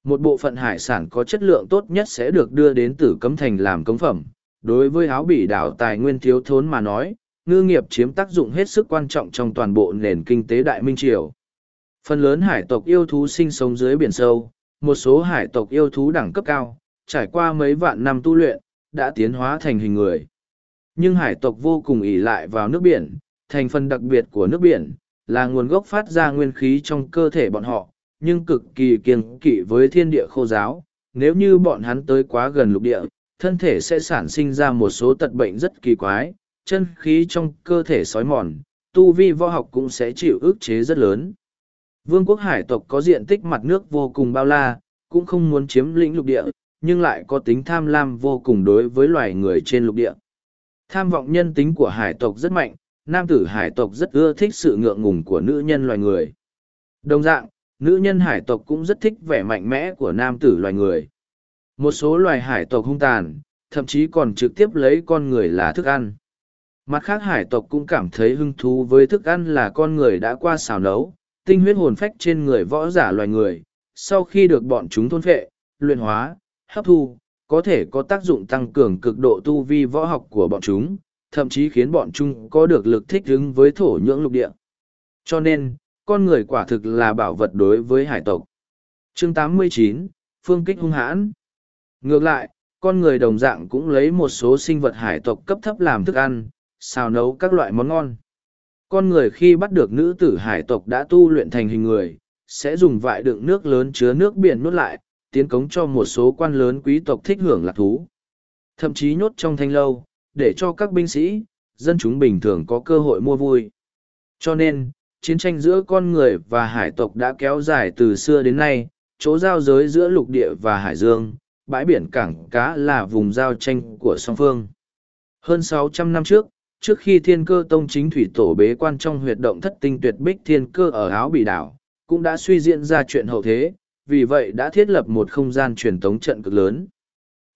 Một bộ phận hải sản có chất lượng tốt nhất sẽ được đưa đến tử cấm thành làm cống phẩm. Đối với áo bỉ đảo tài nguyên thiếu thốn mà nói, ngư nghiệp chiếm tác dụng hết sức quan trọng trong toàn bộ nền kinh tế Đại Minh Triều. Phần lớn hải tộc yêu thú sinh sống dưới biển sâu, một số hải tộc yêu thú đẳng cấp cao, trải qua mấy vạn năm tu luyện, đã tiến hóa thành hình người. Nhưng hải tộc vô cùng ỷ lại vào nước biển, thành phần đặc biệt của nước biển, là nguồn gốc phát ra nguyên khí trong cơ thể bọn họ, nhưng cực kỳ kiêng kỵ với thiên địa khô giáo. Nếu như bọn hắn tới quá gần lục địa, thân thể sẽ sản sinh ra một số tật bệnh rất kỳ quái, chân khí trong cơ thể sói mòn, tu vi võ học cũng sẽ chịu ức chế rất lớn. Vương quốc hải tộc có diện tích mặt nước vô cùng bao la, cũng không muốn chiếm lĩnh lục địa, nhưng lại có tính tham lam vô cùng đối với loài người trên lục địa. Tham vọng nhân tính của hải tộc rất mạnh, nam tử hải tộc rất ưa thích sự ngượng ngùng của nữ nhân loài người. Đồng dạng, nữ nhân hải tộc cũng rất thích vẻ mạnh mẽ của nam tử loài người. Một số loài hải tộc hung tàn, thậm chí còn trực tiếp lấy con người là thức ăn. Mặt khác hải tộc cũng cảm thấy hứng thú với thức ăn là con người đã qua xào nấu, tinh huyết hồn phách trên người võ giả loài người, sau khi được bọn chúng thôn phệ, luyện hóa, hấp thu, có thể có tác dụng tăng cường cực độ tu vi võ học của bọn chúng, thậm chí khiến bọn chúng có được lực thích ứng với thổ nhưỡng lục địa. Cho nên, con người quả thực là bảo vật đối với hải tộc. Chương 89, Phương kích hung hãn. Ngược lại, con người đồng dạng cũng lấy một số sinh vật hải tộc cấp thấp làm thức ăn, xào nấu các loại món ngon. Con người khi bắt được nữ tử hải tộc đã tu luyện thành hình người, sẽ dùng vại đựng nước lớn chứa nước biển nuốt lại, tiến cống cho một số quan lớn quý tộc thích hưởng lạc thú. Thậm chí nhốt trong thanh lâu, để cho các binh sĩ, dân chúng bình thường có cơ hội mua vui. Cho nên, chiến tranh giữa con người và hải tộc đã kéo dài từ xưa đến nay, chỗ giao giới giữa lục địa và hải dương, bãi biển cảng cá là vùng giao tranh của song phương. Hơn 600 năm trước, trước khi thiên cơ tông chính thủy tổ bế quan trong huyệt động thất tinh tuyệt bích thiên cơ ở áo bị đảo, cũng đã suy diễn ra chuyện hậu thế, vì vậy đã thiết lập một không gian truyền tống trận cực lớn.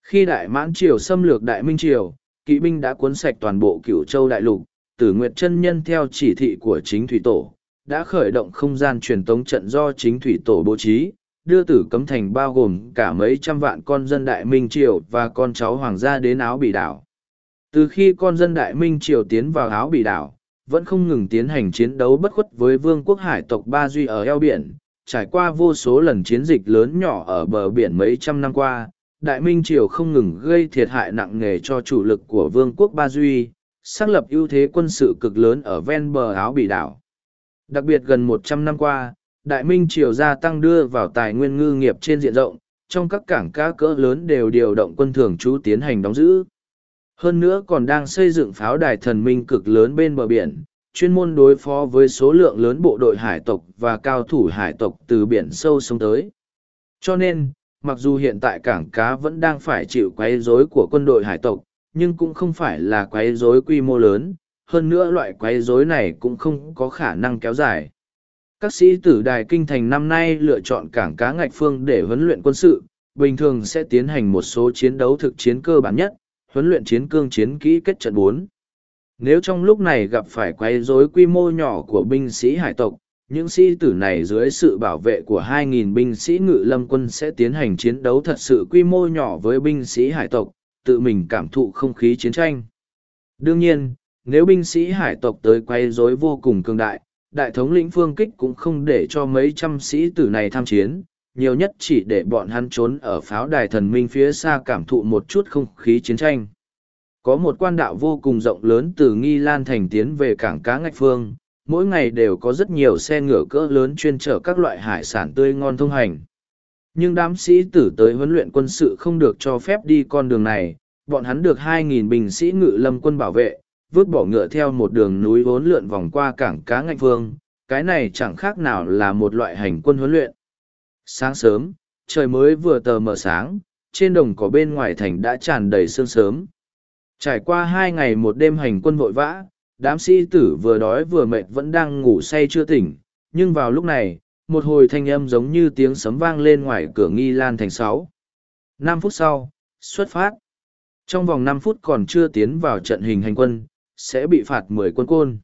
Khi Đại Mãn Triều xâm lược Đại Minh Triều, kỵ binh đã cuốn sạch toàn bộ cửu châu đại lục, tử nguyệt chân nhân theo chỉ thị của chính thủy tổ, đã khởi động không gian truyền tống trận do chính thủy tổ bố trí, đưa tử cấm thành bao gồm cả mấy trăm vạn con dân Đại Minh Triều và con cháu hoàng gia đến áo bị đảo. Từ khi con dân Đại Minh Triều tiến vào áo bị đảo, vẫn không ngừng tiến hành chiến đấu bất khuất với vương quốc hải tộc Ba Duy ở eo biển, trải qua vô số lần chiến dịch lớn nhỏ ở bờ biển mấy trăm năm qua, Đại Minh Triều không ngừng gây thiệt hại nặng nề cho chủ lực của vương quốc Ba Duy, xác lập ưu thế quân sự cực lớn ở ven bờ áo bị đảo. Đặc biệt gần một trăm năm qua, Đại Minh Triều gia tăng đưa vào tài nguyên ngư nghiệp trên diện rộng, trong các cảng cá cỡ lớn đều điều động quân thường trú tiến hành đóng giữ. Hơn nữa còn đang xây dựng pháo đài thần minh cực lớn bên bờ biển, chuyên môn đối phó với số lượng lớn bộ đội hải tộc và cao thủ hải tộc từ biển sâu sông tới. Cho nên, mặc dù hiện tại cảng cá vẫn đang phải chịu quấy rối của quân đội hải tộc, nhưng cũng không phải là quấy rối quy mô lớn, hơn nữa loại quấy rối này cũng không có khả năng kéo dài. Các sĩ tử đài kinh thành năm nay lựa chọn cảng cá ngạch phương để huấn luyện quân sự, bình thường sẽ tiến hành một số chiến đấu thực chiến cơ bản nhất, huấn luyện chiến cương chiến kỹ kết trận 4. Nếu trong lúc này gặp phải quấy rối quy mô nhỏ của binh sĩ hải tộc, những sĩ tử này dưới sự bảo vệ của 2.000 binh sĩ ngự lâm quân sẽ tiến hành chiến đấu thật sự quy mô nhỏ với binh sĩ hải tộc, tự mình cảm thụ không khí chiến tranh. Đương nhiên, nếu binh sĩ hải tộc tới quay rối vô cùng cường đại, đại thống lĩnh phương kích cũng không để cho mấy trăm sĩ tử này tham chiến, nhiều nhất chỉ để bọn hắn trốn ở pháo đài thần minh phía xa cảm thụ một chút không khí chiến tranh. Có một quan đạo vô cùng rộng lớn từ Nghi Lan Thành tiến về cảng cá ngạch phương, mỗi ngày đều có rất nhiều xe ngựa cỡ lớn chuyên chở các loại hải sản tươi ngon thông hành. Nhưng đám sĩ tử tới huấn luyện quân sự không được cho phép đi con đường này, bọn hắn được 2.000 binh sĩ ngự lâm quân bảo vệ, vứt bỏ ngựa theo một đường núi vốn lượn vòng qua cảng cá ngạnh phương, cái này chẳng khác nào là một loại hành quân huấn luyện. Sáng sớm, trời mới vừa tờ mờ sáng, trên đồng cỏ bên ngoài thành đã tràn đầy sương sớm. Trải qua hai ngày một đêm hành quân vội vã, đám sĩ tử vừa đói vừa mệt vẫn đang ngủ say chưa tỉnh, nhưng vào lúc này, một hồi thanh âm giống như tiếng sấm vang lên ngoài cửa nghi lan thành sáu. Năm phút sau, xuất phát. Trong vòng năm phút còn chưa tiến vào trận hình hành quân, sẽ bị phạt mười quân côn.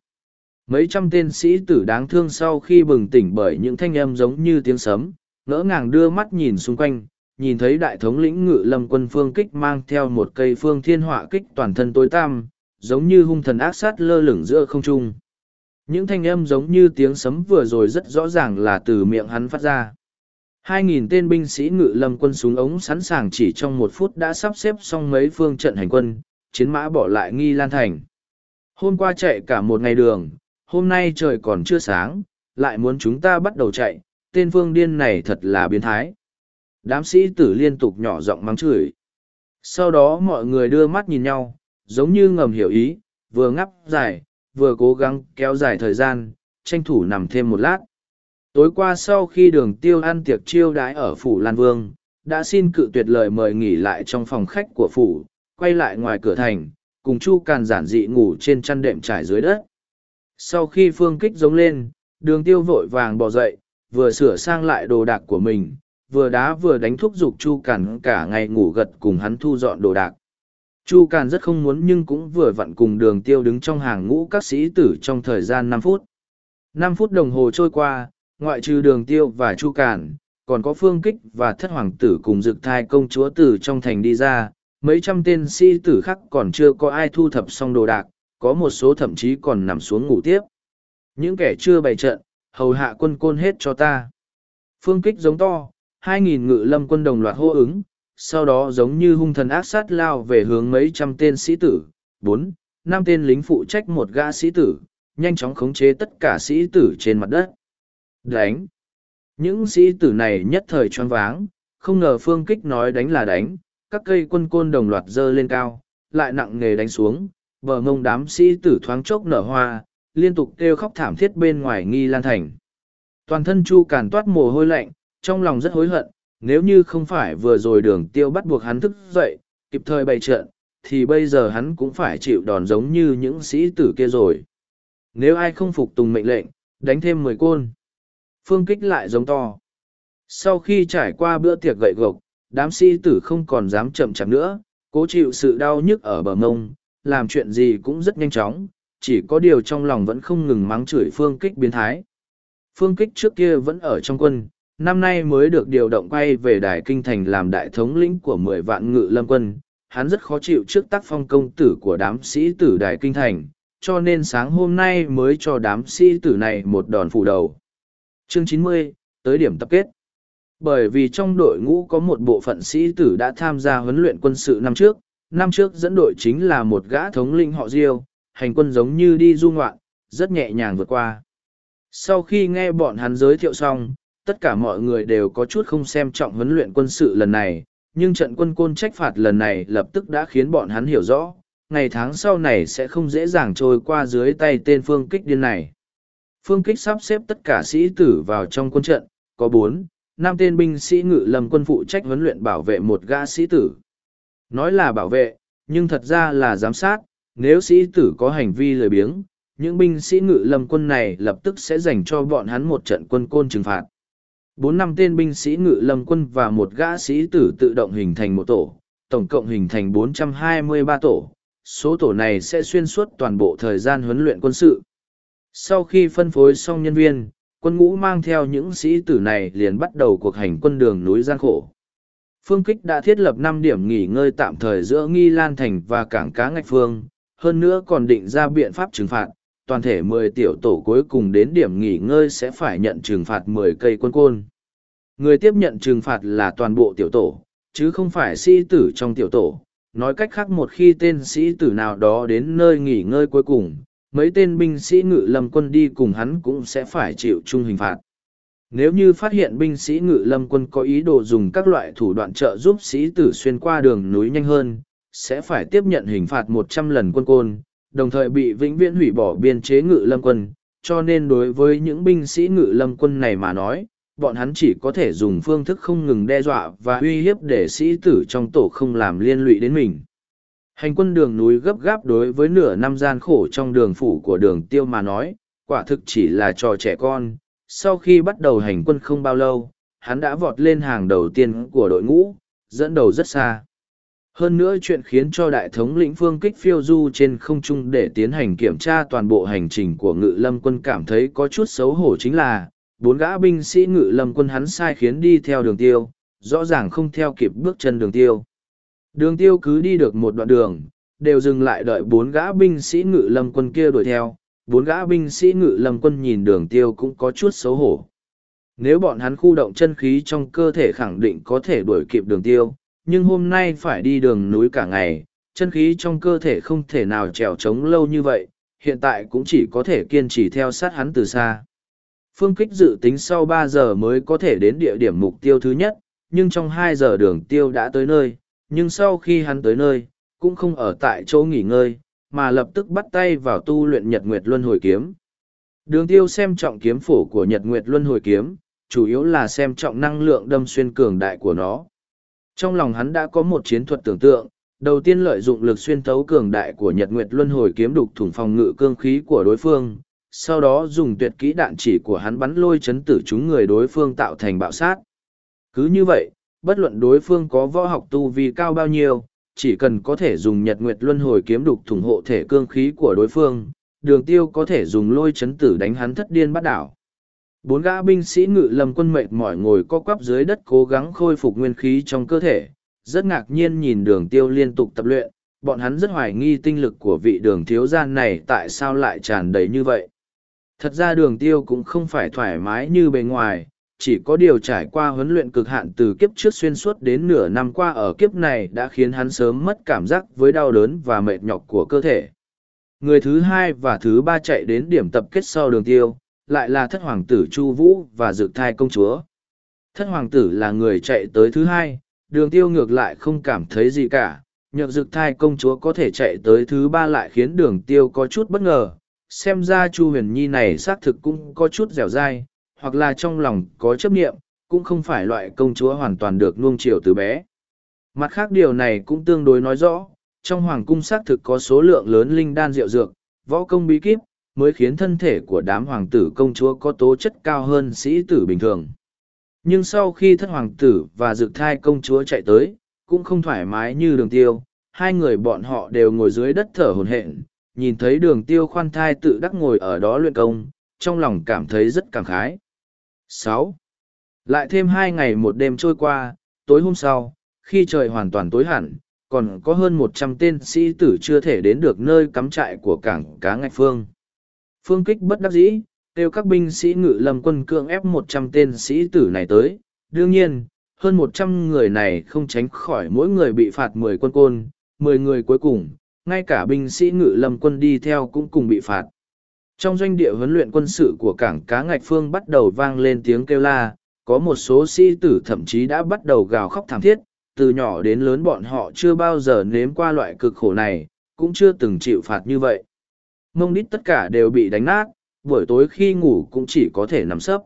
Mấy trăm tên sĩ tử đáng thương sau khi bừng tỉnh bởi những thanh âm giống như tiếng sấm, ngỡ ngàng đưa mắt nhìn xung quanh, nhìn thấy đại thống lĩnh ngự lâm quân phương kích mang theo một cây phương thiên họa kích toàn thân tối tăm, giống như hung thần ác sát lơ lửng giữa không trung. Những thanh âm giống như tiếng sấm vừa rồi rất rõ ràng là từ miệng hắn phát ra. Hai nghìn tên binh sĩ ngự lâm quân súng ống sẵn sàng chỉ trong một phút đã sắp xếp xong mấy phương trận hành quân, chiến mã bỏ lại nghi lan thành. Hôm qua chạy cả một ngày đường, hôm nay trời còn chưa sáng, lại muốn chúng ta bắt đầu chạy, tên phương điên này thật là biến thái. Đám sĩ tử liên tục nhỏ giọng mắng chửi. Sau đó mọi người đưa mắt nhìn nhau, giống như ngầm hiểu ý, vừa ngắp dài, vừa cố gắng kéo dài thời gian, tranh thủ nằm thêm một lát. Tối qua sau khi đường tiêu ăn tiệc chiêu đái ở phủ Lan Vương, đã xin cự tuyệt lời mời nghỉ lại trong phòng khách của phủ, quay lại ngoài cửa thành, cùng Chu Càn giản dị ngủ trên chăn đệm trải dưới đất. Sau khi phương kích giống lên, đường tiêu vội vàng bỏ dậy, vừa sửa sang lại đồ đạc của mình, vừa đá vừa đánh thúc giục Chu Càn cả ngày ngủ gật cùng hắn thu dọn đồ đạc. Chu Càn rất không muốn nhưng cũng vừa vặn cùng đường tiêu đứng trong hàng ngũ các sĩ tử trong thời gian năm phút. Năm phút đồng hồ trôi qua, ngoại trừ đường tiêu và Chu Càn, còn có phương kích và thất hoàng tử cùng dực thai công chúa từ trong thành đi ra, mấy trăm tên sĩ tử khác còn chưa có ai thu thập xong đồ đạc, có một số thậm chí còn nằm xuống ngủ tiếp. Những kẻ chưa bày trận, hầu hạ quân côn hết cho ta. Phương kích giống to, hai nghìn ngự lâm quân đồng loạt hô ứng, sau đó giống như hung thần ác sát lao về hướng mấy trăm tên sĩ tử, bốn, năm tên lính phụ trách một gã sĩ tử, nhanh chóng khống chế tất cả sĩ tử trên mặt đất. Đánh! Những sĩ tử này nhất thời choáng váng, không ngờ phương kích nói đánh là đánh, các cây quân côn đồng loạt dơ lên cao, lại nặng nghề đánh xuống, bờ ngông đám sĩ tử thoáng chốc nở hoa, liên tục kêu khóc thảm thiết bên ngoài nghi lan thành. Toàn thân Chu Càn toát mồ hôi lạnh, trong lòng rất hối hận, nếu như không phải vừa rồi đường tiêu bắt buộc hắn thức dậy, kịp thời bày trận, thì bây giờ hắn cũng phải chịu đòn giống như những sĩ tử kia rồi. Nếu ai không phục tùng mệnh lệnh, đánh thêm mười côn. Phương kích lại giống to. Sau khi trải qua bữa tiệc gậy gộc, đám sĩ tử không còn dám chậm chạp nữa, cố chịu sự đau nhức ở bờ mông, làm chuyện gì cũng rất nhanh chóng, chỉ có điều trong lòng vẫn không ngừng mắng chửi phương kích biến thái. Phương kích trước kia vẫn ở trong quân, năm nay mới được điều động quay về đài kinh thành làm đại thống lĩnh của mười vạn ngự lâm quân. Hắn rất khó chịu trước tác phong công tử của đám sĩ tử đài kinh thành, cho nên sáng hôm nay mới cho đám sĩ tử này một đòn phủ đầu. Chương chín mươi tới điểm tập kết. Bởi vì trong đội ngũ có một bộ phận sĩ tử đã tham gia huấn luyện quân sự năm trước, năm trước dẫn đội chính là một gã thống linh họ Diêu, hành quân giống như đi du ngoạn, rất nhẹ nhàng vượt qua. Sau khi nghe bọn hắn giới thiệu xong, tất cả mọi người đều có chút không xem trọng huấn luyện quân sự lần này, nhưng trận quân côn trách phạt lần này lập tức đã khiến bọn hắn hiểu rõ, ngày tháng sau này sẽ không dễ dàng trôi qua dưới tay tên phương kích điên này. Phương kích sắp xếp tất cả sĩ tử vào trong quân trận, có bốn, năm tên binh sĩ ngự lâm quân phụ trách huấn luyện bảo vệ một gã sĩ tử. Nói là bảo vệ, nhưng thật ra là giám sát, nếu sĩ tử có hành vi lười biếng, những binh sĩ ngự lâm quân này lập tức sẽ dành cho bọn hắn một trận quân côn trừng phạt. Bốn năm tên binh sĩ ngự lâm quân và một gã sĩ tử tự động hình thành một tổ, tổng cộng hình thành 423 tổ. Số tổ này sẽ xuyên suốt toàn bộ thời gian huấn luyện quân sự. Sau khi phân phối xong nhân viên, quân ngũ mang theo những sĩ tử này liền bắt đầu cuộc hành quân đường núi gian khổ. Phương Kích đã thiết lập năm điểm nghỉ ngơi tạm thời giữa Nghi Lan Thành và cảng cá Ngạch Phương, hơn nữa còn định ra biện pháp trừng phạt, toàn thể mười tiểu tổ cuối cùng đến điểm nghỉ ngơi sẽ phải nhận trừng phạt mười cây quân côn. Người tiếp nhận trừng phạt là toàn bộ tiểu tổ, chứ không phải sĩ tử trong tiểu tổ. Nói cách khác một khi tên sĩ tử nào đó đến nơi nghỉ ngơi cuối cùng, mấy tên binh sĩ ngự lâm quân đi cùng hắn cũng sẽ phải chịu chung hình phạt. Nếu như phát hiện binh sĩ ngự lâm quân có ý đồ dùng các loại thủ đoạn trợ giúp sĩ tử xuyên qua đường núi nhanh hơn, sẽ phải tiếp nhận hình phạt một trăm lần quân côn, đồng thời bị vĩnh viễn hủy bỏ biên chế ngự lâm quân, cho nên đối với những binh sĩ ngự lâm quân này mà nói, bọn hắn chỉ có thể dùng phương thức không ngừng đe dọa và uy hiếp để sĩ tử trong tổ không làm liên lụy đến mình. Hành quân đường núi gấp gáp đối với nửa năm gian khổ trong đường phủ của đường tiêu mà nói, quả thực chỉ là trò trẻ con. Sau khi bắt đầu hành quân không bao lâu, hắn đã vọt lên hàng đầu tiên của đội ngũ, dẫn đầu rất xa. Hơn nữa chuyện khiến cho đại thống lĩnh phương kích phiêu du trên không trung để tiến hành kiểm tra toàn bộ hành trình của ngự lâm quân cảm thấy có chút xấu hổ chính là, bốn gã binh sĩ ngự lâm quân hắn sai khiến đi theo đường tiêu, rõ ràng không theo kịp bước chân đường tiêu. Đường tiêu cứ đi được một đoạn đường, đều dừng lại đợi bốn gã binh sĩ ngự lâm quân kia đuổi theo, bốn gã binh sĩ ngự lâm quân nhìn đường tiêu cũng có chút xấu hổ. Nếu bọn hắn khu động chân khí trong cơ thể khẳng định có thể đuổi kịp đường tiêu, nhưng hôm nay phải đi đường núi cả ngày, chân khí trong cơ thể không thể nào trèo trống lâu như vậy, hiện tại cũng chỉ có thể kiên trì theo sát hắn từ xa. Phương Kích dự tính sau ba giờ mới có thể đến địa điểm mục tiêu thứ nhất, nhưng trong hai giờ đường tiêu đã tới nơi, nhưng sau khi hắn tới nơi, cũng không ở tại chỗ nghỉ ngơi, mà lập tức bắt tay vào tu luyện Nhật Nguyệt Luân Hồi Kiếm. Đường tiêu xem trọng kiếm phổ của Nhật Nguyệt Luân Hồi Kiếm, chủ yếu là xem trọng năng lượng đâm xuyên cường đại của nó. Trong lòng hắn đã có một chiến thuật tưởng tượng, đầu tiên lợi dụng lực xuyên thấu cường đại của Nhật Nguyệt Luân Hồi kiếm đục thủng phòng ngự cương khí của đối phương, sau đó dùng tuyệt kỹ đạn chỉ của hắn bắn lôi chấn tử chúng người đối phương tạo thành bạo sát. Cứ như vậy, bất luận đối phương có võ học tu vi cao bao nhiêu, chỉ cần có thể dùng Nhật Nguyệt Luân Hồi kiếm đục thủng hộ thể cương khí của đối phương, đường tiêu có thể dùng lôi chấn tử đánh hắn thất điên bắt đảo. Bốn gã binh sĩ ngự lâm quân mệt mỏi ngồi co quắp dưới đất cố gắng khôi phục nguyên khí trong cơ thể, rất ngạc nhiên nhìn đường tiêu liên tục tập luyện, bọn hắn rất hoài nghi tinh lực của vị đường thiếu gian này tại sao lại tràn đầy như vậy. Thật ra đường tiêu cũng không phải thoải mái như bề ngoài, chỉ có điều trải qua huấn luyện cực hạn từ kiếp trước xuyên suốt đến nửa năm qua ở kiếp này đã khiến hắn sớm mất cảm giác với đau đớn và mệt nhọc của cơ thể. Người thứ hai và thứ ba chạy đến điểm tập kết sau đường tiêu, lại là thất hoàng tử Chu Vũ và dược thai công chúa. Thất hoàng tử là người chạy tới thứ hai, đường tiêu ngược lại không cảm thấy gì cả, nhược dược thai công chúa có thể chạy tới thứ ba lại khiến đường tiêu có chút bất ngờ. Xem ra Chu huyền nhi này xác thực cũng có chút dẻo dai, hoặc là trong lòng có chấp niệm, cũng không phải loại công chúa hoàn toàn được nuông chiều từ bé. Mặt khác điều này cũng tương đối nói rõ, trong hoàng cung xác thực có số lượng lớn linh đan rượu dược, võ công bí kíp, mới khiến thân thể của đám hoàng tử công chúa có tố chất cao hơn sĩ tử bình thường. Nhưng sau khi thất hoàng tử và dược thai công chúa chạy tới, cũng không thoải mái như đường tiêu, hai người bọn họ đều ngồi dưới đất thở hồn hện, nhìn thấy đường tiêu khoan thai tự đắc ngồi ở đó luyện công, trong lòng cảm thấy rất cảm khái sáu Lại thêm hai ngày một đêm trôi qua, tối hôm sau, khi trời hoàn toàn tối hẳn, còn có hơn một trăm tên sĩ tử chưa thể đến được nơi cắm trại của cảng cá ngạch phương. Phương kích bất đắc dĩ, kêu các binh sĩ ngự lâm quân cưỡng ép một trăm tên sĩ tử này tới. Đương nhiên, hơn một trăm người này không tránh khỏi mỗi người bị phạt mười quân côn, mười người cuối cùng, ngay cả binh sĩ ngự lâm quân đi theo cũng cùng bị phạt. Trong doanh địa huấn luyện quân sự của cảng cá ngạch phương bắt đầu vang lên tiếng kêu la, có một số sĩ tử thậm chí đã bắt đầu gào khóc thảm thiết, từ nhỏ đến lớn bọn họ chưa bao giờ nếm qua loại cực khổ này, cũng chưa từng chịu phạt như vậy. Mông đít tất cả đều bị đánh nát, buổi tối khi ngủ cũng chỉ có thể nằm sấp.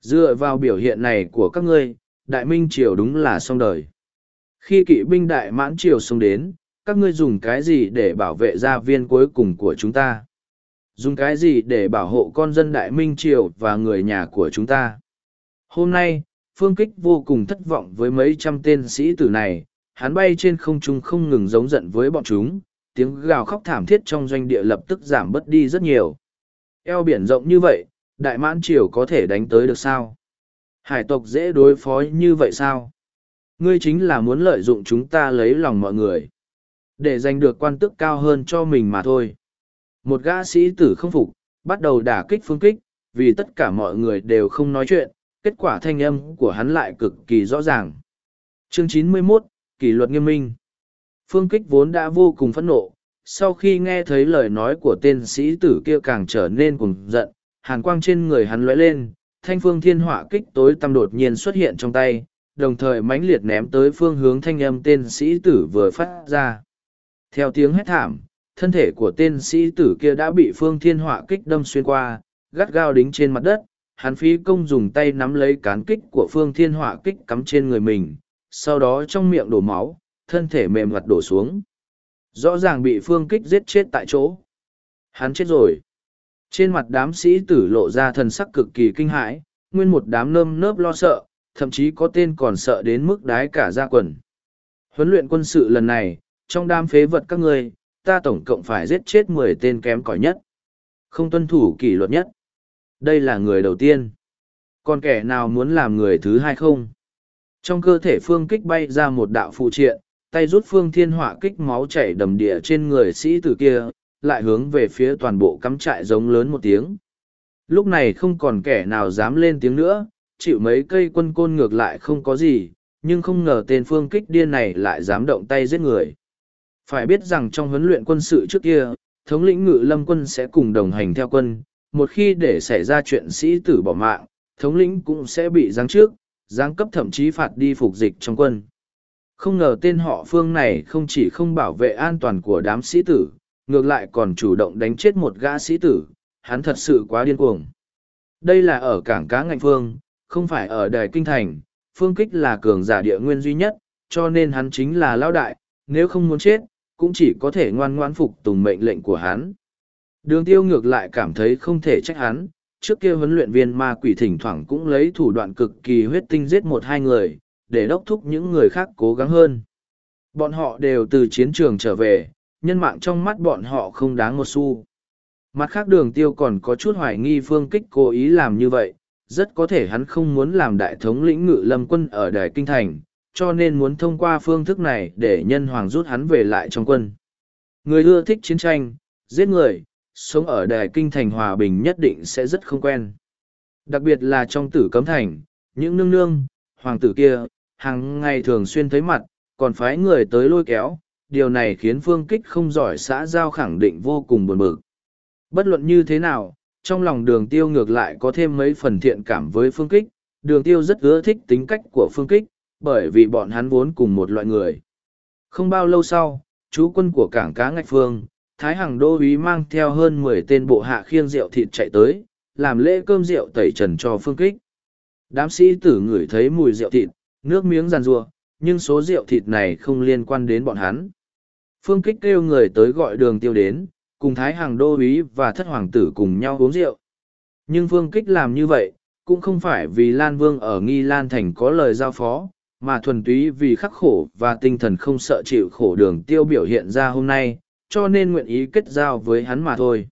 Dựa vào biểu hiện này của các ngươi, đại minh triều đúng là xong đời. Khi kỵ binh đại mãn triều xông đến, các ngươi dùng cái gì để bảo vệ gia viên cuối cùng của chúng ta? Dùng cái gì để bảo hộ con dân đại minh triều và người nhà của chúng ta? Hôm nay, phương kích vô cùng thất vọng với mấy trăm tên sĩ tử này, hắn bay trên không trung không ngừng giống giận với bọn chúng, tiếng gào khóc thảm thiết trong doanh địa lập tức giảm bớt đi rất nhiều. Eo biển rộng như vậy, đại mãn triều có thể đánh tới được sao? Hải tộc dễ đối phó như vậy sao? Ngươi chính là muốn lợi dụng chúng ta lấy lòng mọi người. Để giành được quan tức cao hơn cho mình mà thôi. Một gã sĩ tử không phục, bắt đầu đả kích phương kích, vì tất cả mọi người đều không nói chuyện, kết quả thanh âm của hắn lại cực kỳ rõ ràng. Chương 91, Kỷ luật nghiêm minh. Phương kích vốn đã vô cùng phẫn nộ, sau khi nghe thấy lời nói của tên sĩ tử kia càng trở nên cùng giận, hàn quang trên người hắn lóe lên, thanh phương thiên hỏa kích tối tăm đột nhiên xuất hiện trong tay, đồng thời mãnh liệt ném tới phương hướng thanh âm tên sĩ tử vừa phát ra. Theo tiếng hét thảm, thân thể của tên sĩ tử kia đã bị phương thiên họa kích đâm xuyên qua, gắt gao đính trên mặt đất, hắn phí công dùng tay nắm lấy cán kích của phương thiên họa kích cắm trên người mình, sau đó trong miệng đổ máu, thân thể mềm mặt đổ xuống. Rõ ràng bị phương kích giết chết tại chỗ. Hắn chết rồi. Trên mặt đám sĩ tử lộ ra thần sắc cực kỳ kinh hãi, nguyên một đám nơm nớp lo sợ, thậm chí có tên còn sợ đến mức đái cả ra quần. Huấn luyện quân sự lần này, trong đám phế vật các ngươi, ta tổng cộng phải giết chết mười tên kém cỏi nhất. Không tuân thủ kỷ luật nhất. Đây là người đầu tiên. Còn kẻ nào muốn làm người thứ hai không? Trong cơ thể phương kích bay ra một đạo phụ triện, tay rút phương thiên hỏa kích máu chảy đầm địa trên người sĩ tử kia, lại hướng về phía toàn bộ cắm trại giống lớn một tiếng. Lúc này không còn kẻ nào dám lên tiếng nữa, chịu mấy cây quân côn ngược lại không có gì, nhưng không ngờ tên phương kích điên này lại dám động tay giết người. Phải biết rằng trong huấn luyện quân sự trước kia, thống lĩnh ngự lâm quân sẽ cùng đồng hành theo quân, một khi để xảy ra chuyện sĩ tử bỏ mạng, thống lĩnh cũng sẽ bị giáng trước, giáng cấp thậm chí phạt đi phục dịch trong quân. Không ngờ tên họ phương này không chỉ không bảo vệ an toàn của đám sĩ tử, ngược lại còn chủ động đánh chết một gã sĩ tử, hắn thật sự quá điên cuồng. Đây là ở cảng cá ngạnh phương, không phải ở đài kinh thành, phương kích là cường giả địa nguyên duy nhất, cho nên hắn chính là lao đại, nếu không muốn chết, cũng chỉ có thể ngoan ngoan phục tùng mệnh lệnh của hắn. Đường tiêu ngược lại cảm thấy không thể trách hắn, trước kia huấn luyện viên ma quỷ thỉnh thoảng cũng lấy thủ đoạn cực kỳ huyết tinh giết một hai người, để đốc thúc những người khác cố gắng hơn. Bọn họ đều từ chiến trường trở về, nhân mạng trong mắt bọn họ không đáng một xu. Mặt khác đường tiêu còn có chút hoài nghi phương kích cố ý làm như vậy, rất có thể hắn không muốn làm đại thống lĩnh ngự lâm quân ở đài kinh thành, cho nên muốn thông qua phương thức này để nhân hoàng rút hắn về lại trong quân. Người ưa thích chiến tranh, giết người, sống ở đài kinh thành hòa bình nhất định sẽ rất không quen. Đặc biệt là trong tử cấm thành, những nương nương, hoàng tử kia, hàng ngày thường xuyên thấy mặt, còn phái người tới lôi kéo, điều này khiến phương kích không giỏi xã giao khẳng định vô cùng buồn bực. Bất luận như thế nào, trong lòng đường tiêu ngược lại có thêm mấy phần thiện cảm với phương kích, đường tiêu rất ưa thích tính cách của phương kích, bởi vì bọn hắn vốn cùng một loại người. Không bao lâu sau, chú quân của cảng cá ngạch phương, Thái Hằng Đô Úy mang theo hơn mười tên bộ hạ khiêng rượu thịt chạy tới, làm lễ cơm rượu tẩy trần cho phương kích. Đám sĩ tử ngửi thấy mùi rượu thịt, nước miếng giàn rua, nhưng số rượu thịt này không liên quan đến bọn hắn. Phương kích kêu người tới gọi đường tiêu đến, cùng Thái Hằng Đô Úy và thất hoàng tử cùng nhau uống rượu. Nhưng Phương kích làm như vậy, cũng không phải vì Lan Vương ở Nghi Lan Thành có lời giao phó, mà thuần túy vì khắc khổ và tinh thần không sợ chịu khổ đường tiêu biểu hiện ra hôm nay, cho nên nguyện ý kết giao với hắn mà thôi.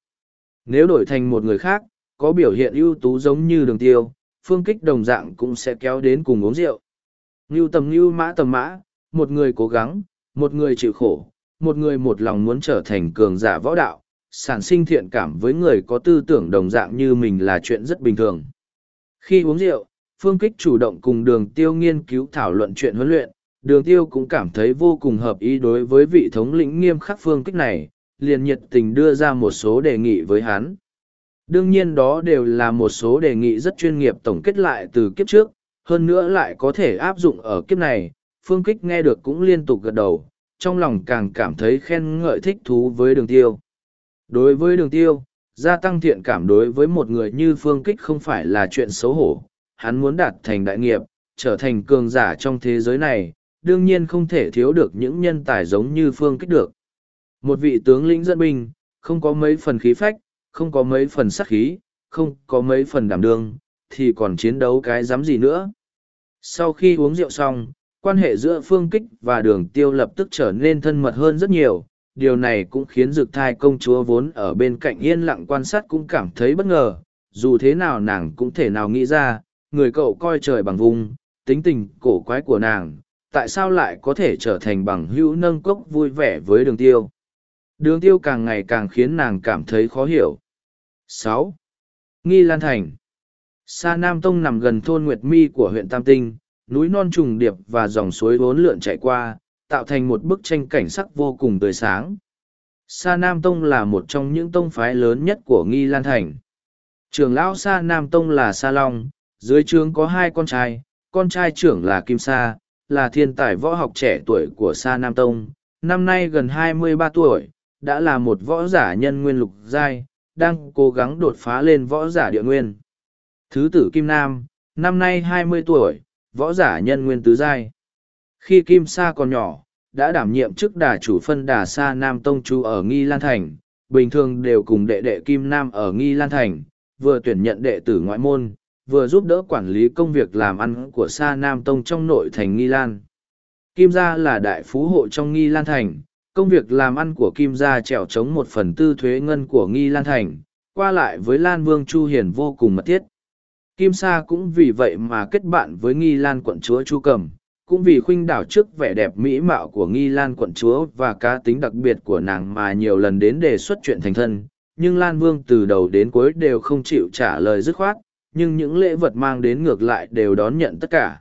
Nếu đổi thành một người khác, có biểu hiện ưu tú giống như đường tiêu, phương kích đồng dạng cũng sẽ kéo đến cùng uống rượu. Ngưu tầm ngưu mã tầm mã, một người cố gắng, một người chịu khổ, một người một lòng muốn trở thành cường giả võ đạo, sản sinh thiện cảm với người có tư tưởng đồng dạng như mình là chuyện rất bình thường. Khi uống rượu, Phương Kích chủ động cùng đường tiêu nghiên cứu thảo luận chuyện huấn luyện, đường tiêu cũng cảm thấy vô cùng hợp ý đối với vị thống lĩnh nghiêm khắc Phương Kích này, liền nhiệt tình đưa ra một số đề nghị với hắn. Đương nhiên đó đều là một số đề nghị rất chuyên nghiệp tổng kết lại từ kiếp trước, hơn nữa lại có thể áp dụng ở kiếp này, Phương Kích nghe được cũng liên tục gật đầu, trong lòng càng cảm thấy khen ngợi thích thú với đường tiêu. Đối với đường tiêu, gia tăng thiện cảm đối với một người như Phương Kích không phải là chuyện xấu hổ, hắn muốn đạt thành đại nghiệp, trở thành cường giả trong thế giới này, đương nhiên không thể thiếu được những nhân tài giống như Phương Kích được. Một vị tướng lĩnh dẫn binh, không có mấy phần khí phách, không có mấy phần sắc khí, không có mấy phần đảm đương, thì còn chiến đấu cái dám gì nữa. Sau khi uống rượu xong, quan hệ giữa Phương Kích và Đường Tiêu lập tức trở nên thân mật hơn rất nhiều. Điều này cũng khiến Dực Thai công chúa vốn ở bên cạnh yên lặng quan sát cũng cảm thấy bất ngờ. Dù thế nào nàng cũng thể nào nghĩ ra, người cậu coi trời bằng vùng, tính tình cổ quái của nàng, tại sao lại có thể trở thành bằng hữu nâng cốc vui vẻ với đường tiêu. Đường tiêu càng ngày càng khiến nàng cảm thấy khó hiểu. sáu Nghi Lan Thành Sa Nam Tông nằm gần thôn Nguyệt Mi của huyện Tam Tinh, núi non trùng điệp và dòng suối bốn lượn chạy qua, tạo thành một bức tranh cảnh sắc vô cùng tươi sáng. Sa Nam Tông là một trong những tông phái lớn nhất của Nghi Lan Thành. Trường lão Sa Nam Tông là Sa Long, dưới trướng có hai con trai, con trai trưởng là Kim Sa, là thiên tài võ học trẻ tuổi của Sa Nam Tông, năm nay gần hai mươi ba tuổi, đã là một võ giả nhân nguyên lục giai, đang cố gắng đột phá lên võ giả địa nguyên. Thứ tử Kim Nam, năm nay hai mươi tuổi, võ giả nhân nguyên tứ giai. Khi Kim Sa còn nhỏ, đã đảm nhiệm chức đà chủ phân đà Sa Nam Tông chú ở Nghi Lan Thành, bình thường đều cùng đệ đệ Kim Nam ở Nghi Lan Thành, vừa tuyển nhận đệ tử ngoại môn, vừa giúp đỡ quản lý công việc làm ăn của Sa Nam Tông trong nội thành Nghi Lan. Kim Gia là đại phú hộ trong Nghi Lan Thành, công việc làm ăn của Kim Gia trèo chống một phần tư thuế ngân của Nghi Lan Thành, qua lại với Lan Vương Chu Hiền vô cùng mật thiết. Kim Sa cũng vì vậy mà kết bạn với Nghi Lan quận chúa Chu Cầm, cũng vì khuynh đảo trước vẻ đẹp mỹ mạo của Nghi Lan quận chúa và cá tính đặc biệt của nàng mà nhiều lần đến đề xuất chuyện thành thân, nhưng Lan Vương từ đầu đến cuối đều không chịu trả lời dứt khoát, nhưng những lễ vật mang đến ngược lại đều đón nhận tất cả.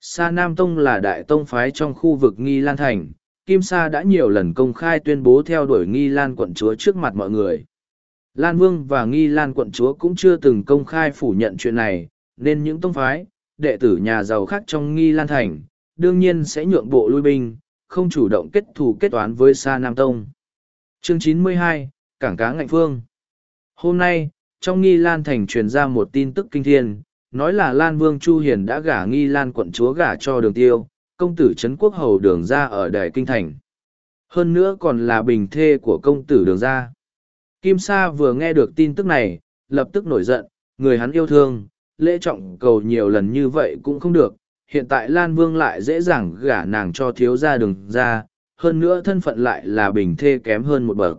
Sa Nam Tông là đại tông phái trong khu vực Nghi Lan Thành, Kim Sa đã nhiều lần công khai tuyên bố theo đuổi Nghi Lan quận chúa trước mặt mọi người. Lan Vương và Nghi Lan quận chúa cũng chưa từng công khai phủ nhận chuyện này, nên những tông phái, đệ tử nhà giàu khác trong Nghi Lan Thành, đương nhiên sẽ nhượng bộ lui binh, không chủ động kết thù kết toán với Sa Nam Tông. Chương 92, Cảng Cá Ngạnh Phương Hôm nay, trong nghi lan thành truyền ra một tin tức kinh thiên, nói là lan vương chu hiền đã gả nghi lan quận chúa gả cho đường tiêu, công tử trấn quốc hầu đường ra ở đài kinh thành. Hơn nữa còn là bình thê của công tử đường ra kim sa vừa nghe được tin tức này, lập tức nổi giận, người hắn yêu thương, lễ trọng cầu nhiều lần như vậy cũng không được, hiện tại lan vương lại dễ dàng gả nàng cho thiếu gia đường ra hơn nữa thân phận lại là bình thê kém hơn một bậc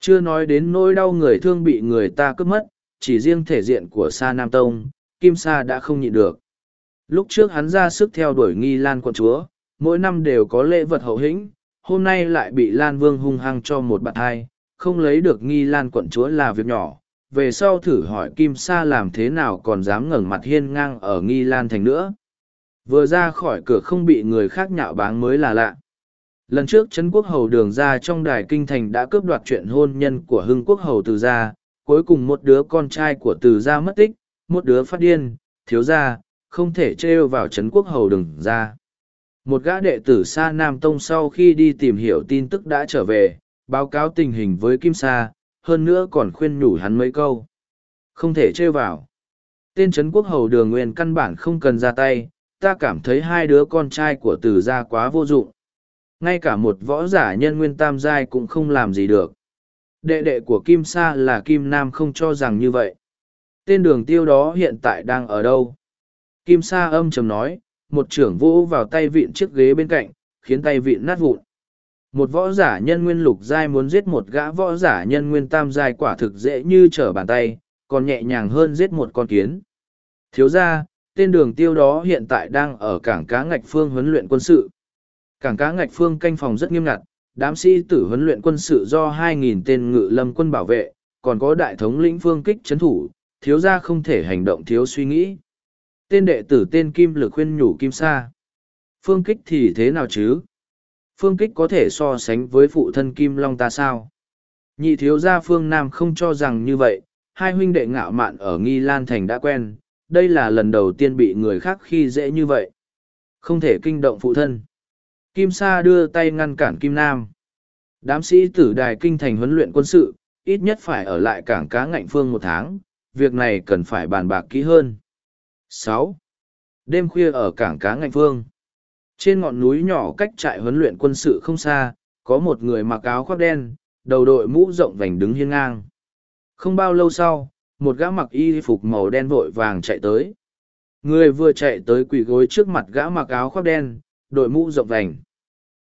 chưa nói đến nỗi đau người thương bị người ta cướp mất, chỉ riêng thể diện của Sa Nam Tông, Kim Sa đã không nhịn được. Lúc trước hắn ra sức theo đuổi nghi lan quận chúa, mỗi năm đều có lễ vật hậu hĩnh, hôm nay lại bị Lan Vương hung hăng cho một bạn hai, không lấy được nghi lan quận chúa là việc nhỏ. Về sau thử hỏi Kim Sa làm thế nào còn dám ngẩng mặt hiên ngang ở nghi lan thành nữa. Vừa ra khỏi cửa không bị người khác nhạo báng mới là lạ. Lần trước Trấn Quốc Hầu đường ra trong đài kinh thành đã cướp đoạt chuyện hôn nhân của Hưng Quốc Hầu từ gia, cuối cùng một đứa con trai của từ gia mất tích, một đứa phát điên, thiếu gia, không thể trêu vào Trấn Quốc Hầu đường ra. Một gã đệ tử Sa Nam Tông sau khi đi tìm hiểu tin tức đã trở về, báo cáo tình hình với Kim Sa, hơn nữa còn khuyên nhủ hắn mấy câu. Không thể trêu vào. Tên Trấn Quốc Hầu đường nguyên căn bản không cần ra tay, ta cảm thấy hai đứa con trai của từ gia quá vô dụng ngay cả một võ giả nhân nguyên tam giai cũng không làm gì được. Đệ đệ của kim sa là kim nam không cho rằng như vậy. Tên đường tiêu đó hiện tại đang ở đâu? Kim sa âm trầm nói, một trưởng vỗ vào tay vịn chiếc ghế bên cạnh, khiến tay vịn nát vụn. Một võ giả nhân nguyên lục giai muốn giết một gã võ giả nhân nguyên tam giai quả thực dễ như trở bàn tay, còn nhẹ nhàng hơn giết một con kiến. Thiếu ra tên đường tiêu đó hiện tại đang ở cảng cá ngạch phương huấn luyện quân sự. Cảng cá ngạch phương canh phòng rất nghiêm ngặt, đám sĩ tử huấn luyện quân sự do 2.000 tên ngự lâm quân bảo vệ, còn có đại thống lĩnh phương kích chấn thủ, thiếu ra không thể hành động thiếu suy nghĩ. Tên đệ tử tên Kim Lực khuyên nhủ Kim Sa. Phương kích thì thế nào chứ? Phương kích có thể so sánh với phụ thân Kim Long ta sao? Nhị thiếu gia phương Nam không cho rằng như vậy, hai huynh đệ ngạo mạn ở Nghi Lan Thành đã quen, đây là lần đầu tiên bị người khác khi dễ như vậy. Không thể kinh động phụ thân. Kim Sa đưa tay ngăn cản Kim Nam. Đám sĩ tử đài kinh thành huấn luyện quân sự, ít nhất phải ở lại cảng cá ngạnh phương một tháng, việc này cần phải bàn bạc kỹ hơn. Sáu, Đêm khuya ở cảng cá ngạnh phương. Trên ngọn núi nhỏ cách trại huấn luyện quân sự không xa, có một người mặc áo khoác đen, đầu đội mũ rộng vành đứng hiên ngang. Không bao lâu sau, một gã mặc y phục màu đen vội vàng chạy tới. Người vừa chạy tới quỳ gối trước mặt gã mặc áo khoác đen, đội mũ rộng vành.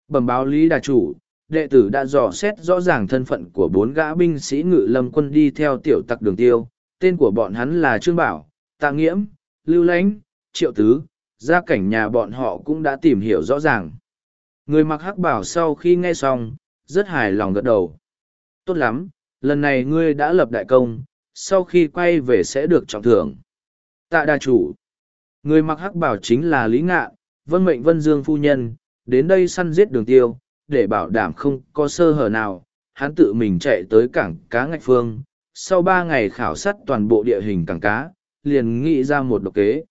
Bẩm báo Lý Đà Chủ, đệ tử đã dò xét rõ ràng thân phận của bốn gã binh sĩ ngự lâm quân đi theo tiểu tặc đường tiêu. Tên của bọn hắn là Trương Bảo, Tạ Nghiễm, Lưu Lánh, Triệu Tứ, gia cảnh nhà bọn họ cũng đã tìm hiểu rõ ràng. Người mặc hắc bảo sau khi nghe xong, rất hài lòng gật đầu. Tốt lắm, lần này ngươi đã lập đại công, sau khi quay về sẽ được trọng thưởng. Tạ đà chủ. Người mặc hắc bảo chính là Lý Ngạn, vân mệnh vân dương phu nhân, đến đây săn giết đường tiêu, để bảo đảm không có sơ hở nào, hắn tự mình chạy tới cảng cá ngạch phương, sau ba ngày khảo sát toàn bộ địa hình cảng cá, liền nghĩ ra một độc kế.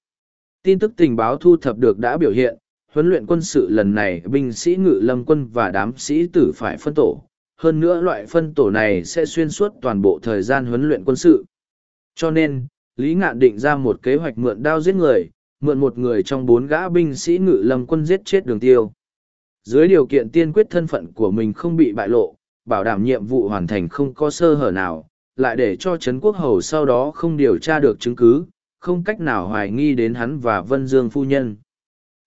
Tin tức tình báo thu thập được đã biểu hiện, huấn luyện quân sự lần này binh sĩ ngự lâm quân và đám sĩ tử phải phân tổ. Hơn nữa loại phân tổ này sẽ xuyên suốt toàn bộ thời gian huấn luyện quân sự. Cho nên, Lý Ngạn định ra một kế hoạch mượn đao giết người, mượn một người trong bốn gã binh sĩ ngự lâm quân giết chết đường tiêu. Dưới điều kiện tiên quyết thân phận của mình không bị bại lộ, bảo đảm nhiệm vụ hoàn thành không có sơ hở nào, lại để cho Trấn Quốc Hầu sau đó không điều tra được chứng cứ, không cách nào hoài nghi đến hắn và Vân Dương phu nhân.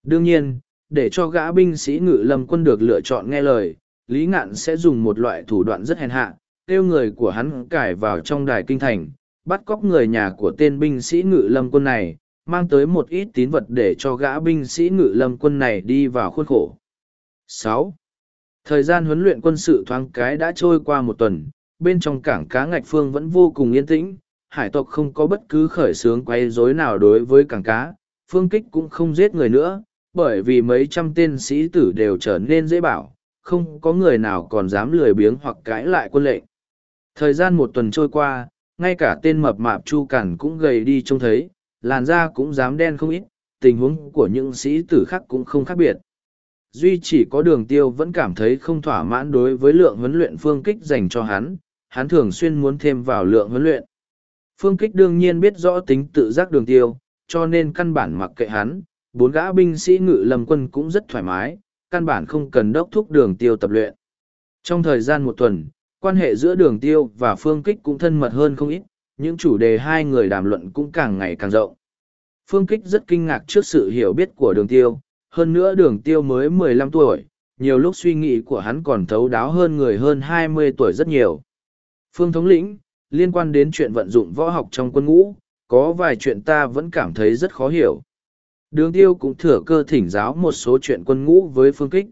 Đương nhiên, để cho gã binh sĩ ngự lâm quân được lựa chọn nghe lời, Lý Ngạn sẽ dùng một loại thủ đoạn rất hèn hạ, tiêu người của hắn cải vào trong đài kinh thành, bắt cóc người nhà của tên binh sĩ ngự lâm quân này, mang tới một ít tín vật để cho gã binh sĩ ngự lâm quân này đi vào khuôn khổ. Sáu, Thời gian huấn luyện quân sự thoáng cái đã trôi qua một tuần, bên trong cảng cá ngạch phương vẫn vô cùng yên tĩnh, hải tộc không có bất cứ khởi sướng quay rối nào đối với cảng cá, phương kích cũng không giết người nữa, bởi vì mấy trăm tên sĩ tử đều trở nên dễ bảo, không có người nào còn dám lười biếng hoặc cãi lại quân lệnh. Thời gian một tuần trôi qua, ngay cả tên mập mạp chu cản cũng gầy đi trông thấy, làn da cũng dám đen không ít, tình huống của những sĩ tử khác cũng không khác biệt. Duy chỉ có đường tiêu vẫn cảm thấy không thỏa mãn đối với lượng huấn luyện phương kích dành cho hắn, hắn thường xuyên muốn thêm vào lượng huấn luyện. Phương kích đương nhiên biết rõ tính tự giác đường tiêu, cho nên căn bản mặc kệ hắn, bốn gã binh sĩ ngự lâm quân cũng rất thoải mái, căn bản không cần đốc thúc đường tiêu tập luyện. Trong thời gian một tuần, quan hệ giữa đường tiêu và phương kích cũng thân mật hơn không ít, những chủ đề hai người đàm luận cũng càng ngày càng rộng. Phương Kích rất kinh ngạc trước sự hiểu biết của đường tiêu, hơn nữa đường tiêu mới mười lăm tuổi, nhiều lúc suy nghĩ của hắn còn thấu đáo hơn người hơn hai mươi tuổi rất nhiều. Phương Thống lĩnh, liên quan đến chuyện vận dụng võ học trong quân ngũ, có vài chuyện ta vẫn cảm thấy rất khó hiểu. Đường tiêu cũng thừa cơ thỉnh giáo một số chuyện quân ngũ với phương kích.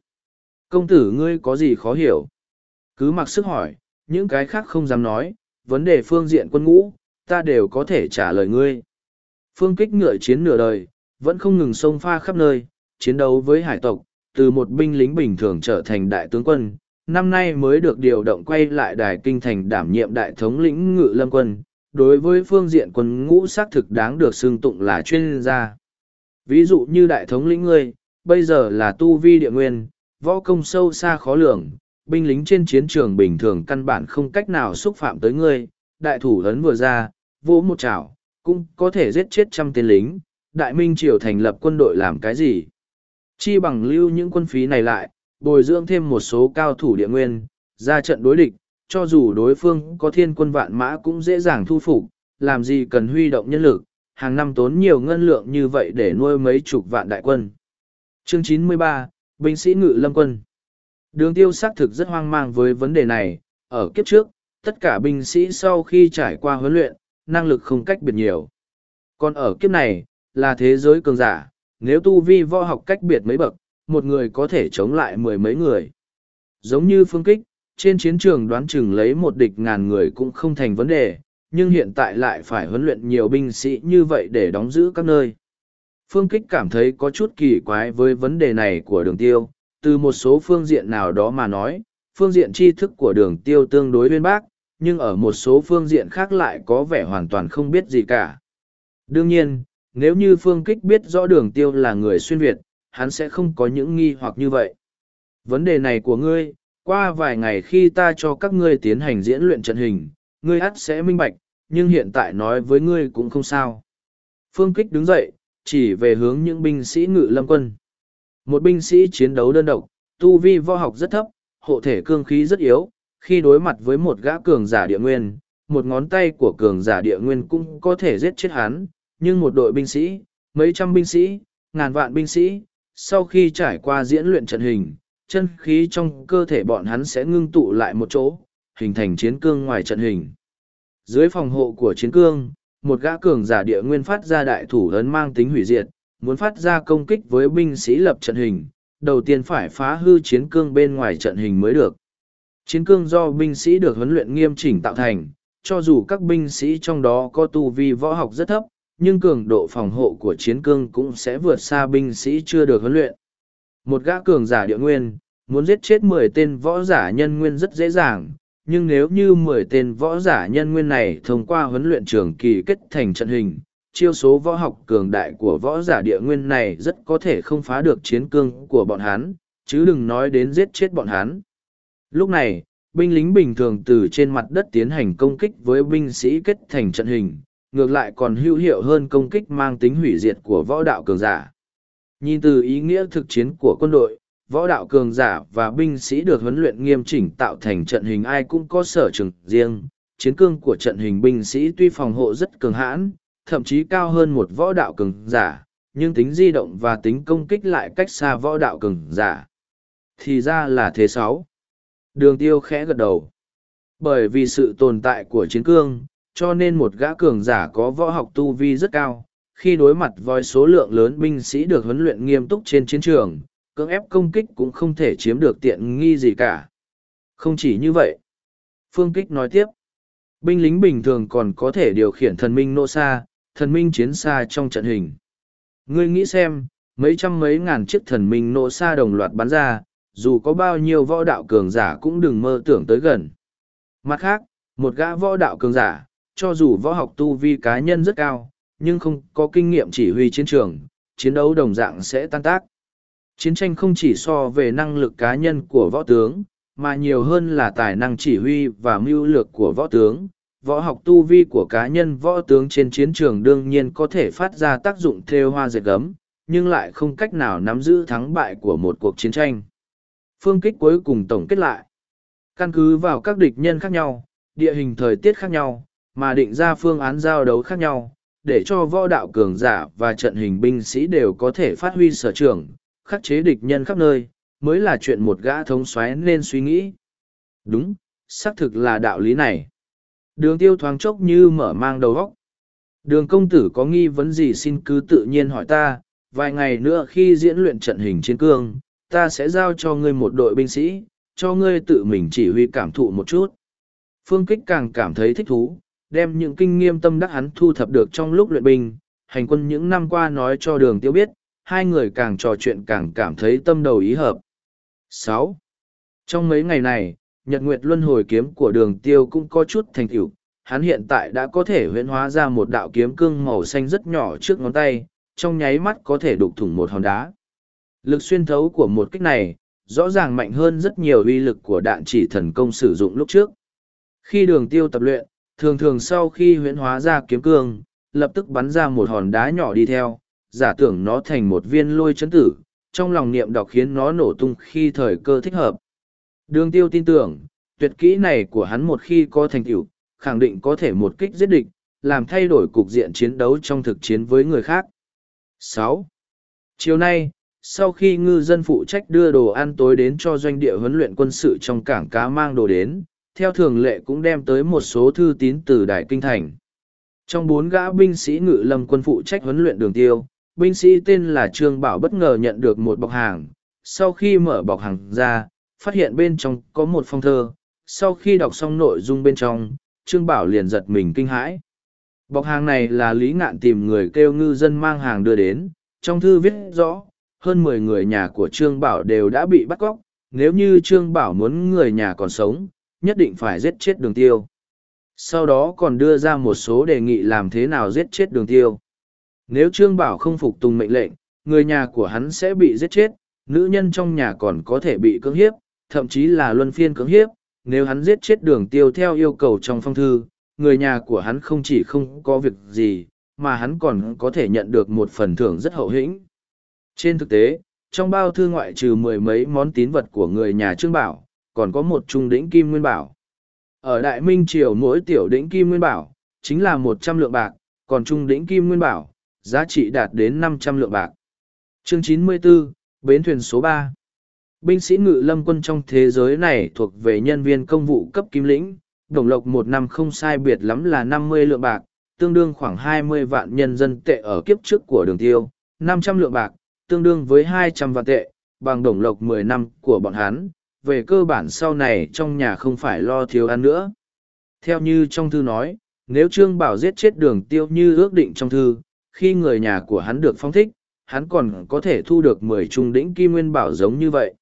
Công tử ngươi có gì khó hiểu? Cứ mặc sức hỏi, những cái khác không dám nói, vấn đề phương diện quân ngũ, ta đều có thể trả lời ngươi. Phương kích ngựa chiến nửa đời, vẫn không ngừng sông pha khắp nơi, chiến đấu với hải tộc, từ một binh lính bình thường trở thành đại tướng quân, năm nay mới được điều động quay lại đài kinh thành đảm nhiệm đại thống lĩnh ngự lâm quân. Đối với phương diện quân ngũ xác thực đáng được xưng tụng là chuyên gia. Ví dụ như đại thống lĩnh ngươi, bây giờ là tu vi địa nguyên, võ công sâu xa khó lường, binh lính trên chiến trường bình thường căn bản không cách nào xúc phạm tới ngươi, đại thủ ấn vừa ra, vỗ một chảo, cũng có thể giết chết trăm tên lính, đại minh triều thành lập quân đội làm cái gì. Chi bằng lưu những quân phí này lại, bồi dưỡng thêm một số cao thủ địa nguyên, ra trận đối địch, cho dù đối phương có thiên quân vạn mã cũng dễ dàng thu phục, làm gì cần huy động nhân lực, hàng năm tốn nhiều ngân lượng như vậy để nuôi mấy chục vạn đại quân. Chương 93, Binh sĩ ngự lâm quân Đường tiêu xác thực rất hoang mang với vấn đề này, ở kiếp trước, tất cả binh sĩ sau khi trải qua huấn luyện, năng lực không cách biệt nhiều. Còn ở kiếp này, là thế giới cường giả, nếu tu vi võ học cách biệt mấy bậc, một người có thể chống lại mười mấy người. Giống như phương kích, trên chiến trường đoán chừng lấy một địch ngàn người cũng không thành vấn đề, nhưng hiện tại lại phải huấn luyện nhiều binh sĩ như vậy để đóng giữ các nơi. Phương Kích cảm thấy có chút kỳ quái với vấn đề này của đường tiêu, từ một số phương diện nào đó mà nói, phương diện tri thức của đường tiêu tương đối uyên bác, nhưng ở một số phương diện khác lại có vẻ hoàn toàn không biết gì cả. Đương nhiên, nếu như Phương Kích biết rõ đường tiêu là người xuyên Việt, hắn sẽ không có những nghi hoặc như vậy. Vấn đề này của ngươi, qua vài ngày khi ta cho các ngươi tiến hành diễn luyện trận hình, ngươi ắt sẽ minh bạch, nhưng hiện tại nói với ngươi cũng không sao. Phương Kích đứng dậy, chỉ về hướng những binh sĩ ngự lâm quân. Một binh sĩ chiến đấu đơn độc, tu vi võ học rất thấp, hộ thể cương khí rất yếu, khi đối mặt với một gã cường giả địa nguyên, một ngón tay của cường giả địa nguyên cũng có thể giết chết hắn, nhưng một đội binh sĩ, mấy trăm binh sĩ, ngàn vạn binh sĩ, sau khi trải qua diễn luyện trận hình, chân khí trong cơ thể bọn hắn sẽ ngưng tụ lại một chỗ, hình thành chiến cương ngoài trận hình. Dưới phòng hộ của chiến cương, một gã cường giả địa nguyên phát ra đại thủ ấn mang tính hủy diệt, muốn phát ra công kích với binh sĩ lập trận hình, đầu tiên phải phá hư chiến cương bên ngoài trận hình mới được. Chiến cương do binh sĩ được huấn luyện nghiêm chỉnh tạo thành, cho dù các binh sĩ trong đó có tu vi võ học rất thấp, nhưng cường độ phòng hộ của chiến cương cũng sẽ vượt xa binh sĩ chưa được huấn luyện. Một gã cường giả địa nguyên, muốn giết chết mười tên võ giả nhân nguyên rất dễ dàng, nhưng nếu như mười tên võ giả nhân nguyên này thông qua huấn luyện trường kỳ kết thành trận hình, chiêu số võ học cường đại của võ giả địa nguyên này rất có thể không phá được chiến cương của bọn hắn, chứ đừng nói đến giết chết bọn hắn. Lúc này, binh lính bình thường từ trên mặt đất tiến hành công kích với binh sĩ kết thành trận hình, ngược lại còn hữu hiệu hơn công kích mang tính hủy diệt của võ đạo cường giả. Nhìn từ ý nghĩa thực chiến của quân đội, võ đạo cường giả và binh sĩ được huấn luyện nghiêm chỉnh tạo thành trận hình ai cũng có sở trường riêng. Chiến cương của trận hình binh sĩ tuy phòng hộ rất cường hãn, thậm chí cao hơn một võ đạo cường giả, nhưng tính di động và tính công kích lại cách xa võ đạo cường giả. Thì ra là thế sáu. Đường tiêu khẽ gật đầu. Bởi vì sự tồn tại của chiến cương, cho nên một gã cường giả có võ học tu vi rất cao, khi đối mặt với số lượng lớn binh sĩ được huấn luyện nghiêm túc trên chiến trường, cưỡng ép công kích cũng không thể chiếm được tiện nghi gì cả. Không chỉ như vậy. Phương Kích nói tiếp, binh lính bình thường còn có thể điều khiển thần minh nô xa, thần minh chiến xa trong trận hình. Ngươi nghĩ xem, mấy trăm mấy ngàn chiếc thần minh nổ xa đồng loạt bắn ra, dù có bao nhiêu võ đạo cường giả cũng đừng mơ tưởng tới gần. Mặt khác, một gã võ đạo cường giả, cho dù võ học tu vi cá nhân rất cao, nhưng không có kinh nghiệm chỉ huy chiến trường, chiến đấu đồng dạng sẽ tan tác. Chiến tranh không chỉ so về năng lực cá nhân của võ tướng, mà nhiều hơn là tài năng chỉ huy và mưu lược của võ tướng. Võ học tu vi của cá nhân võ tướng trên chiến trường đương nhiên có thể phát ra tác dụng thêu hoa dệt gấm, nhưng lại không cách nào nắm giữ thắng bại của một cuộc chiến tranh. Phương kích cuối cùng tổng kết lại. Căn cứ vào các địch nhân khác nhau, địa hình thời tiết khác nhau, mà định ra phương án giao đấu khác nhau, để cho võ đạo cường giả và trận hình binh sĩ đều có thể phát huy sở trường, khắc chế địch nhân khắp nơi, mới là chuyện một gã thống xoáy nên suy nghĩ. Đúng, xác thực là đạo lý này. Đường tiêu thoáng chốc như mở mang đầu óc. Đường công tử có nghi vấn gì xin cứ tự nhiên hỏi ta, vài ngày nữa khi diễn luyện trận hình chiến cương, ta sẽ giao cho ngươi một đội binh sĩ, cho ngươi tự mình chỉ huy cảm thụ một chút. Phương Kích càng cảm thấy thích thú, đem những kinh nghiệm tâm đắc hắn thu thập được trong lúc luyện binh, hành quân những năm qua nói cho đường tiêu biết, hai người càng trò chuyện càng cảm thấy tâm đầu ý hợp. sáu Trong mấy ngày này, Nhật Nguyệt Luân hồi kiếm của đường tiêu cũng có chút thành tựu hắn hiện tại đã có thể huyễn hóa ra một đạo kiếm cương màu xanh rất nhỏ trước ngón tay, trong nháy mắt có thể đục thủng một hòn đá. Lực xuyên thấu của một kích này, rõ ràng mạnh hơn rất nhiều uy lực của đạn chỉ thần công sử dụng lúc trước. Khi đường tiêu tập luyện, thường thường sau khi huyễn hóa ra kiếm cương, lập tức bắn ra một hòn đá nhỏ đi theo, giả tưởng nó thành một viên lôi chấn tử, trong lòng niệm đọc khiến nó nổ tung khi thời cơ thích hợp. Đường tiêu tin tưởng, tuyệt kỹ này của hắn một khi có thành tựu, khẳng định có thể một kích giết địch, làm thay đổi cục diện chiến đấu trong thực chiến với người khác. sáu Chiều nay, sau khi ngư dân phụ trách đưa đồ ăn tối đến cho doanh địa huấn luyện quân sự trong cảng cá mang đồ đến, theo thường lệ cũng đem tới một số thư tín từ Đại Kinh Thành. Trong bốn gã binh sĩ ngự lâm quân phụ trách huấn luyện đường tiêu, binh sĩ tên là Trương Bảo bất ngờ nhận được một bọc hàng. Sau khi mở bọc hàng ra, phát hiện bên trong có một phong thơ. Sau khi đọc xong nội dung bên trong, Trương Bảo liền giật mình kinh hãi. Bọc hàng này là Lý Ngạn tìm người kêu ngư dân mang hàng đưa đến, trong thư viết rõ, hơn mười người nhà của Trương Bảo đều đã bị bắt cóc, nếu như Trương Bảo muốn người nhà còn sống, nhất định phải giết chết đường tiêu. Sau đó còn đưa ra một số đề nghị làm thế nào giết chết đường tiêu. Nếu Trương Bảo không phục tùng mệnh lệnh, người nhà của hắn sẽ bị giết chết, nữ nhân trong nhà còn có thể bị cưỡng hiếp, thậm chí là luân phiên cưỡng hiếp. Nếu hắn giết chết đường tiêu theo yêu cầu trong phong thư, người nhà của hắn không chỉ không có việc gì, mà hắn còn có thể nhận được một phần thưởng rất hậu hĩnh. Trên thực tế, trong bao thư ngoại trừ mười mấy món tín vật của người nhà Trương Bảo, còn có một trung đỉnh kim nguyên bảo. Ở Đại Minh Triều mỗi tiểu đỉnh kim nguyên bảo, chính là một trăm lượng bạc, còn trung đỉnh kim nguyên bảo, giá trị đạt đến năm trăm lượng bạc. Chương chín mươi 94, Bến thuyền số ba Binh sĩ ngự lâm quân trong thế giới này thuộc về nhân viên công vụ cấp kim lĩnh, đồng lộc một năm không sai biệt lắm là năm mươi lượng bạc, tương đương khoảng hai mươi vạn nhân dân tệ ở kiếp trước của đường tiêu, năm trăm lượng bạc, tương đương với hai trăm vạn tệ, bằng đồng lộc mười năm của bọn hắn, về cơ bản sau này trong nhà không phải lo thiếu ăn nữa. Theo như trong thư nói, nếu Trương Bảo giết chết đường tiêu như ước định trong thư, khi người nhà của hắn được phong thích, hắn còn có thể thu được mười trung đỉnh kim nguyên bảo giống như vậy.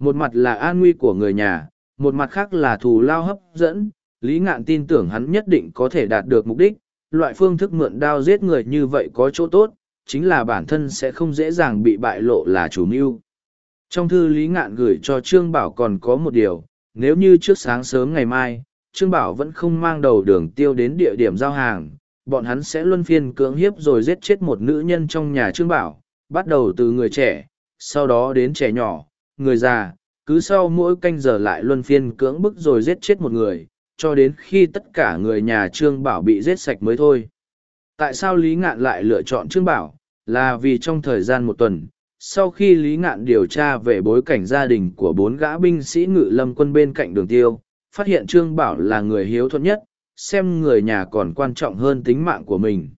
Một mặt là an nguy của người nhà, một mặt khác là thù lao hấp dẫn, Lý Ngạn tin tưởng hắn nhất định có thể đạt được mục đích, loại phương thức mượn đao giết người như vậy có chỗ tốt, chính là bản thân sẽ không dễ dàng bị bại lộ là chủ mưu. Trong thư Lý Ngạn gửi cho Trương Bảo còn có một điều, nếu như trước sáng sớm ngày mai, Trương Bảo vẫn không mang đầu đường tiêu đến địa điểm giao hàng, bọn hắn sẽ luân phiên cưỡng hiếp rồi giết chết một nữ nhân trong nhà Trương Bảo, bắt đầu từ người trẻ, sau đó đến trẻ nhỏ, người già, cứ sau mỗi canh giờ lại luân phiên cưỡng bức rồi giết chết một người, cho đến khi tất cả người nhà Trương Bảo bị giết sạch mới thôi. Tại sao Lý Ngạn lại lựa chọn Trương Bảo? Là vì trong thời gian một tuần, sau khi Lý Ngạn điều tra về bối cảnh gia đình của bốn gã binh sĩ ngự lâm quân bên cạnh đường tiêu, phát hiện Trương Bảo là người hiếu thuận nhất, xem người nhà còn quan trọng hơn tính mạng của mình.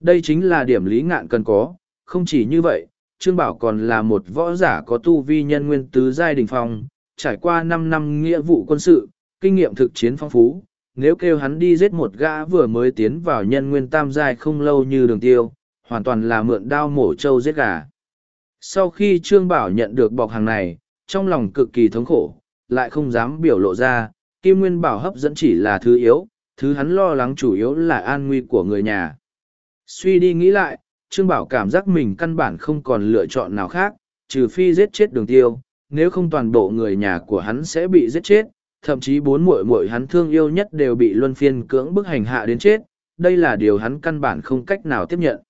Đây chính là điểm Lý Ngạn cần có, không chỉ như vậy, Trương Bảo còn là một võ giả có tu vi nhân nguyên tứ giai đình phong, trải qua năm năm nghĩa vụ quân sự, kinh nghiệm thực chiến phong phú. Nếu kêu hắn đi giết một gã vừa mới tiến vào nhân nguyên tam giai không lâu như đường tiêu, hoàn toàn là mượn đao mổ trâu giết gà. Sau khi Trương Bảo nhận được bọc hàng này, trong lòng cực kỳ thống khổ, lại không dám biểu lộ ra, Kim Nguyên Bảo hấp dẫn chỉ là thứ yếu, thứ hắn lo lắng chủ yếu là an nguy của người nhà. Suy đi nghĩ lại, Trương Bảo cảm giác mình căn bản không còn lựa chọn nào khác, trừ phi giết chết đường tiêu, nếu không toàn bộ người nhà của hắn sẽ bị giết chết, thậm chí bốn muội muội hắn thương yêu nhất đều bị luân phiên cưỡng bức hành hạ đến chết, đây là điều hắn căn bản không cách nào tiếp nhận.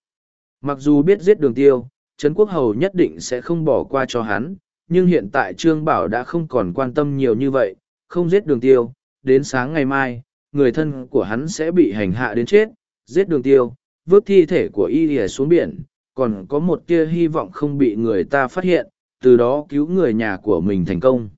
Mặc dù biết giết đường tiêu, Trấn Quốc Hầu nhất định sẽ không bỏ qua cho hắn, nhưng hiện tại Trương Bảo đã không còn quan tâm nhiều như vậy, không giết đường tiêu, đến sáng ngày mai, người thân của hắn sẽ bị hành hạ đến chết, giết đường tiêu, vớt thi thể của y ỉa xuống biển, còn có một tia hy vọng không bị người ta phát hiện, từ đó cứu người nhà của mình thành công.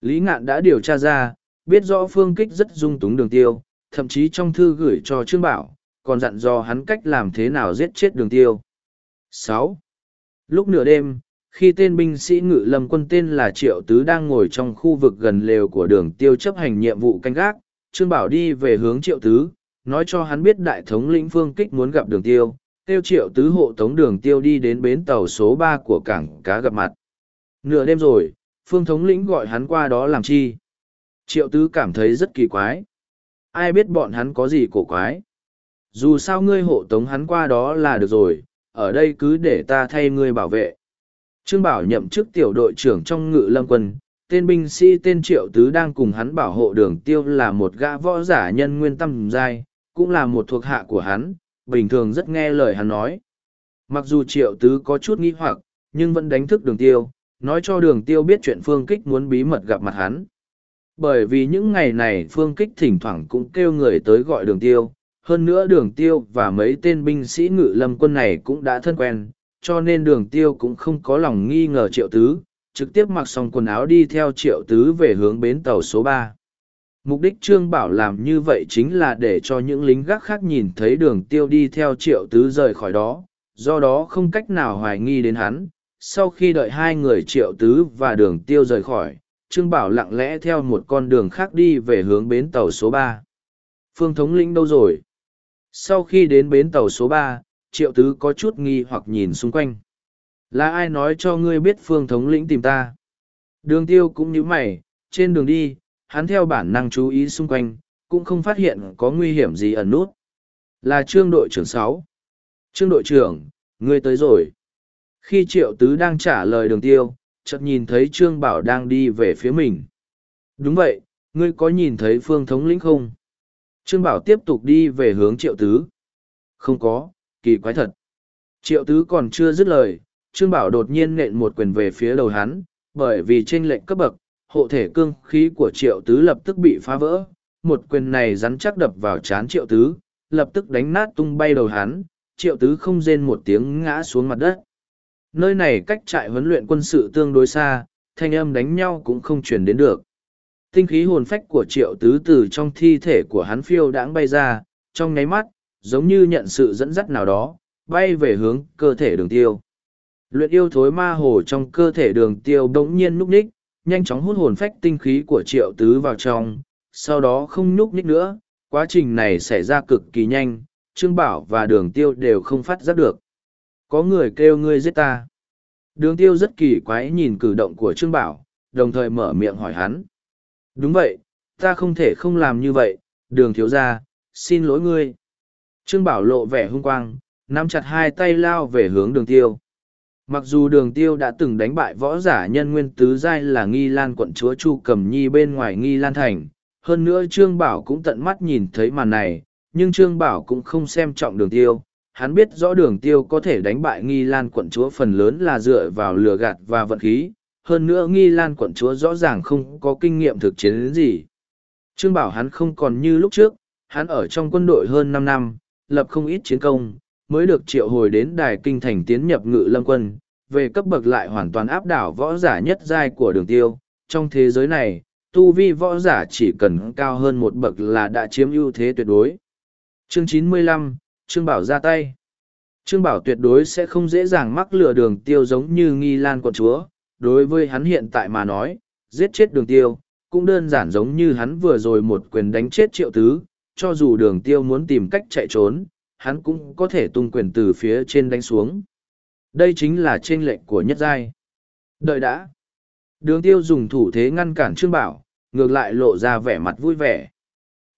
Lý Ngạn đã điều tra ra, biết rõ phương kích rất dung túng đường tiêu, thậm chí trong thư gửi cho Trương Bảo, còn dặn dò hắn cách làm thế nào giết chết đường tiêu. sáu Lúc nửa đêm, khi tên binh sĩ ngự lâm quân tên là Triệu Tứ đang ngồi trong khu vực gần lều của đường tiêu chấp hành nhiệm vụ canh gác, Trương Bảo đi về hướng Triệu Tứ, nói cho hắn biết đại thống lĩnh phương kích muốn gặp đường tiêu, tiêu Triệu Tứ hộ tống đường tiêu đi đến bến tàu số ba của cảng cá gặp mặt. Nửa đêm rồi, phương thống lĩnh gọi hắn qua đó làm chi. Triệu Tứ cảm thấy rất kỳ quái. Ai biết bọn hắn có gì cổ quái. Dù sao ngươi hộ tống hắn qua đó là được rồi, ở đây cứ để ta thay ngươi bảo vệ. Trương Bảo nhậm chức tiểu đội trưởng trong ngự lâm quân, tên binh sĩ tên Triệu Tứ đang cùng hắn bảo hộ đường tiêu là một gã võ giả nhân nguyên tâm giai, cũng là một thuộc hạ của hắn, bình thường rất nghe lời hắn nói. Mặc dù Triệu Tứ có chút nghi hoặc, nhưng vẫn đánh thức đường tiêu, nói cho đường tiêu biết chuyện Phương Kích muốn bí mật gặp mặt hắn. Bởi vì những ngày này Phương Kích thỉnh thoảng cũng kêu người tới gọi đường tiêu, hơn nữa đường tiêu và mấy tên binh sĩ ngự lâm quân này cũng đã thân quen, cho nên đường tiêu cũng không có lòng nghi ngờ triệu tứ, trực tiếp mặc xong quần áo đi theo triệu tứ về hướng bến tàu số ba. Mục đích Trương Bảo làm như vậy chính là để cho những lính gác khác nhìn thấy đường tiêu đi theo triệu tứ rời khỏi đó, do đó không cách nào hoài nghi đến hắn. Sau khi đợi hai người triệu tứ và đường tiêu rời khỏi, Trương Bảo lặng lẽ theo một con đường khác đi về hướng bến tàu số ba. Phương thống lĩnh đâu rồi? Sau khi đến bến tàu số ba, triệu tứ có chút nghi hoặc nhìn xung quanh. Là ai nói cho ngươi biết phương thống lĩnh tìm ta? Đường tiêu cũng nhíu mày, trên đường đi, hắn theo bản năng chú ý xung quanh, cũng không phát hiện có nguy hiểm gì ẩn nút. Là trương đội trưởng sáu. Trương đội trưởng, ngươi tới rồi. Khi triệu tứ đang trả lời đường tiêu, chợt nhìn thấy trương bảo đang đi về phía mình. Đúng vậy, ngươi có nhìn thấy phương thống lĩnh không? Trương bảo tiếp tục đi về hướng triệu tứ. Không có, kỳ quái thật. Triệu tứ còn chưa dứt lời, Trương Bảo đột nhiên nện một quyền về phía đầu hắn, bởi vì trên lệnh cấp bậc, hộ thể cương khí của triệu tứ lập tức bị phá vỡ. Một quyền này rắn chắc đập vào trán triệu tứ, lập tức đánh nát tung bay đầu hắn, triệu tứ không rên một tiếng ngã xuống mặt đất. Nơi này cách trại huấn luyện quân sự tương đối xa, thanh âm đánh nhau cũng không chuyển đến được. Tinh khí hồn phách của triệu tứ từ trong thi thể của hắn phiêu đãng bay ra, trong nháy mắt, giống như nhận sự dẫn dắt nào đó, bay về hướng cơ thể đường tiêu. Luyện yêu thối ma hồ trong cơ thể đường tiêu đống nhiên núp ních, nhanh chóng hút hồn phách tinh khí của triệu tứ vào trong, sau đó không nhúc ních nữa, quá trình này xảy ra cực kỳ nhanh, Trương Bảo và đường tiêu đều không phát giác được. Có người kêu ngươi giết ta. Đường tiêu rất kỳ quái nhìn cử động của Trương Bảo, đồng thời mở miệng hỏi hắn. Đúng vậy, ta không thể không làm như vậy, đường thiếu ra, xin lỗi ngươi. Trương Bảo lộ vẻ hung quang, nắm chặt hai tay lao về hướng đường tiêu. Mặc dù đường tiêu đã từng đánh bại võ giả nhân nguyên tứ giai là nghi lan quận chúa Chu Cầm Nhi bên ngoài nghi lan thành, hơn nữa Trương Bảo cũng tận mắt nhìn thấy màn này, nhưng Trương Bảo cũng không xem trọng đường tiêu. Hắn biết rõ đường tiêu có thể đánh bại nghi lan quận chúa phần lớn là dựa vào lừa gạt và vận khí, hơn nữa nghi lan quận chúa rõ ràng không có kinh nghiệm thực chiến gì. Trương Bảo hắn không còn như lúc trước, hắn ở trong quân đội hơn năm năm, lập không ít chiến công, mới được triệu hồi đến đài kinh thành tiến nhập ngự lâm quân, về cấp bậc lại hoàn toàn áp đảo võ giả nhất giai của đường tiêu. Trong thế giới này, tu vi võ giả chỉ cần cao hơn một bậc là đã chiếm ưu thế tuyệt đối. Chương 95, Trương Bảo ra tay. Trương Bảo tuyệt đối sẽ không dễ dàng mắc lừa đường tiêu giống như nghi lan quận chúa. Đối với hắn hiện tại mà nói, giết chết đường tiêu, cũng đơn giản giống như hắn vừa rồi một quyền đánh chết triệu tứ, cho dù đường tiêu muốn tìm cách chạy trốn, hắn cũng có thể tung quyền từ phía trên đánh xuống. Đây chính là trên lệnh của nhất giai. Đợi đã. Đường tiêu dùng thủ thế ngăn cản Trương Bảo, ngược lại lộ ra vẻ mặt vui vẻ.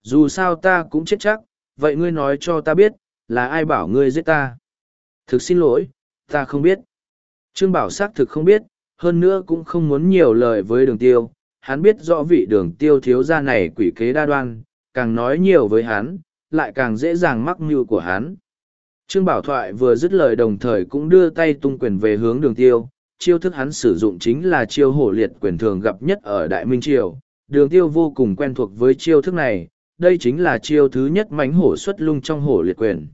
Dù sao ta cũng chết chắc, vậy ngươi nói cho ta biết, là ai bảo ngươi giết ta. Thực xin lỗi, ta không biết. Trương Bảo xác thực không biết, hơn nữa cũng không muốn nhiều lời với đường tiêu. Hắn biết rõ vị đường tiêu thiếu gia này quỷ kế đa đoan, càng nói nhiều với hắn, lại càng dễ dàng mắc mưu của hắn. Trương Bảo Thoại vừa dứt lời đồng thời cũng đưa tay tung quyền về hướng đường tiêu, chiêu thức hắn sử dụng chính là chiêu hổ liệt quyền thường gặp nhất ở Đại Minh Triều. Đường tiêu vô cùng quen thuộc với chiêu thức này, đây chính là chiêu thứ nhất mánh hổ xuất lung trong hổ liệt quyền.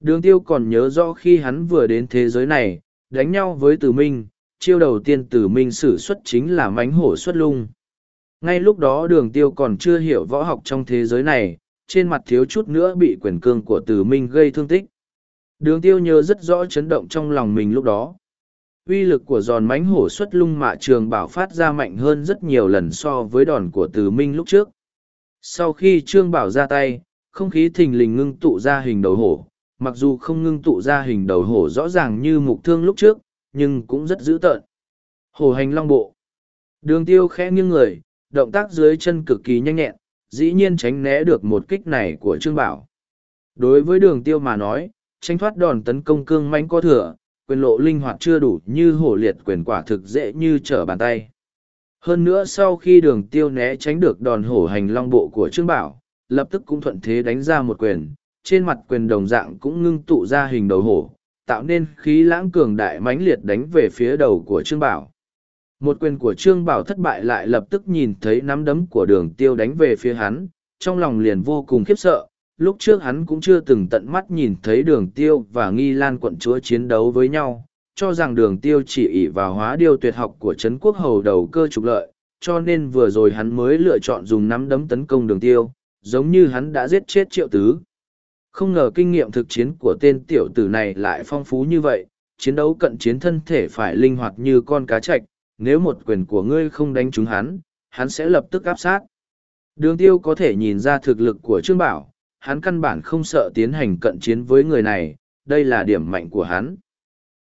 Đường tiêu còn nhớ rõ khi hắn vừa đến thế giới này, đánh nhau với tử minh, chiêu đầu tiên tử minh sử xuất chính là mánh hổ xuất lung. Ngay lúc đó đường tiêu còn chưa hiểu võ học trong thế giới này, trên mặt thiếu chút nữa bị quyền cương của Từ Minh gây thương tích. Đường tiêu nhớ rất rõ chấn động trong lòng mình lúc đó. Uy lực của giòn mánh hổ xuất lung mạ trường bảo phát ra mạnh hơn rất nhiều lần so với đòn của Từ Minh lúc trước. Sau khi Trương Bảo ra tay, không khí thình lình ngưng tụ ra hình đầu hổ, mặc dù không ngưng tụ ra hình đầu hổ rõ ràng như mục thương lúc trước, nhưng cũng rất dữ tợn. Hổ hành long bộ. Đường tiêu khẽ nghiêng người, động tác dưới chân cực kỳ nhanh nhẹn, dĩ nhiên tránh né được một kích này của Trương Bảo. Đối với đường tiêu mà nói, tranh thoát đòn tấn công cương manh có thừa, quyền lộ linh hoạt chưa đủ như hổ liệt quyền quả thực dễ như trở bàn tay. Hơn nữa sau khi đường tiêu né tránh được đòn hổ hành long bộ của Trương Bảo, lập tức cũng thuận thế đánh ra một quyền, trên mặt quyền đồng dạng cũng ngưng tụ ra hình đầu hổ, tạo nên khí lãng cường đại mãnh liệt đánh về phía đầu của Trương Bảo. Một quyền của Trương Bảo thất bại lại lập tức nhìn thấy nắm đấm của đường tiêu đánh về phía hắn, trong lòng liền vô cùng khiếp sợ. Lúc trước hắn cũng chưa từng tận mắt nhìn thấy đường tiêu và nghi lan quận chúa chiến đấu với nhau, cho rằng đường tiêu chỉ ỷ vào hóa điều tuyệt học của Trấn Quốc Hầu đầu cơ trục lợi, cho nên vừa rồi hắn mới lựa chọn dùng nắm đấm tấn công đường tiêu, giống như hắn đã giết chết triệu tứ. Không ngờ kinh nghiệm thực chiến của tên tiểu tử này lại phong phú như vậy, chiến đấu cận chiến thân thể phải linh hoạt như con cá chạch, nếu một quyền của ngươi không đánh trúng hắn, hắn sẽ lập tức áp sát. Đường tiêu có thể nhìn ra thực lực của Trương Bảo, hắn căn bản không sợ tiến hành cận chiến với người này, đây là điểm mạnh của hắn.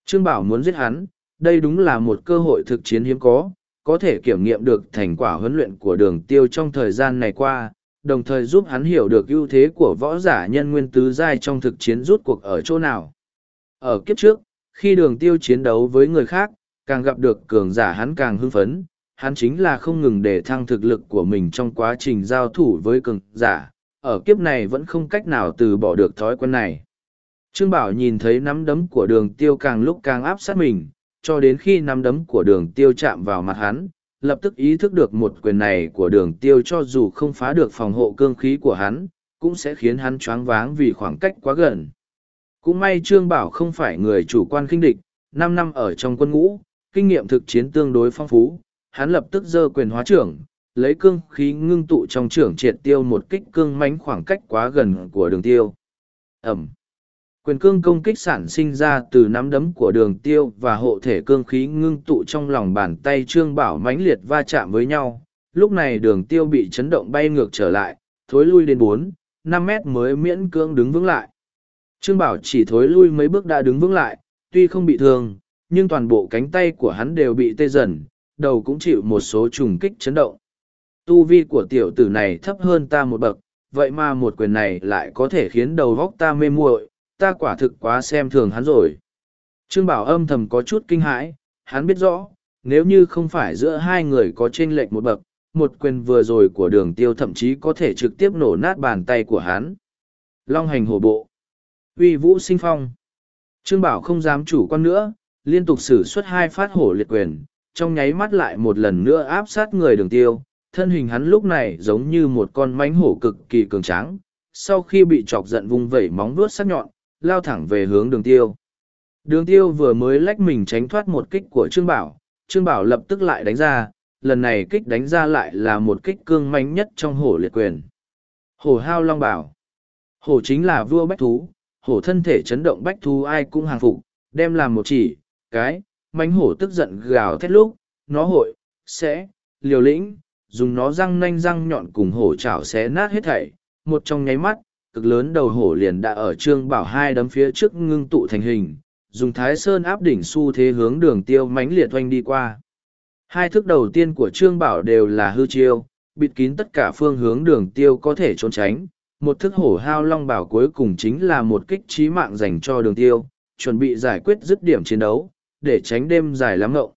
Trương Bảo muốn giết hắn, đây đúng là một cơ hội thực chiến hiếm có, có thể kiểm nghiệm được thành quả huấn luyện của đường tiêu trong thời gian này qua, đồng thời giúp hắn hiểu được ưu thế của võ giả nhân nguyên tứ giai trong thực chiến rút cuộc ở chỗ nào. Ở kiếp trước, khi đường tiêu chiến đấu với người khác, càng gặp được cường giả hắn càng hưng phấn, hắn chính là không ngừng để thăng thực lực của mình trong quá trình giao thủ với cường giả, ở kiếp này vẫn không cách nào từ bỏ được thói quen này. Trương Bảo nhìn thấy nắm đấm của đường tiêu càng lúc càng áp sát mình, cho đến khi nắm đấm của đường tiêu chạm vào mặt hắn, lập tức ý thức được một quyền này của đường tiêu cho dù không phá được phòng hộ cương khí của hắn, cũng sẽ khiến hắn choáng váng vì khoảng cách quá gần. Cũng may Trương Bảo không phải người chủ quan khinh địch, năm năm ở trong quân ngũ, kinh nghiệm thực chiến tương đối phong phú, hắn lập tức giơ quyền hóa trưởng, lấy cương khí ngưng tụ trong trưởng triệt tiêu một kích cương mánh khoảng cách quá gần của đường tiêu. Ẩm. Quyền cương công kích sản sinh ra từ nắm đấm của đường tiêu và hộ thể cương khí ngưng tụ trong lòng bàn tay Trương Bảo mãnh liệt va chạm với nhau. Lúc này đường tiêu bị chấn động bay ngược trở lại, thối lui đến bốn, năm mét mới miễn cương đứng vững lại. Trương Bảo chỉ thối lui mấy bước đã đứng vững lại, tuy không bị thương, nhưng toàn bộ cánh tay của hắn đều bị tê dần, đầu cũng chịu một số trùng kích chấn động. Tu vi của tiểu tử này thấp hơn ta một bậc, vậy mà một quyền này lại có thể khiến đầu góc ta mê muội, ta quả thực quá xem thường hắn rồi. Trương Bảo âm thầm có chút kinh hãi, hắn biết rõ, nếu như không phải giữa hai người có chênh lệch một bậc, một quyền vừa rồi của đường tiêu thậm chí có thể trực tiếp nổ nát bàn tay của hắn. Long hành hổ bộ. uy vũ sinh phong. Trương Bảo không dám chủ quan nữa, liên tục sử xuất hai phát hổ liệt quyền, trong nháy mắt lại một lần nữa áp sát người đường tiêu. Thân hình hắn lúc này giống như một con mánh hổ cực kỳ cường tráng, sau khi bị chọc giận vung vẩy móng vuốt sắc nhọn, lao thẳng về hướng đường tiêu. Đường tiêu vừa mới lách mình tránh thoát một kích của Trương Bảo, Trương Bảo lập tức lại đánh ra, lần này kích đánh ra lại là một kích cương manh nhất trong hổ liệt quyền. Hổ hao long bảo. Hổ chính là vua bách thú, hổ thân thể chấn động bách thú ai cũng hàng phục, đem làm một chỉ, cái, mánh hổ tức giận gào thét lúc, nó hội, sẽ, liều lĩnh, dùng nó răng nanh răng nhọn cùng hổ chảo xé nát hết thảy, một trong nháy mắt, cực lớn đầu hổ liền đã ở trương bảo hai đấm phía trước ngưng tụ thành hình, dùng thái sơn áp đỉnh xu thế hướng đường tiêu mánh liệt oanh đi qua. Hai thức đầu tiên của trương bảo đều là hư chiêu, bịt kín tất cả phương hướng đường tiêu có thể trốn tránh. Một thức hổ hao long bảo cuối cùng chính là một kích trí mạng dành cho đường tiêu, chuẩn bị giải quyết dứt điểm chiến đấu, để tránh đêm dài lắm ngậu,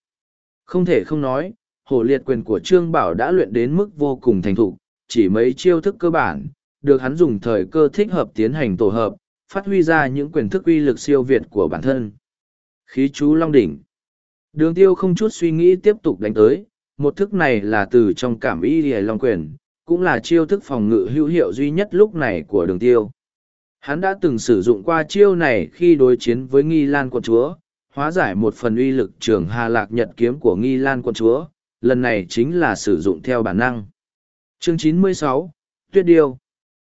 Không thể không nói, hổ liệt quyền của Trương Bảo đã luyện đến mức vô cùng thành thục, chỉ mấy chiêu thức cơ bản, được hắn dùng thời cơ thích hợp tiến hành tổ hợp, phát huy ra những quyền thức uy lực siêu việt của bản thân. Khí chú Long Đỉnh Đường tiêu không chút suy nghĩ tiếp tục đánh tới, một thức này là từ trong cảm ý lìa Long Quyền, cũng là chiêu thức phòng ngự hữu hiệu duy nhất lúc này của đường tiêu. Hắn đã từng sử dụng qua chiêu này khi đối chiến với Nghi Lan quận chúa, hóa giải một phần uy lực trường Hà Lạc Nhật kiếm của Nghi Lan quân chúa, lần này chính là sử dụng theo bản năng. Chương 96, Tuyết Điêu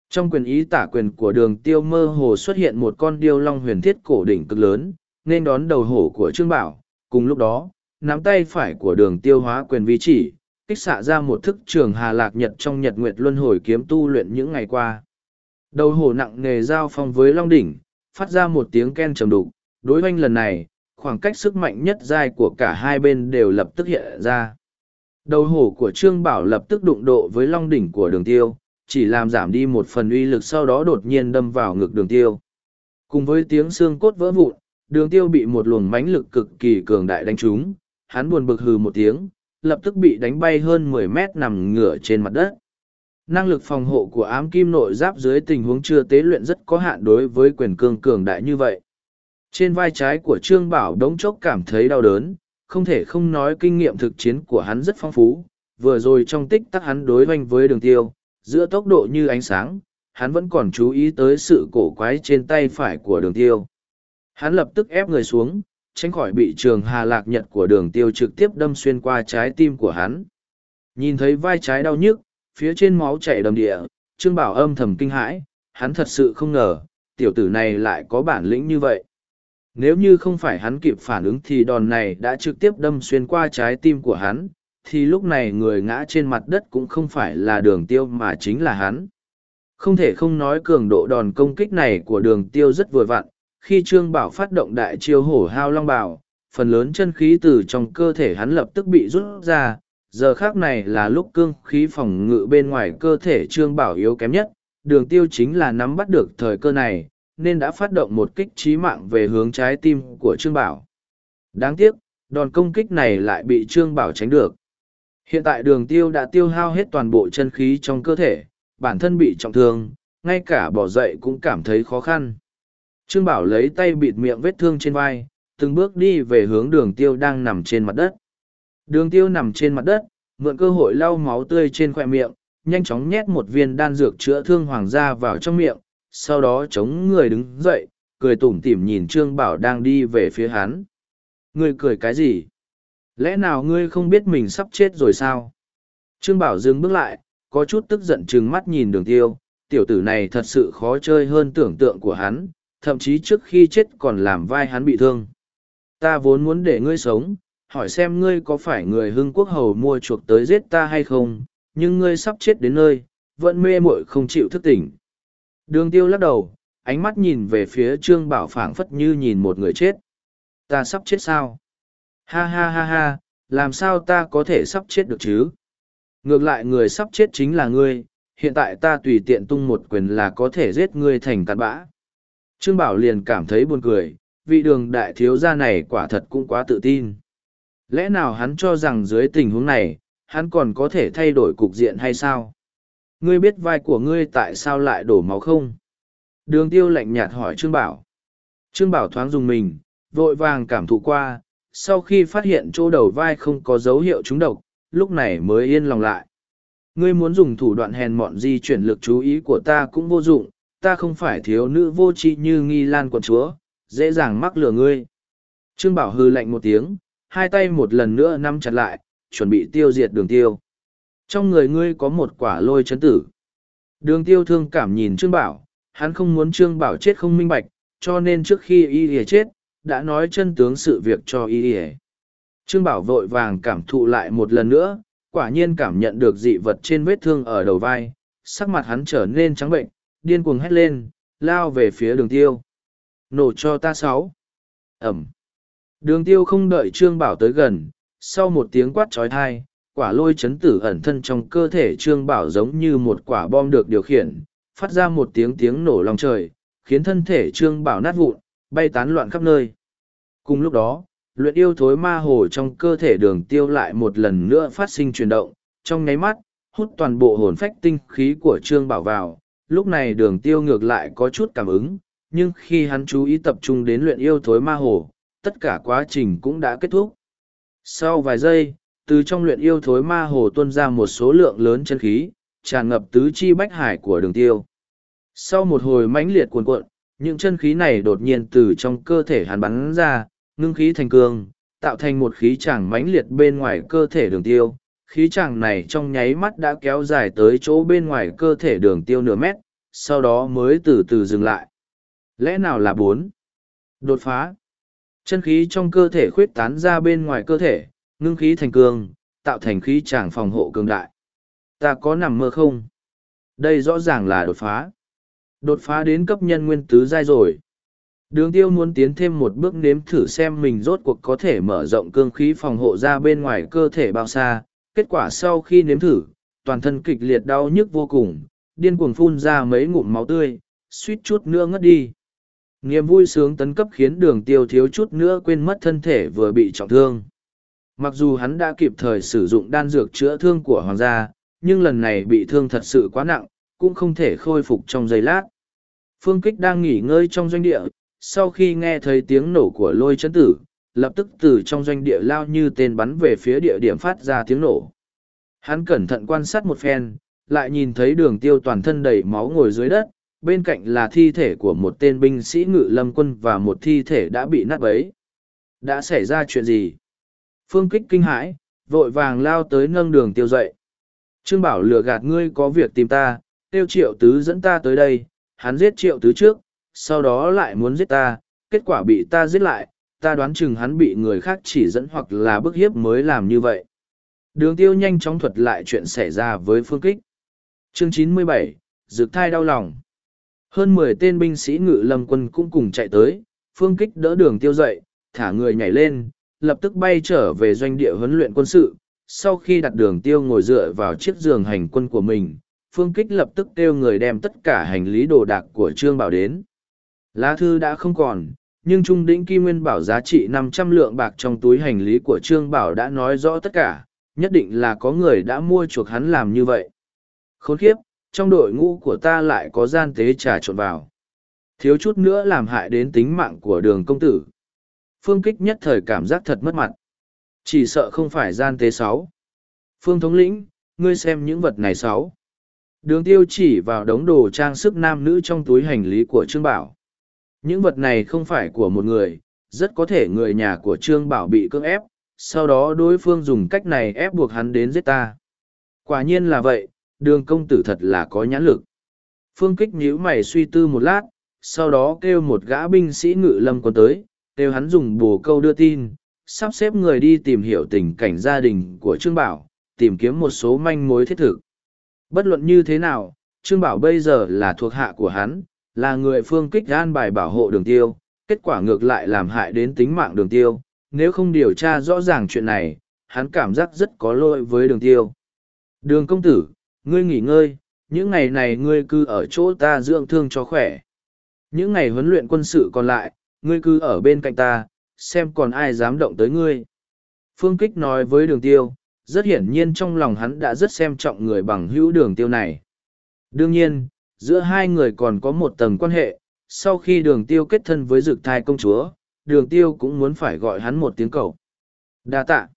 Trong quyền ý tả quyền của đường tiêu mơ hồ xuất hiện một con điêu long huyền thiết cổ đỉnh cực lớn, nên đón đầu hổ của Trương Bảo. Cùng lúc đó, nắm tay phải của đường tiêu hóa quyền vi chỉ, kích xạ ra một thức trường hà lạc nhật trong nhật nguyệt luân hồi kiếm tu luyện những ngày qua. Đầu hổ nặng nề giao phong với long đỉnh, phát ra một tiếng ken trầm đục, đối oanh lần này, khoảng cách sức mạnh nhất giai của cả hai bên đều lập tức hiện ra. Đầu hổ của Trương Bảo lập tức đụng độ với long đỉnh của đường tiêu, chỉ làm giảm đi một phần uy lực sau đó đột nhiên đâm vào ngực đường tiêu. Cùng với tiếng xương cốt vỡ vụn, đường tiêu bị một luồng mãnh lực cực kỳ cường đại đánh trúng, hắn buồn bực hừ một tiếng, lập tức bị đánh bay hơn mười mét nằm ngửa trên mặt đất. Năng lực phòng hộ của ám kim nội giáp dưới tình huống chưa tế luyện rất có hạn đối với quyền cương cường đại như vậy. Trên vai trái của Trương Bảo đống chốc cảm thấy đau đớn, không thể không nói kinh nghiệm thực chiến của hắn rất phong phú. Vừa rồi trong tích tắc hắn đối hoành với đường tiêu, giữa tốc độ như ánh sáng, hắn vẫn còn chú ý tới sự cổ quái trên tay phải của đường tiêu. Hắn lập tức ép người xuống, tránh khỏi bị trường hà lạc nhật của đường tiêu trực tiếp đâm xuyên qua trái tim của hắn. Nhìn thấy vai trái đau nhức, phía trên máu chảy đầm địa, Trương Bảo âm thầm kinh hãi, hắn thật sự không ngờ, tiểu tử này lại có bản lĩnh như vậy. Nếu như không phải hắn kịp phản ứng thì đòn này đã trực tiếp đâm xuyên qua trái tim của hắn, thì lúc này người ngã trên mặt đất cũng không phải là đường tiêu mà chính là hắn. Không thể không nói cường độ đòn công kích này của đường tiêu rất vừa vặn, khi Trương Bảo phát động đại chiêu hổ hao long bảo, phần lớn chân khí từ trong cơ thể hắn lập tức bị rút ra, giờ khác này là lúc cương khí phòng ngự bên ngoài cơ thể Trương Bảo yếu kém nhất, đường tiêu chính là nắm bắt được thời cơ này, nên đã phát động một kích trí mạng về hướng trái tim của Trương Bảo. Đáng tiếc, đòn công kích này lại bị Trương Bảo tránh được. Hiện tại đường tiêu đã tiêu hao hết toàn bộ chân khí trong cơ thể, bản thân bị trọng thương, ngay cả bỏ dậy cũng cảm thấy khó khăn. Trương Bảo lấy tay bịt miệng vết thương trên vai, từng bước đi về hướng đường tiêu đang nằm trên mặt đất. Đường tiêu nằm trên mặt đất, mượn cơ hội lau máu tươi trên khỏe miệng, nhanh chóng nhét một viên đan dược chữa thương hoàng gia vào trong miệng, sau đó chống người đứng dậy, cười tủm tỉm nhìn Trương Bảo đang đi về phía hắn. Ngươi cười cái gì? Lẽ nào ngươi không biết mình sắp chết rồi sao? Trương Bảo dừng bước lại, có chút tức giận trừng mắt nhìn đường tiêu, tiểu tử này thật sự khó chơi hơn tưởng tượng của hắn, thậm chí trước khi chết còn làm vai hắn bị thương. Ta vốn muốn để ngươi sống, hỏi xem ngươi có phải người hưng quốc hầu mua chuộc tới giết ta hay không, nhưng ngươi sắp chết đến nơi, vẫn mê muội không chịu thức tỉnh. Đường tiêu lắc đầu, ánh mắt nhìn về phía trương bảo phảng phất như nhìn một người chết. Ta sắp chết sao? Ha ha ha ha, làm sao ta có thể sắp chết được chứ? Ngược lại người sắp chết chính là ngươi, hiện tại ta tùy tiện tung một quyền là có thể giết ngươi thành cặn bã. Trương Bảo liền cảm thấy buồn cười, vị đường đại thiếu gia này quả thật cũng quá tự tin. Lẽ nào hắn cho rằng dưới tình huống này, hắn còn có thể thay đổi cục diện hay sao? Ngươi biết vai của ngươi tại sao lại đổ máu không? Đường tiêu lạnh nhạt hỏi Trương Bảo. Trương Bảo thoáng dùng mình, vội vàng cảm thụ qua, sau khi phát hiện chỗ đầu vai không có dấu hiệu trúng độc, lúc này mới yên lòng lại. Ngươi muốn dùng thủ đoạn hèn mọn di chuyển lực chú ý của ta cũng vô dụng, ta không phải thiếu nữ vô tri như nghi lan quận chúa, dễ dàng mắc lừa ngươi. Trương Bảo hư lạnh một tiếng, hai tay một lần nữa nắm chặt lại, chuẩn bị tiêu diệt đường tiêu. Trong người ngươi có một quả lôi chấn tử. Đường tiêu thương cảm nhìn Trương Bảo, hắn không muốn Trương Bảo chết không minh bạch, cho nên trước khi y ỉa chết, đã nói chân tướng sự việc cho y ỉa. Trương Bảo vội vàng cảm thụ lại một lần nữa, quả nhiên cảm nhận được dị vật trên vết thương ở đầu vai, sắc mặt hắn trở nên trắng bệnh, điên cuồng hét lên, lao về phía đường tiêu. Nổ cho ta sáu. Ẩm. Đường tiêu không đợi Trương Bảo tới gần, sau một tiếng quát trói thai, quả lôi chấn tử ẩn thân trong cơ thể Trương Bảo giống như một quả bom được điều khiển, phát ra một tiếng tiếng nổ lòng trời, khiến thân thể Trương Bảo nát vụn, bay tán loạn khắp nơi. Cùng lúc đó, luyện yêu thối ma hồ trong cơ thể đường tiêu lại một lần nữa phát sinh chuyển động, trong nháy mắt, hút toàn bộ hồn phách tinh khí của Trương Bảo vào, lúc này đường tiêu ngược lại có chút cảm ứng, nhưng khi hắn chú ý tập trung đến luyện yêu thối ma hồ, tất cả quá trình cũng đã kết thúc. Sau vài giây, từ trong luyện yêu thối ma hồ tuôn ra một số lượng lớn chân khí, tràn ngập tứ chi bách hải của đường tiêu. Sau một hồi mãnh liệt cuồn cuộn, những chân khí này đột nhiên từ trong cơ thể hắn bắn ra, ngưng khí thành cương, tạo thành một khí tràng mãnh liệt bên ngoài cơ thể đường tiêu. Khí tràng này trong nháy mắt đã kéo dài tới chỗ bên ngoài cơ thể đường tiêu nửa mét, sau đó mới từ từ dừng lại. Lẽ nào là bốn? Đột phá. Chân khí trong cơ thể khuyết tán ra bên ngoài cơ thể, ngưng khí thành cường, tạo thành khí tràng phòng hộ cường đại. Ta có nằm mơ không? Đây rõ ràng là đột phá. Đột phá đến cấp nhân nguyên tứ giai rồi. Đường tiêu muốn tiến thêm một bước nếm thử xem mình rốt cuộc có thể mở rộng cương khí phòng hộ ra bên ngoài cơ thể bao xa. Kết quả sau khi nếm thử, toàn thân kịch liệt đau nhức vô cùng, điên cuồng phun ra mấy ngụm máu tươi, suýt chút nữa ngất đi. Niềm vui sướng tấn cấp khiến đường tiêu thiếu chút nữa quên mất thân thể vừa bị trọng thương. Mặc dù hắn đã kịp thời sử dụng đan dược chữa thương của hoàng gia, nhưng lần này bị thương thật sự quá nặng, cũng không thể khôi phục trong giây lát. Phương Kích đang nghỉ ngơi trong doanh địa, sau khi nghe thấy tiếng nổ của lôi chấn tử, lập tức từ trong doanh địa lao như tên bắn về phía địa điểm phát ra tiếng nổ. Hắn cẩn thận quan sát một phen, lại nhìn thấy đường tiêu toàn thân đầy máu ngồi dưới đất, bên cạnh là thi thể của một tên binh sĩ ngự lâm quân và một thi thể đã bị nát bấy. Đã xảy ra chuyện gì? Phương kích kinh hãi, vội vàng lao tới nâng đường tiêu dậy. Trương Bảo lừa gạt ngươi có việc tìm ta, tiêu triệu tứ dẫn ta tới đây, hắn giết triệu tứ trước, sau đó lại muốn giết ta, kết quả bị ta giết lại, ta đoán chừng hắn bị người khác chỉ dẫn hoặc là bức hiếp mới làm như vậy. Đường tiêu nhanh chóng thuật lại chuyện xảy ra với phương kích. Chương 97, Dược thai đau lòng. Hơn mười tên binh sĩ ngự lâm quân cũng cùng chạy tới, phương kích đỡ đường tiêu dậy, thả người nhảy lên, lập tức bay trở về doanh địa huấn luyện quân sự. Sau khi đặt đường tiêu ngồi dựa vào chiếc giường hành quân của mình, phương kích lập tức kêu người đem tất cả hành lý đồ đạc của Trương Bảo đến. Lá thư đã không còn, nhưng Trung Đĩnh Kim Nguyên Bảo giá trị năm trăm lượng bạc trong túi hành lý của Trương Bảo đã nói rõ tất cả, nhất định là có người đã mua chuộc hắn làm như vậy. Khốn khiếp, trong đội ngũ của ta lại có gian tế trà trộn vào. Thiếu chút nữa làm hại đến tính mạng của đường công tử. Phương kích nhất thời cảm giác thật mất mặt. Chỉ sợ không phải gian tế sáu. Phương thống lĩnh, ngươi xem những vật này sáu. Đường tiêu chỉ vào đống đồ trang sức nam nữ trong túi hành lý của Trương Bảo. Những vật này không phải của một người, rất có thể người nhà của Trương Bảo bị cưỡng ép, sau đó đối phương dùng cách này ép buộc hắn đến giết ta. Quả nhiên là vậy, đường công tử thật là có nhãn lực. Phương kích nhíu mày suy tư một lát, sau đó kêu một gã binh sĩ ngự lâm quân tới, đều hắn dùng bồ câu đưa tin, sắp xếp người đi tìm hiểu tình cảnh gia đình của Trương Bảo, tìm kiếm một số manh mối thiết thực. Bất luận như thế nào, Trương Bảo bây giờ là thuộc hạ của hắn, là người phương kích gan bài bảo hộ đường tiêu, kết quả ngược lại làm hại đến tính mạng đường tiêu. Nếu không điều tra rõ ràng chuyện này, hắn cảm giác rất có lỗi với đường tiêu. Đường công tử, ngươi nghỉ ngơi, những ngày này ngươi cứ ở chỗ ta dưỡng thương cho khỏe. Những ngày huấn luyện quân sự còn lại, ngươi cứ ở bên cạnh ta, xem còn ai dám động tới ngươi. Phương Kích nói với đường tiêu, rất hiển nhiên trong lòng hắn đã rất xem trọng người bằng hữu đường tiêu này. Đương nhiên, giữa hai người còn có một tầng quan hệ, sau khi đường tiêu kết thân với Dực thai công chúa, đường tiêu cũng muốn phải gọi hắn một tiếng cầu. đa tạ.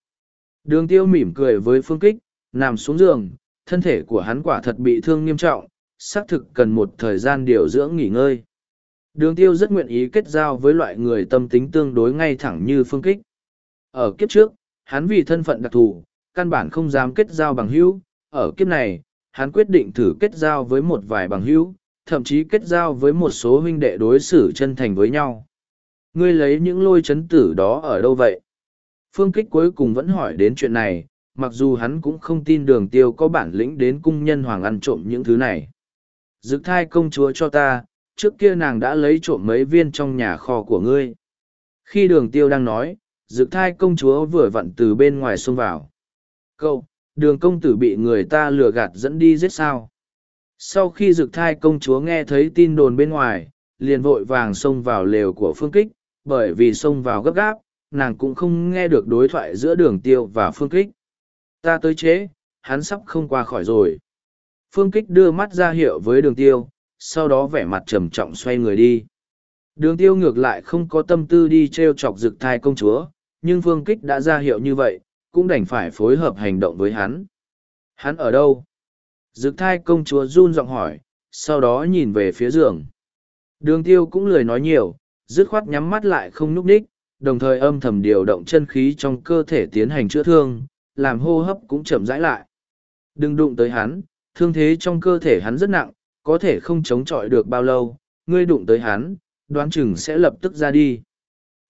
Đường tiêu mỉm cười với phương kích, nằm xuống giường, thân thể của hắn quả thật bị thương nghiêm trọng, xác thực cần một thời gian điều dưỡng nghỉ ngơi. Đường tiêu rất nguyện ý kết giao với loại người tâm tính tương đối ngay thẳng như phương kích. Ở kiếp trước, hắn vì thân phận đặc thù, căn bản không dám kết giao bằng hữu. Ở kiếp này, hắn quyết định thử kết giao với một vài bằng hữu, thậm chí kết giao với một số huynh đệ đối xử chân thành với nhau. Ngươi lấy những lôi chấn tử đó ở đâu vậy? Phương kích cuối cùng vẫn hỏi đến chuyện này, mặc dù hắn cũng không tin đường tiêu có bản lĩnh đến cung nhân hoàng ăn trộm những thứ này. Dực thai công chúa cho ta, trước kia nàng đã lấy trộm mấy viên trong nhà kho của ngươi. Khi đường tiêu đang nói, dực thai công chúa vừa vặn từ bên ngoài xông vào. Cậu, đường công tử bị người ta lừa gạt dẫn đi giết sao. Sau khi dực thai công chúa nghe thấy tin đồn bên ngoài, liền vội vàng xông vào lều của phương kích, bởi vì xông vào gấp gáp, nàng cũng không nghe được đối thoại giữa đường tiêu và phương kích. Ta tới chế, hắn sắp không qua khỏi rồi. Phương kích đưa mắt ra hiệu với đường tiêu, sau đó vẻ mặt trầm trọng xoay người đi. Đường tiêu ngược lại không có tâm tư đi treo chọc rực thai công chúa, nhưng phương kích đã ra hiệu như vậy, cũng đành phải phối hợp hành động với hắn. Hắn ở đâu? Dực thai công chúa run giọng hỏi, sau đó nhìn về phía giường. Đường tiêu cũng lười nói nhiều, dứt khoát nhắm mắt lại không núp đích, đồng thời âm thầm điều động chân khí trong cơ thể tiến hành chữa thương, làm hô hấp cũng chậm rãi lại. Đừng đụng tới hắn, thương thế trong cơ thể hắn rất nặng, có thể không chống chọi được bao lâu, ngươi đụng tới hắn, đoán chừng sẽ lập tức ra đi.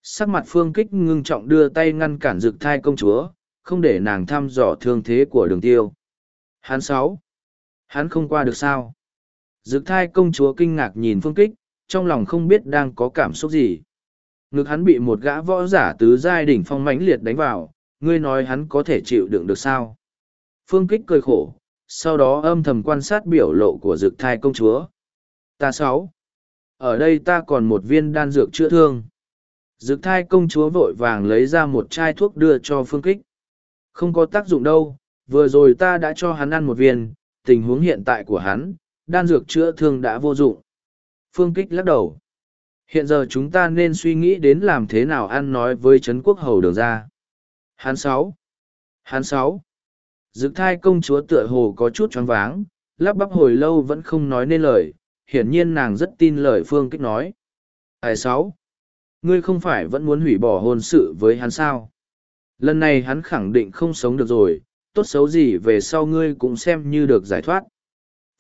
Sắc mặt phương kích ngưng trọng đưa tay ngăn cản rực thai công chúa, không để nàng thăm dò thương thế của đường tiêu. Hắn sáu, Hắn không qua được sao? Dực thai công chúa kinh ngạc nhìn phương kích, trong lòng không biết đang có cảm xúc gì. Ngực hắn bị một gã võ giả tứ giai đỉnh phong mãnh liệt đánh vào, ngươi nói hắn có thể chịu đựng được sao? Phương kích cười khổ, sau đó âm thầm quan sát biểu lộ của dược thai công chúa. Ta sáu. Ở đây ta còn một viên đan dược chữa thương. dược thai công chúa vội vàng lấy ra một chai thuốc đưa cho phương kích. Không có tác dụng đâu, vừa rồi ta đã cho hắn ăn một viên, tình huống hiện tại của hắn, đan dược chữa thương đã vô dụng. Phương kích lắc đầu. Hiện giờ chúng ta nên suy nghĩ đến làm thế nào ăn nói với Trấn Quốc Hầu đường ra. Hắn sáu. Hắn sáu. Dực thai công chúa tựa hồ có chút choáng váng, lắp bắp hồi lâu vẫn không nói nên lời, hiển nhiên nàng rất tin lời phương kích nói. Ai sáu. Ngươi không phải vẫn muốn hủy bỏ hôn sự với hắn sao? Lần này hắn khẳng định không sống được rồi, tốt xấu gì về sau ngươi cũng xem như được giải thoát.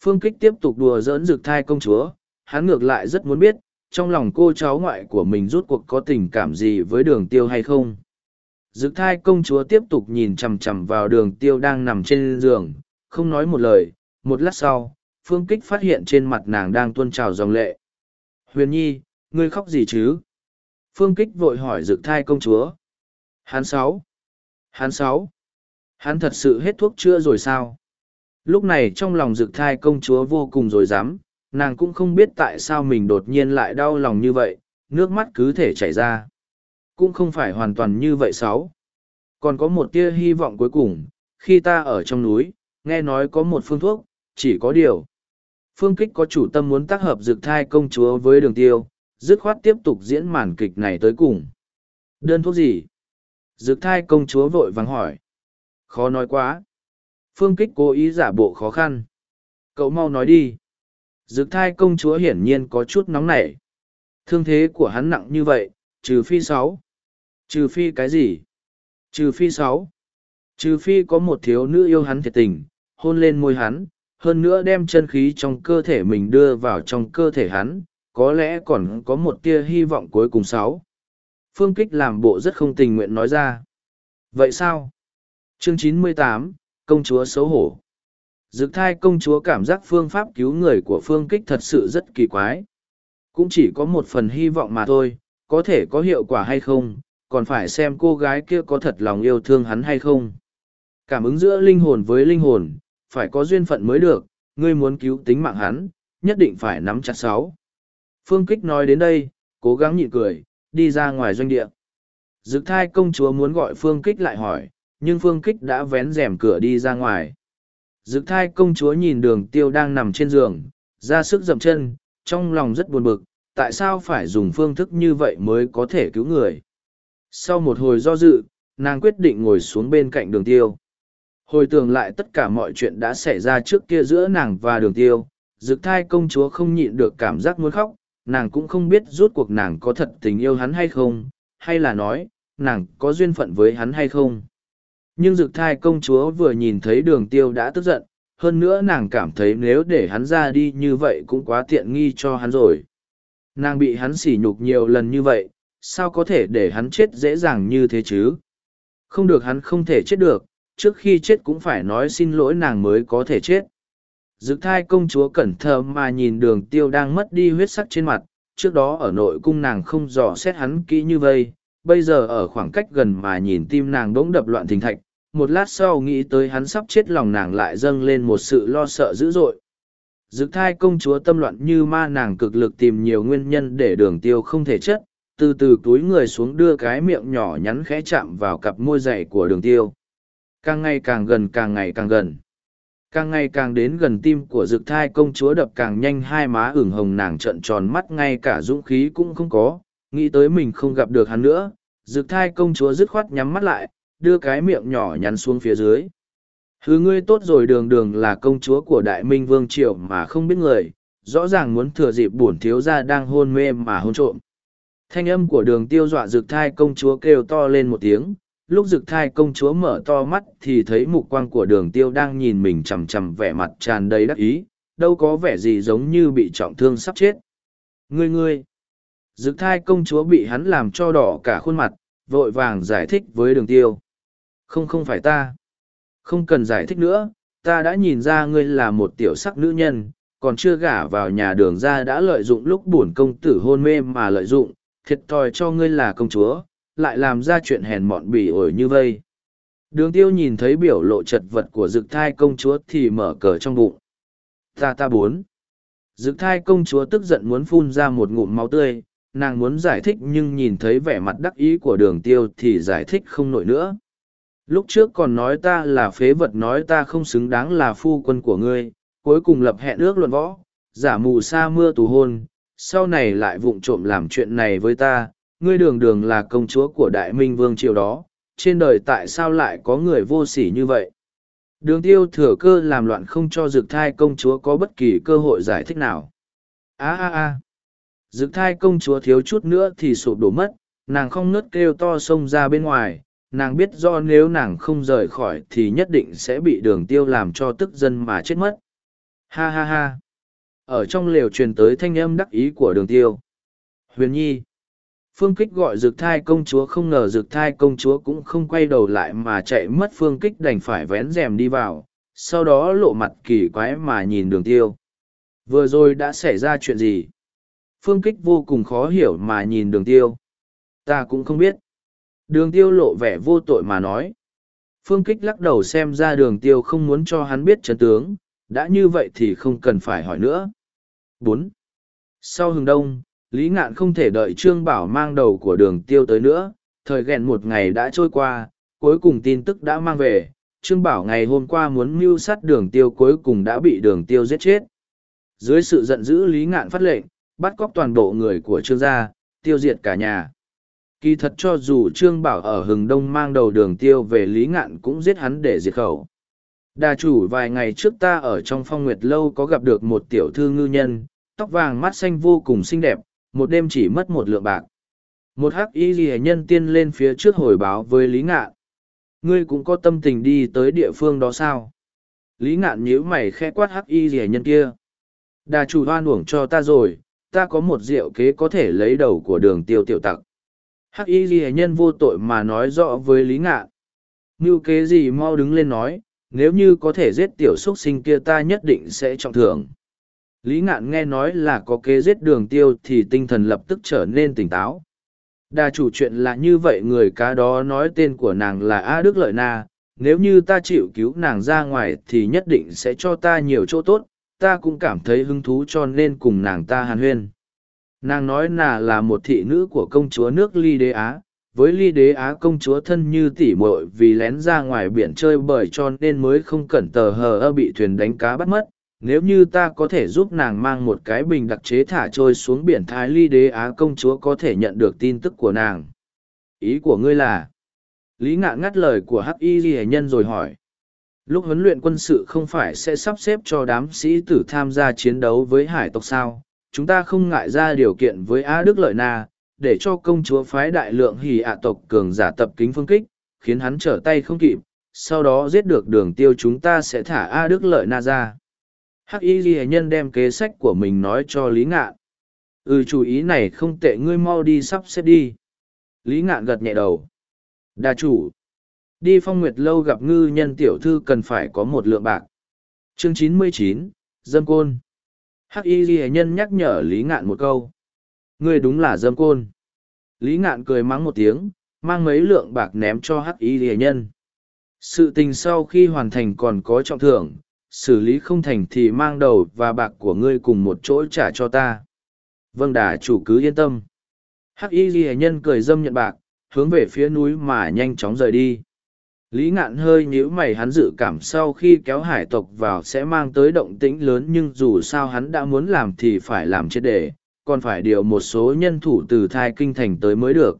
Phương Kích tiếp tục đùa giỡn rực thai công chúa, hắn ngược lại rất muốn biết, trong lòng cô cháu ngoại của mình rút cuộc có tình cảm gì với đường tiêu hay không. Dực thai công chúa tiếp tục nhìn chằm chằm vào đường tiêu đang nằm trên giường, không nói một lời, một lát sau, Phương Kích phát hiện trên mặt nàng đang tuôn trào dòng lệ. Huyền Nhi, ngươi khóc gì chứ? Phương Kích vội hỏi Dực thai công chúa. Hán sáu. hán sáu. Hắn thật sự hết thuốc chữa rồi sao? Lúc này trong lòng Dực thai công chúa vô cùng rồi dám, nàng cũng không biết tại sao mình đột nhiên lại đau lòng như vậy, nước mắt cứ thể chảy ra. Cũng không phải hoàn toàn như vậy sáu. Còn có một tia hy vọng cuối cùng, khi ta ở trong núi, nghe nói có một phương thuốc, chỉ có điều. Phương Kích có chủ tâm muốn tác hợp dược thai công chúa với đường tiêu, dứt khoát tiếp tục diễn màn kịch này tới cùng. Đơn thuốc gì? Dược thai công chúa vội vàng hỏi. Khó nói quá. Phương Kích cố ý giả bộ khó khăn. Cậu mau nói đi. Dược thai công chúa hiển nhiên có chút nóng nảy. Thương thế của hắn nặng như vậy, trừ phi sáu. Trừ phi cái gì? Trừ phi sáu. Trừ phi có một thiếu nữ yêu hắn thiệt tình, hôn lên môi hắn, hơn nữa đem chân khí trong cơ thể mình đưa vào trong cơ thể hắn, có lẽ còn có một tia hy vọng cuối cùng sáu. Phương Kích làm bộ rất không tình nguyện nói ra. Vậy sao? Chương chín mươi tám, Công chúa xấu hổ. Dực thai công chúa cảm giác phương pháp cứu người của Phương Kích thật sự rất kỳ quái. Cũng chỉ có một phần hy vọng mà thôi, có thể có hiệu quả hay không, còn phải xem cô gái kia có thật lòng yêu thương hắn hay không. Cảm ứng giữa linh hồn với linh hồn, phải có duyên phận mới được, ngươi muốn cứu tính mạng hắn, nhất định phải nắm chặt sáu. Phương Kích nói đến đây, cố gắng nhịn cười, đi ra ngoài doanh địa. Dực thai công chúa muốn gọi Phương Kích lại hỏi, nhưng Phương Kích đã vén rèm cửa đi ra ngoài. Dực thai công chúa nhìn đường tiêu đang nằm trên giường, ra sức dậm chân, trong lòng rất buồn bực, tại sao phải dùng phương thức như vậy mới có thể cứu người. Sau một hồi do dự, nàng quyết định ngồi xuống bên cạnh đường tiêu. Hồi tưởng lại tất cả mọi chuyện đã xảy ra trước kia giữa nàng và đường tiêu, dực thai công chúa không nhịn được cảm giác muốn khóc, nàng cũng không biết rút cuộc nàng có thật tình yêu hắn hay không, hay là nói, nàng có duyên phận với hắn hay không. Nhưng dực thai công chúa vừa nhìn thấy đường tiêu đã tức giận, hơn nữa nàng cảm thấy nếu để hắn ra đi như vậy cũng quá tiện nghi cho hắn rồi. Nàng bị hắn sỉ nhục nhiều lần như vậy, sao có thể để hắn chết dễ dàng như thế chứ? Không được hắn không thể chết được, trước khi chết cũng phải nói xin lỗi nàng mới có thể chết. Dực thai công chúa cẩn thờ mà nhìn đường tiêu đang mất đi huyết sắc trên mặt, trước đó ở nội cung nàng không dò xét hắn kỹ như vây, bây giờ ở khoảng cách gần mà nhìn tim nàng bỗng đập loạn thình thạch, một lát sau nghĩ tới hắn sắp chết lòng nàng lại dâng lên một sự lo sợ dữ dội. Dực thai công chúa tâm loạn như ma nàng cực lực tìm nhiều nguyên nhân để đường tiêu không thể chết, từ từ túi người xuống đưa cái miệng nhỏ nhắn khẽ chạm vào cặp môi dày của đường tiêu. Càng ngày càng gần càng ngày càng gần. Càng ngày càng đến gần tim của dực thai công chúa đập càng nhanh hai má ửng hồng nàng trợn tròn mắt ngay cả dũng khí cũng không có, nghĩ tới mình không gặp được hắn nữa, dực thai công chúa dứt khoát nhắm mắt lại, đưa cái miệng nhỏ nhắn xuống phía dưới. Hứ ngươi tốt rồi đường đường là công chúa của đại minh vương triều mà không biết người, rõ ràng muốn thừa dịp bổn thiếu gia đang hôn mê mà hôn trộm. Thanh âm của đường tiêu dọa rực thai công chúa kêu to lên một tiếng, lúc rực thai công chúa mở to mắt thì thấy mục quang của đường tiêu đang nhìn mình chằm chằm vẻ mặt tràn đầy đắc ý, đâu có vẻ gì giống như bị trọng thương sắp chết. Ngươi ngươi! Dực thai công chúa bị hắn làm cho đỏ cả khuôn mặt, vội vàng giải thích với đường tiêu. Không không phải ta. Không cần giải thích nữa, ta đã nhìn ra ngươi là một tiểu sắc nữ nhân, còn chưa gả vào nhà đường ra đã lợi dụng lúc bổn công tử hôn mê mà lợi dụng, thiệt thòi cho ngươi là công chúa, lại làm ra chuyện hèn mọn bỉ ổi như vây. Đường tiêu nhìn thấy biểu lộ chật vật của dực thai công chúa thì mở cờ trong bụng. Ta ta bốn. Dực thai công chúa tức giận muốn phun ra một ngụm máu tươi, nàng muốn giải thích nhưng nhìn thấy vẻ mặt đắc ý của đường tiêu thì giải thích không nổi nữa. Lúc trước còn nói ta là phế vật nói ta không xứng đáng là phu quân của ngươi, cuối cùng lập hẹn ước luận võ, giả mù sa mưa tù hôn, sau này lại vụng trộm làm chuyện này với ta, ngươi đường đường là công chúa của đại minh vương triều đó, trên đời tại sao lại có người vô sỉ như vậy? Đường tiêu thừa cơ làm loạn không cho dược thai công chúa có bất kỳ cơ hội giải thích nào. Á á á! Dược thai công chúa thiếu chút nữa thì sụp đổ mất, nàng không nớt kêu to xông ra bên ngoài, nàng biết do nếu nàng không rời khỏi thì nhất định sẽ bị đường tiêu làm cho tức dân mà chết mất. Ha ha ha! Ở trong lều truyền tới thanh âm đắc ý của đường tiêu. Huyền nhi! Phương Kích gọi Dược Thai công chúa không ngờ Dược Thai công chúa cũng không quay đầu lại mà chạy mất Phương Kích đành phải vén rèm đi vào, sau đó lộ mặt kỳ quái mà nhìn đường tiêu. Vừa rồi đã xảy ra chuyện gì? Phương Kích vô cùng khó hiểu mà nhìn đường tiêu. Ta cũng không biết. Đường tiêu lộ vẻ vô tội mà nói. Phương Kích lắc đầu xem ra đường tiêu không muốn cho hắn biết chân tướng, đã như vậy thì không cần phải hỏi nữa bốn Sau hừng đông, Lý Ngạn không thể đợi Trương Bảo mang đầu của đường tiêu tới nữa, thời ghẹn một ngày đã trôi qua, cuối cùng tin tức đã mang về. Trương Bảo ngày hôm qua muốn mưu sát đường tiêu cuối cùng đã bị đường tiêu giết chết. Dưới sự giận dữ Lý Ngạn phát lệnh, bắt cóc toàn bộ người của Trương gia, tiêu diệt cả nhà. Kỳ thật cho dù Trương Bảo ở hừng đông mang đầu đường tiêu về Lý Ngạn cũng giết hắn để diệt khẩu. Đà chủ vài ngày trước ta ở trong phong nguyệt lâu có gặp được một tiểu thư ngư nhân, tóc vàng mắt xanh vô cùng xinh đẹp, một đêm chỉ mất một lượng bạc. Một hắc y ghi nhân tiên lên phía trước hồi báo với lý ngạn. Ngươi cũng có tâm tình đi tới địa phương đó sao? Lý ngạn nhíu mày khẽ quát hắc y ghi nhân kia. Đà chủ hoan uổng cho ta rồi ta có một rượu kế có thể lấy đầu của đường tiêu tiểu tặc. Hắc y ghi nhân vô tội mà nói rõ với lý ngạn. Ngưu kế gì mau đứng lên nói nếu như có thể giết tiểu x u ấ t sinh kia ta nhất định sẽ trọng thưởng Lý ngạn nghe nói là có kế giết đường tiêu thì tinh thần lập tức trở nên tỉnh táo. đa chủ chuyện là như vậy người cá đó nói tên của nàng là A Đức Lợi Na, nếu như ta chịu cứu nàng ra ngoài thì nhất định sẽ cho ta nhiều chỗ tốt, ta cũng cảm thấy hứng thú cho nên cùng nàng ta hàn huyên. Nàng nói nà là một thị nữ của công chúa nước Ly Đế Á, với Ly Đế Á công chúa thân như tỉ muội vì lén ra ngoài biển chơi bời cho nên mới không cẩn tờ hờ ơ bị thuyền đánh cá bắt mất, nếu như ta có thể giúp nàng mang một cái bình đặc chế thả trôi xuống biển thái ly đế á công chúa có thể nhận được tin tức của nàng. Ý của ngươi là? Lý ngạn ngắt lời của hắc y ghi nhân rồi hỏi. Lúc huấn luyện quân sự không phải sẽ sắp xếp cho đám sĩ tử tham gia chiến đấu với hải tộc sao? Chúng ta không ngại ra điều kiện với á đức lợi na để cho công chúa phái đại lượng hỉ ạ tộc cường giả tập kính phương kích, khiến hắn trở tay không kịp, sau đó giết được đường tiêu chúng ta sẽ thả a đức lợi na ra hắc y ghi nhân đem kế sách của mình nói cho lý ngạn. Ừ chủ ý này không tệ, ngươi mau đi sắp xếp đi. Lý ngạn gật nhẹ đầu. Đa chủ, đi phong nguyệt lâu gặp ngư nhân tiểu thư cần phải có một lượng bạc. Chương chín mươi chín, dâm côn. Hắc y ghi nhân nhắc nhở lý ngạn một câu ngươi đúng là dâm côn lý ngạn cười mắng một tiếng mang mấy lượng bạc ném cho hắc y ghi nhân sự tình sau khi hoàn thành còn có trọng thưởng xử lý không thành thì mang đầu và bạc của ngươi cùng một chỗ trả cho ta. Vâng đà chủ cứ yên tâm. Hắc y ghi nhân cười dâm nhận bạc, hướng về phía núi mà nhanh chóng rời đi. Lý ngạn hơi nhíu mày hắn dự cảm sau khi kéo hải tộc vào sẽ mang tới động tĩnh lớn nhưng dù sao hắn đã muốn làm thì phải làm chết để, còn phải điều một số nhân thủ từ thai kinh thành tới mới được.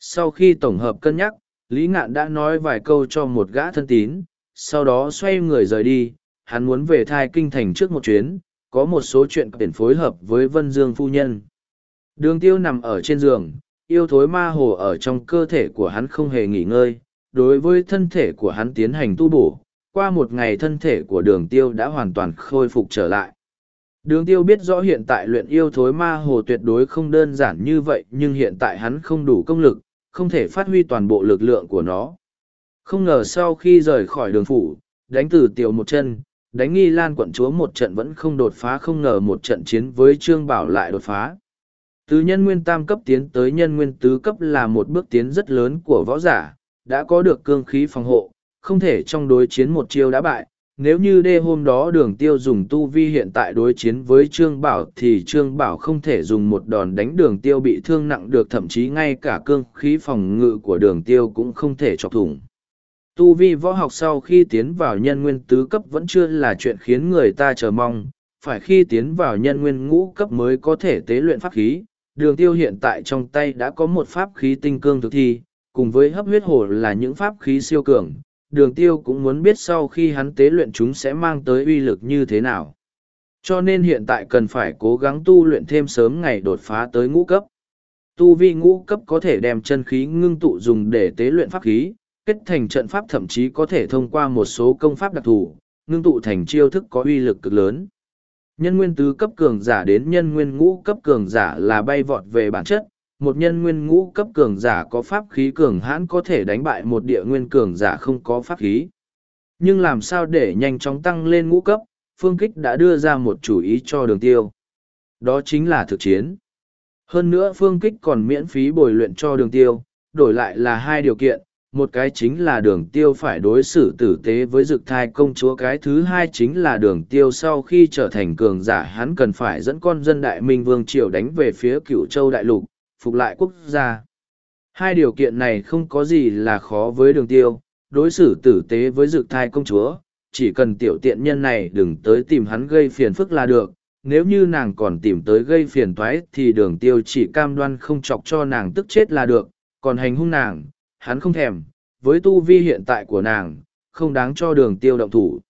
Sau khi tổng hợp cân nhắc, Lý ngạn đã nói vài câu cho một gã thân tín, sau đó xoay người rời đi, hắn muốn về thai kinh thành trước một chuyến, có một số chuyện cần phối hợp với Vân Dương phu nhân. Đường tiêu nằm ở trên giường, yêu thối ma hồ ở trong cơ thể của hắn không hề nghỉ ngơi, đối với thân thể của hắn tiến hành tu bổ, qua một ngày thân thể của đường tiêu đã hoàn toàn khôi phục trở lại. Đường tiêu biết rõ hiện tại luyện yêu thối ma hồ tuyệt đối không đơn giản như vậy nhưng hiện tại hắn không đủ công lực, không thể phát huy toàn bộ lực lượng của nó. Không ngờ sau khi rời khỏi đường phủ, đánh từ tiểu một chân, đánh nghi lan quận chúa một trận vẫn không đột phá không ngờ một trận chiến với Trương Bảo lại đột phá. Từ nhân nguyên tam cấp tiến tới nhân nguyên tứ cấp là một bước tiến rất lớn của võ giả, đã có được cương khí phòng hộ, không thể trong đối chiến một chiêu đã bại. Nếu như đê hôm đó đường tiêu dùng tu vi hiện tại đối chiến với Trương Bảo thì Trương Bảo không thể dùng một đòn đánh đường tiêu bị thương nặng được thậm chí ngay cả cương khí phòng ngự của đường tiêu cũng không thể chọc thủng. Tu vi võ học sau khi tiến vào nhân nguyên tứ cấp vẫn chưa là chuyện khiến người ta chờ mong, phải khi tiến vào nhân nguyên ngũ cấp mới có thể tế luyện pháp khí. Đường tiêu hiện tại trong tay đã có một pháp khí tinh cương thực thi, cùng với hấp huyết hồ là những pháp khí siêu cường. Đường tiêu cũng muốn biết sau khi hắn tế luyện chúng sẽ mang tới uy lực như thế nào. Cho nên hiện tại cần phải cố gắng tu luyện thêm sớm ngày đột phá tới ngũ cấp. Tu vi ngũ cấp có thể đem chân khí ngưng tụ dùng để tế luyện pháp khí, kết thành trận pháp thậm chí có thể thông qua một số công pháp đặc thù, ngưng tụ thành chiêu thức có uy lực cực lớn. Nhân nguyên tứ cấp cường giả đến nhân nguyên ngũ cấp cường giả là bay vọt về bản chất, một nhân nguyên ngũ cấp cường giả có pháp khí cường hãn có thể đánh bại một địa nguyên cường giả không có pháp khí. Nhưng làm sao để nhanh chóng tăng lên ngũ cấp, Phương Kích đã đưa ra một chủ ý cho đường tiêu. Đó chính là thực chiến. Hơn nữa Phương Kích còn miễn phí bồi luyện cho đường tiêu, đổi lại là hai điều kiện, một cái chính là đường tiêu phải đối xử tử tế với dực thai công chúa cái thứ hai chính là đường tiêu sau khi trở thành cường giả hắn cần phải dẫn con dân đại minh vương triều đánh về phía Cửu châu đại lục phục lại quốc gia. Hai điều kiện này không có gì là khó với đường tiêu. Đối xử tử tế với dực thai công chúa chỉ cần tiểu tiện nhân này đừng tới tìm hắn gây phiền phức là được. Nếu như nàng còn tìm tới gây phiền toái thì đường tiêu chỉ cam đoan không chọc cho nàng tức chết là được. Còn hành hung nàng hắn không thèm, với tu vi hiện tại của nàng, không đáng cho đường tiêu động thủ.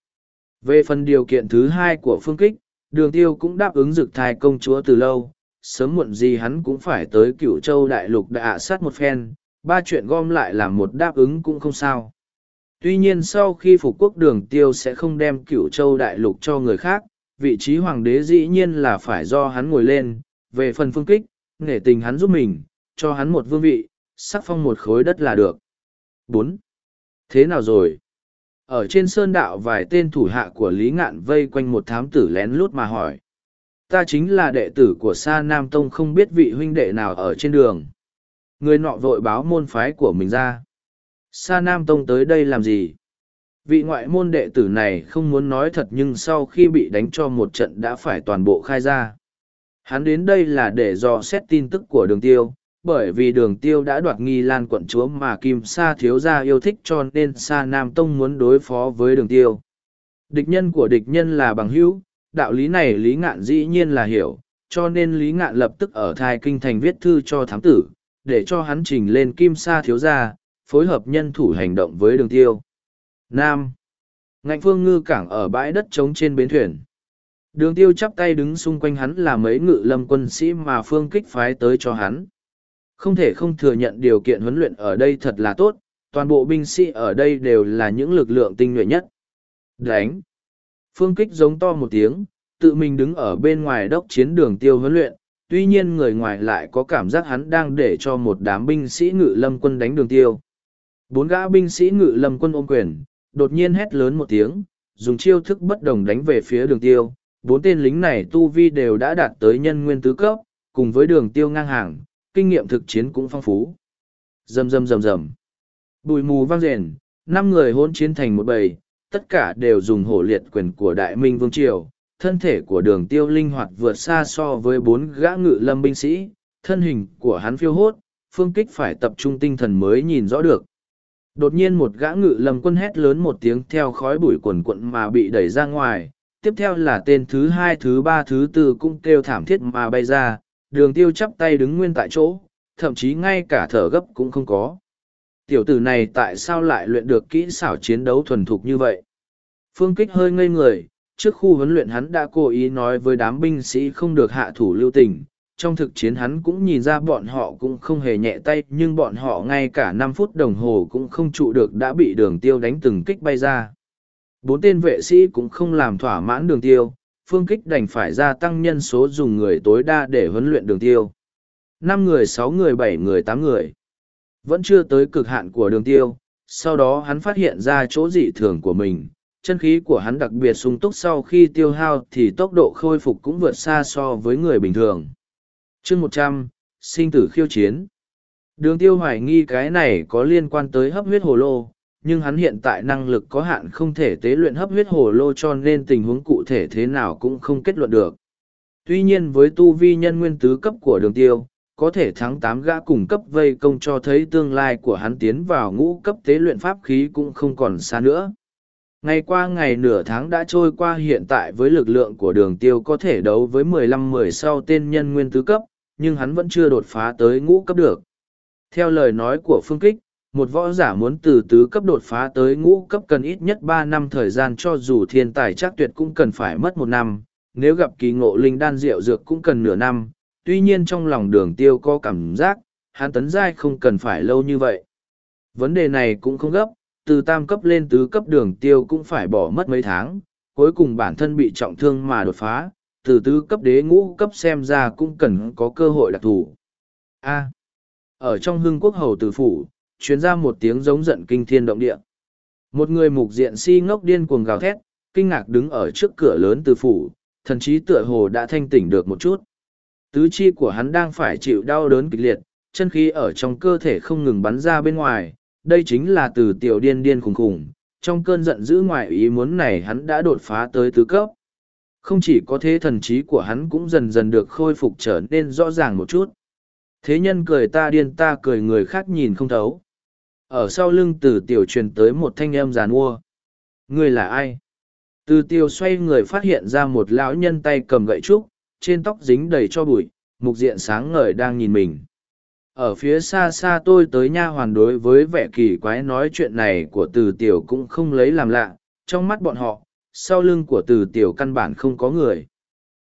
Về phần điều kiện thứ hai của phương kích, đường tiêu cũng đáp ứng dực thai công chúa từ lâu, sớm muộn gì hắn cũng phải tới cựu châu đại lục đại ạ sát một phen, ba chuyện gom lại làm một đáp ứng cũng không sao. Tuy nhiên sau khi phục quốc đường tiêu sẽ không đem cựu châu đại lục cho người khác, vị trí hoàng đế dĩ nhiên là phải do hắn ngồi lên, về phần phương kích, nể tình hắn giúp mình, cho hắn một vương vị, sắc phong một khối đất là được. bốn Thế nào rồi? Ở trên sơn đạo vài tên thủ hạ của Lý Ngạn vây quanh một thám tử lén lút mà hỏi. Ta chính là đệ tử của Sa Nam Tông không biết vị huynh đệ nào ở trên đường. Người nọ vội báo môn phái của mình ra. Sa Nam Tông tới đây làm gì? Vị ngoại môn đệ tử này không muốn nói thật nhưng sau khi bị đánh cho một trận đã phải toàn bộ khai ra. Hắn đến đây là để dò xét tin tức của đường tiêu, bởi vì đường tiêu đã đoạt nghi lan quận chúa mà Kim Sa thiếu gia yêu thích cho nên Sa Nam Tông muốn đối phó với đường tiêu. Địch nhân của địch nhân là bằng hữu, đạo lý này Lý Ngạn dĩ nhiên là hiểu, cho nên Lý Ngạn lập tức ở thai kinh thành viết thư cho thám tử, để cho hắn trình lên Kim Sa thiếu gia, phối hợp nhân thủ hành động với đường tiêu. Nam Ngạnh phương ngư cảng ở bãi đất trống trên bến thuyền. Đường tiêu chắp tay đứng xung quanh hắn là mấy ngự lâm quân sĩ mà phương kích phái tới cho hắn. Không thể không thừa nhận điều kiện huấn luyện ở đây thật là tốt, toàn bộ binh sĩ ở đây đều là những lực lượng tinh nhuệ nhất. Đánh! Phương kích giống to một tiếng, tự mình đứng ở bên ngoài đốc chiến đường tiêu huấn luyện, tuy nhiên người ngoài lại có cảm giác hắn đang để cho một đám binh sĩ ngự lâm quân đánh đường tiêu. Bốn gã binh sĩ ngự lâm quân ôm quyền, đột nhiên hét lớn một tiếng, dùng chiêu thức bất đồng đánh về phía đường tiêu. Bốn tên lính này tu vi đều đã đạt tới nhân nguyên tứ cấp, cùng với đường tiêu ngang hàng, kinh nghiệm thực chiến cũng phong phú. Rầm rầm rầm rầm. Bùi mù vang rền, năm người hôn chiến thành một bầy, tất cả đều dùng hổ liệt quyền của Đại Minh Vương Triều. Thân thể của đường tiêu linh hoạt vượt xa so với bốn gã ngự lâm binh sĩ, thân hình của hắn phiêu hốt, phương kích phải tập trung tinh thần mới nhìn rõ được. Đột nhiên một gã ngự lâm quân hét lớn một tiếng theo khói bụi quần quận mà bị đẩy ra ngoài, tiếp theo là tên thứ hai thứ ba thứ tư cũng kêu thảm thiết mà bay ra, đường tiêu chắp tay đứng nguyên tại chỗ, thậm chí ngay cả thở gấp cũng không có. Tiểu tử này tại sao lại luyện được kỹ xảo chiến đấu thuần thục như vậy? Phương kích hơi ngây người, trước khu huấn luyện hắn đã cố ý nói với đám binh sĩ không được hạ thủ lưu tình. Trong thực chiến hắn cũng nhìn ra bọn họ cũng không hề nhẹ tay nhưng bọn họ ngay cả năm phút đồng hồ cũng không trụ được đã bị đường tiêu đánh từng kích bay ra. Bốn tên vệ sĩ cũng không làm thỏa mãn đường tiêu, phương kích đành phải gia tăng nhân số dùng người tối đa để huấn luyện đường tiêu. năm người sáu người bảy người tám người. Vẫn chưa tới cực hạn của đường tiêu, sau đó hắn phát hiện ra chỗ dị thường của mình. Chân khí của hắn đặc biệt sung túc sau khi tiêu hao thì tốc độ khôi phục cũng vượt xa so với người bình thường. chương một trăm sinh tử khiêu chiến. Đường tiêu hoài nghi cái này có liên quan tới hấp huyết hồ lô, nhưng hắn hiện tại năng lực có hạn không thể tế luyện hấp huyết hồ lô cho nên tình huống cụ thể thế nào cũng không kết luận được. Tuy nhiên với tu vi nhân nguyên tứ cấp của đường tiêu, có thể thắng tám gã cùng cấp vây công cho thấy tương lai của hắn tiến vào ngũ cấp tế luyện pháp khí cũng không còn xa nữa. Ngày qua ngày nửa tháng đã trôi qua hiện tại với lực lượng của đường tiêu có thể đấu với 15-10 sau tên nhân nguyên tứ cấp, nhưng hắn vẫn chưa đột phá tới ngũ cấp được. Theo lời nói của Phương Kích, một võ giả muốn từ tứ cấp đột phá tới ngũ cấp cần ít nhất ba năm thời gian cho dù thiên tài chắc tuyệt cũng cần phải mất một năm, nếu gặp kỳ ngộ linh đan rượu dược cũng cần nửa năm, tuy nhiên trong lòng đường tiêu có cảm giác, hắn tấn giai không cần phải lâu như vậy. Vấn đề này cũng không gấp, từ tam cấp lên tứ cấp đường tiêu cũng phải bỏ mất mấy tháng, cuối cùng bản thân bị trọng thương mà đột phá, từ tứ cấp đế ngũ cấp xem ra cũng cần có cơ hội đặc thù. A. ở trong hưng quốc hầu tử phủ, chuyến ra một tiếng giống giận kinh thiên động địa. Một người mục diện si ngốc điên cuồng gào thét, kinh ngạc đứng ở trước cửa lớn từ phủ, thần chí tựa hồ đã thanh tỉnh được một chút. Tứ chi của hắn đang phải chịu đau đớn kịch liệt, chân khí ở trong cơ thể không ngừng bắn ra bên ngoài, đây chính là từ tiểu điên điên khủng khủng. Trong cơn giận dữ ngoài ý muốn này hắn đã đột phá tới tứ cấp. Không chỉ có thế thần trí của hắn cũng dần dần được khôi phục trở nên rõ ràng một chút. Thế nhân cười ta điên ta cười người khác nhìn không thấu ở sau lưng từ tiểu truyền tới một thanh âm giàn mua Người là ai từ tiêu xoay người phát hiện ra một lão nhân tay cầm gậy trúc trên tóc dính đầy cho bụi, mục diện sáng ngời đang nhìn mình. Ở phía xa xa tôi tới nha hoàn đối với vẻ kỳ quái nói chuyện này của từ tiểu cũng không lấy làm lạ, trong mắt bọn họ, sau lưng của từ tiểu căn bản không có người.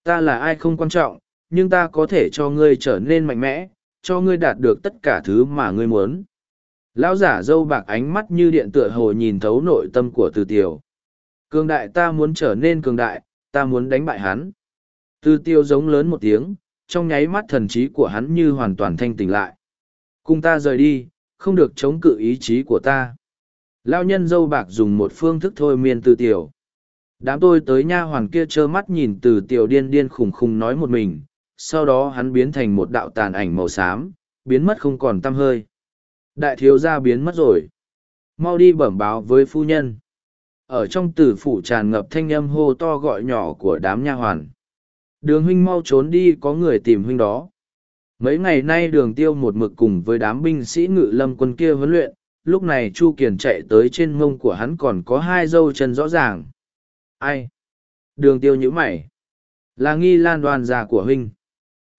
Ta là ai không quan trọng, nhưng ta có thể cho ngươi trở nên mạnh mẽ, cho ngươi đạt được tất cả thứ mà ngươi muốn. Lão giả dâu bạc ánh mắt như điện tựa hồ nhìn thấu nội tâm của từ tiểu. Cường đại ta muốn trở nên cường đại, ta muốn đánh bại hắn. Tư tiêu giống lớn một tiếng, trong nháy mắt thần trí của hắn như hoàn toàn thanh tỉnh lại. Cùng ta rời đi, không được chống cự ý chí của ta. Lao nhân dâu bạc dùng một phương thức thôi miên tư tiểu. Đám tôi tới nha hoàn kia trơ mắt nhìn từ tiểu điên điên khùng khùng nói một mình, sau đó hắn biến thành một đạo tàn ảnh màu xám, biến mất không còn tăm hơi. Đại thiếu gia biến mất rồi. Mau đi bẩm báo với phu nhân. Ở trong tử phủ tràn ngập thanh âm hô to gọi nhỏ của đám nha hoàn đường huynh mau trốn đi, có người tìm huynh đó. Mấy ngày nay đường tiêu một mực cùng với đám binh sĩ ngự lâm quân kia huấn luyện, lúc này chu kiền chạy tới trên mông của hắn còn có hai dâu chân rõ ràng. Ai? Đường tiêu nhíu mày. Là nghi lan đoàn già của huynh.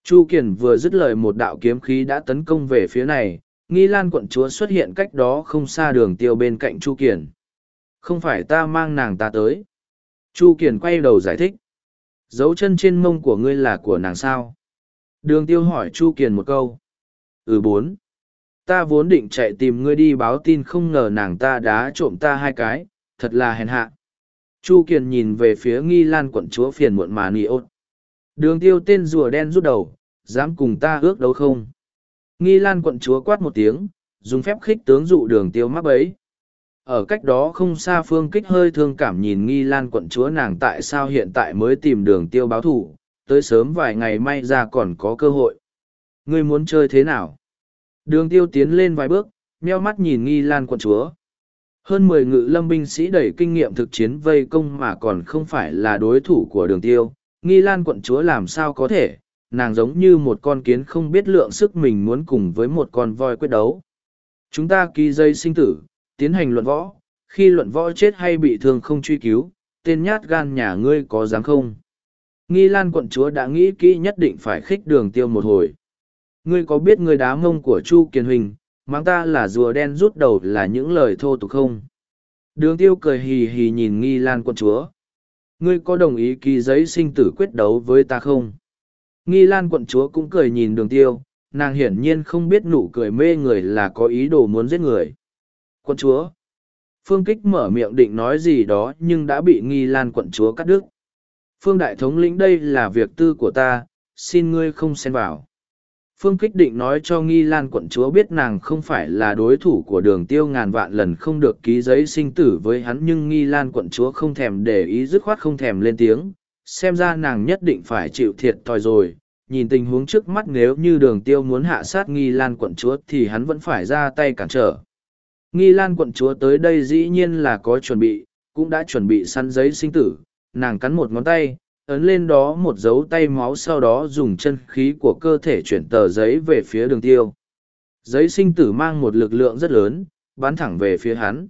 Chu kiền vừa dứt lời một đạo kiếm khí đã tấn công về phía này. Nghi lan quận chúa xuất hiện cách đó không xa đường tiêu bên cạnh chu kiền không phải ta mang nàng ta tới. Chu kiền quay đầu giải thích dấu chân trên mông của ngươi là của nàng sao? Đường tiêu hỏi chu kiền một câu. Ừ bốn. Ta vốn định chạy tìm ngươi đi báo tin không ngờ nàng ta đã trộm ta hai cái thật là hèn hạ. Chu kiền nhìn về phía nghi lan quận chúa phiền muộn mà nghi ốt. Đường tiêu tên rùa đen rút đầu dám cùng ta ước đấu không? Nghi lan quận chúa quát một tiếng, dùng phép khích tướng dụ đường tiêu mắc ấy. Ở cách đó không xa phương kích hơi thương cảm nhìn nghi lan quận chúa nàng tại sao hiện tại mới tìm đường tiêu báo thủ, tới sớm vài ngày may ra còn có cơ hội. Ngươi muốn chơi thế nào? Đường tiêu tiến lên vài bước, meo mắt nhìn nghi lan quận chúa. Hơn mười ngự lâm binh sĩ đầy kinh nghiệm thực chiến vây công mà còn không phải là đối thủ của đường tiêu. Nghi lan quận chúa làm sao có thể, nàng giống như một con kiến không biết lượng sức mình muốn cùng với một con voi quyết đấu. Chúng ta ký dây sinh tử, tiến hành luận võ, khi luận võ chết hay bị thương không truy cứu, tên nhát gan nhà ngươi có dám không? Nghi Lan quận chúa đã nghĩ kỹ nhất định phải khích đường tiêu một hồi. Ngươi có biết người đá mông của Chu Kiền Huỳnh, mang ta là rùa đen rút đầu là những lời thô tục không? Đường tiêu cười hì hì nhìn Nghi Lan quận chúa. Ngươi có đồng ý ký giấy sinh tử quyết đấu với ta không? Nghi Lan quận chúa cũng cười nhìn đường tiêu, nàng hiển nhiên không biết nụ cười mê người là có ý đồ muốn giết người. Quận chúa. Phương Kích mở miệng định nói gì đó nhưng đã bị Nghi Lan quận chúa cắt đứt. Phương Đại Thống lĩnh đây là việc tư của ta, xin ngươi không xen vào. Phương kích định nói cho Nghi Lan quận chúa biết nàng không phải là đối thủ của đường tiêu ngàn vạn lần không được ký giấy sinh tử với hắn nhưng Nghi Lan quận chúa không thèm để ý dứt khoát không thèm lên tiếng, xem ra nàng nhất định phải chịu thiệt thòi rồi. Nhìn tình huống trước mắt nếu như đường tiêu muốn hạ sát Nghi Lan quận chúa thì hắn vẫn phải ra tay cản trở. Nghi Lan quận chúa tới đây dĩ nhiên là có chuẩn bị, cũng đã chuẩn bị săn giấy sinh tử, nàng cắn một ngón tay, ấn lên đó một dấu tay máu sau đó dùng chân khí của cơ thể chuyển tờ giấy về phía đường tiêu. Giấy sinh tử mang một lực lượng rất lớn, bắn thẳng về phía hắn.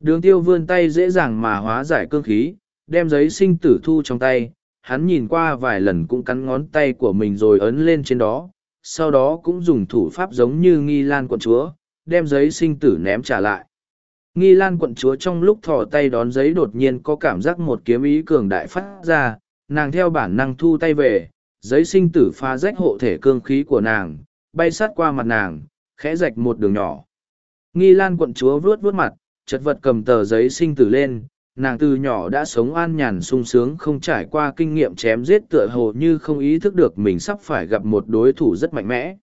Đường tiêu vươn tay dễ dàng mà hóa giải cương khí, đem giấy sinh tử thu trong tay, hắn nhìn qua vài lần cũng cắn ngón tay của mình rồi ấn lên trên đó, sau đó cũng dùng thủ pháp giống như nghi lan quận chúa, đem giấy sinh tử ném trả lại. Nghi lan quận chúa trong lúc thò tay đón giấy đột nhiên có cảm giác một kiếm ý cường đại phát ra, nàng theo bản năng thu tay về, giấy sinh tử phá rách hộ thể cương khí của nàng, bay sát qua mặt nàng, khẽ rạch một đường nhỏ. Nghi lan quận chúa vuốt vuốt mặt, chật vật cầm tờ giấy sinh tử lên, nàng từ nhỏ đã sống an nhàn sung sướng không trải qua kinh nghiệm chém giết tựa hồ như không ý thức được mình sắp phải gặp một đối thủ rất mạnh mẽ.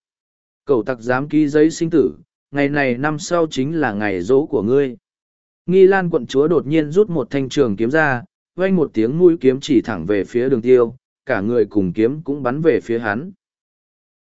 Cầu tặc dám ký giấy sinh tử, ngày này năm sau chính là ngày dỗ của ngươi. Nghi lan quận chúa đột nhiên rút một thanh trường kiếm ra, vang một tiếng mũi kiếm chỉ thẳng về phía đường tiêu, cả người cùng kiếm cũng bắn về phía hắn.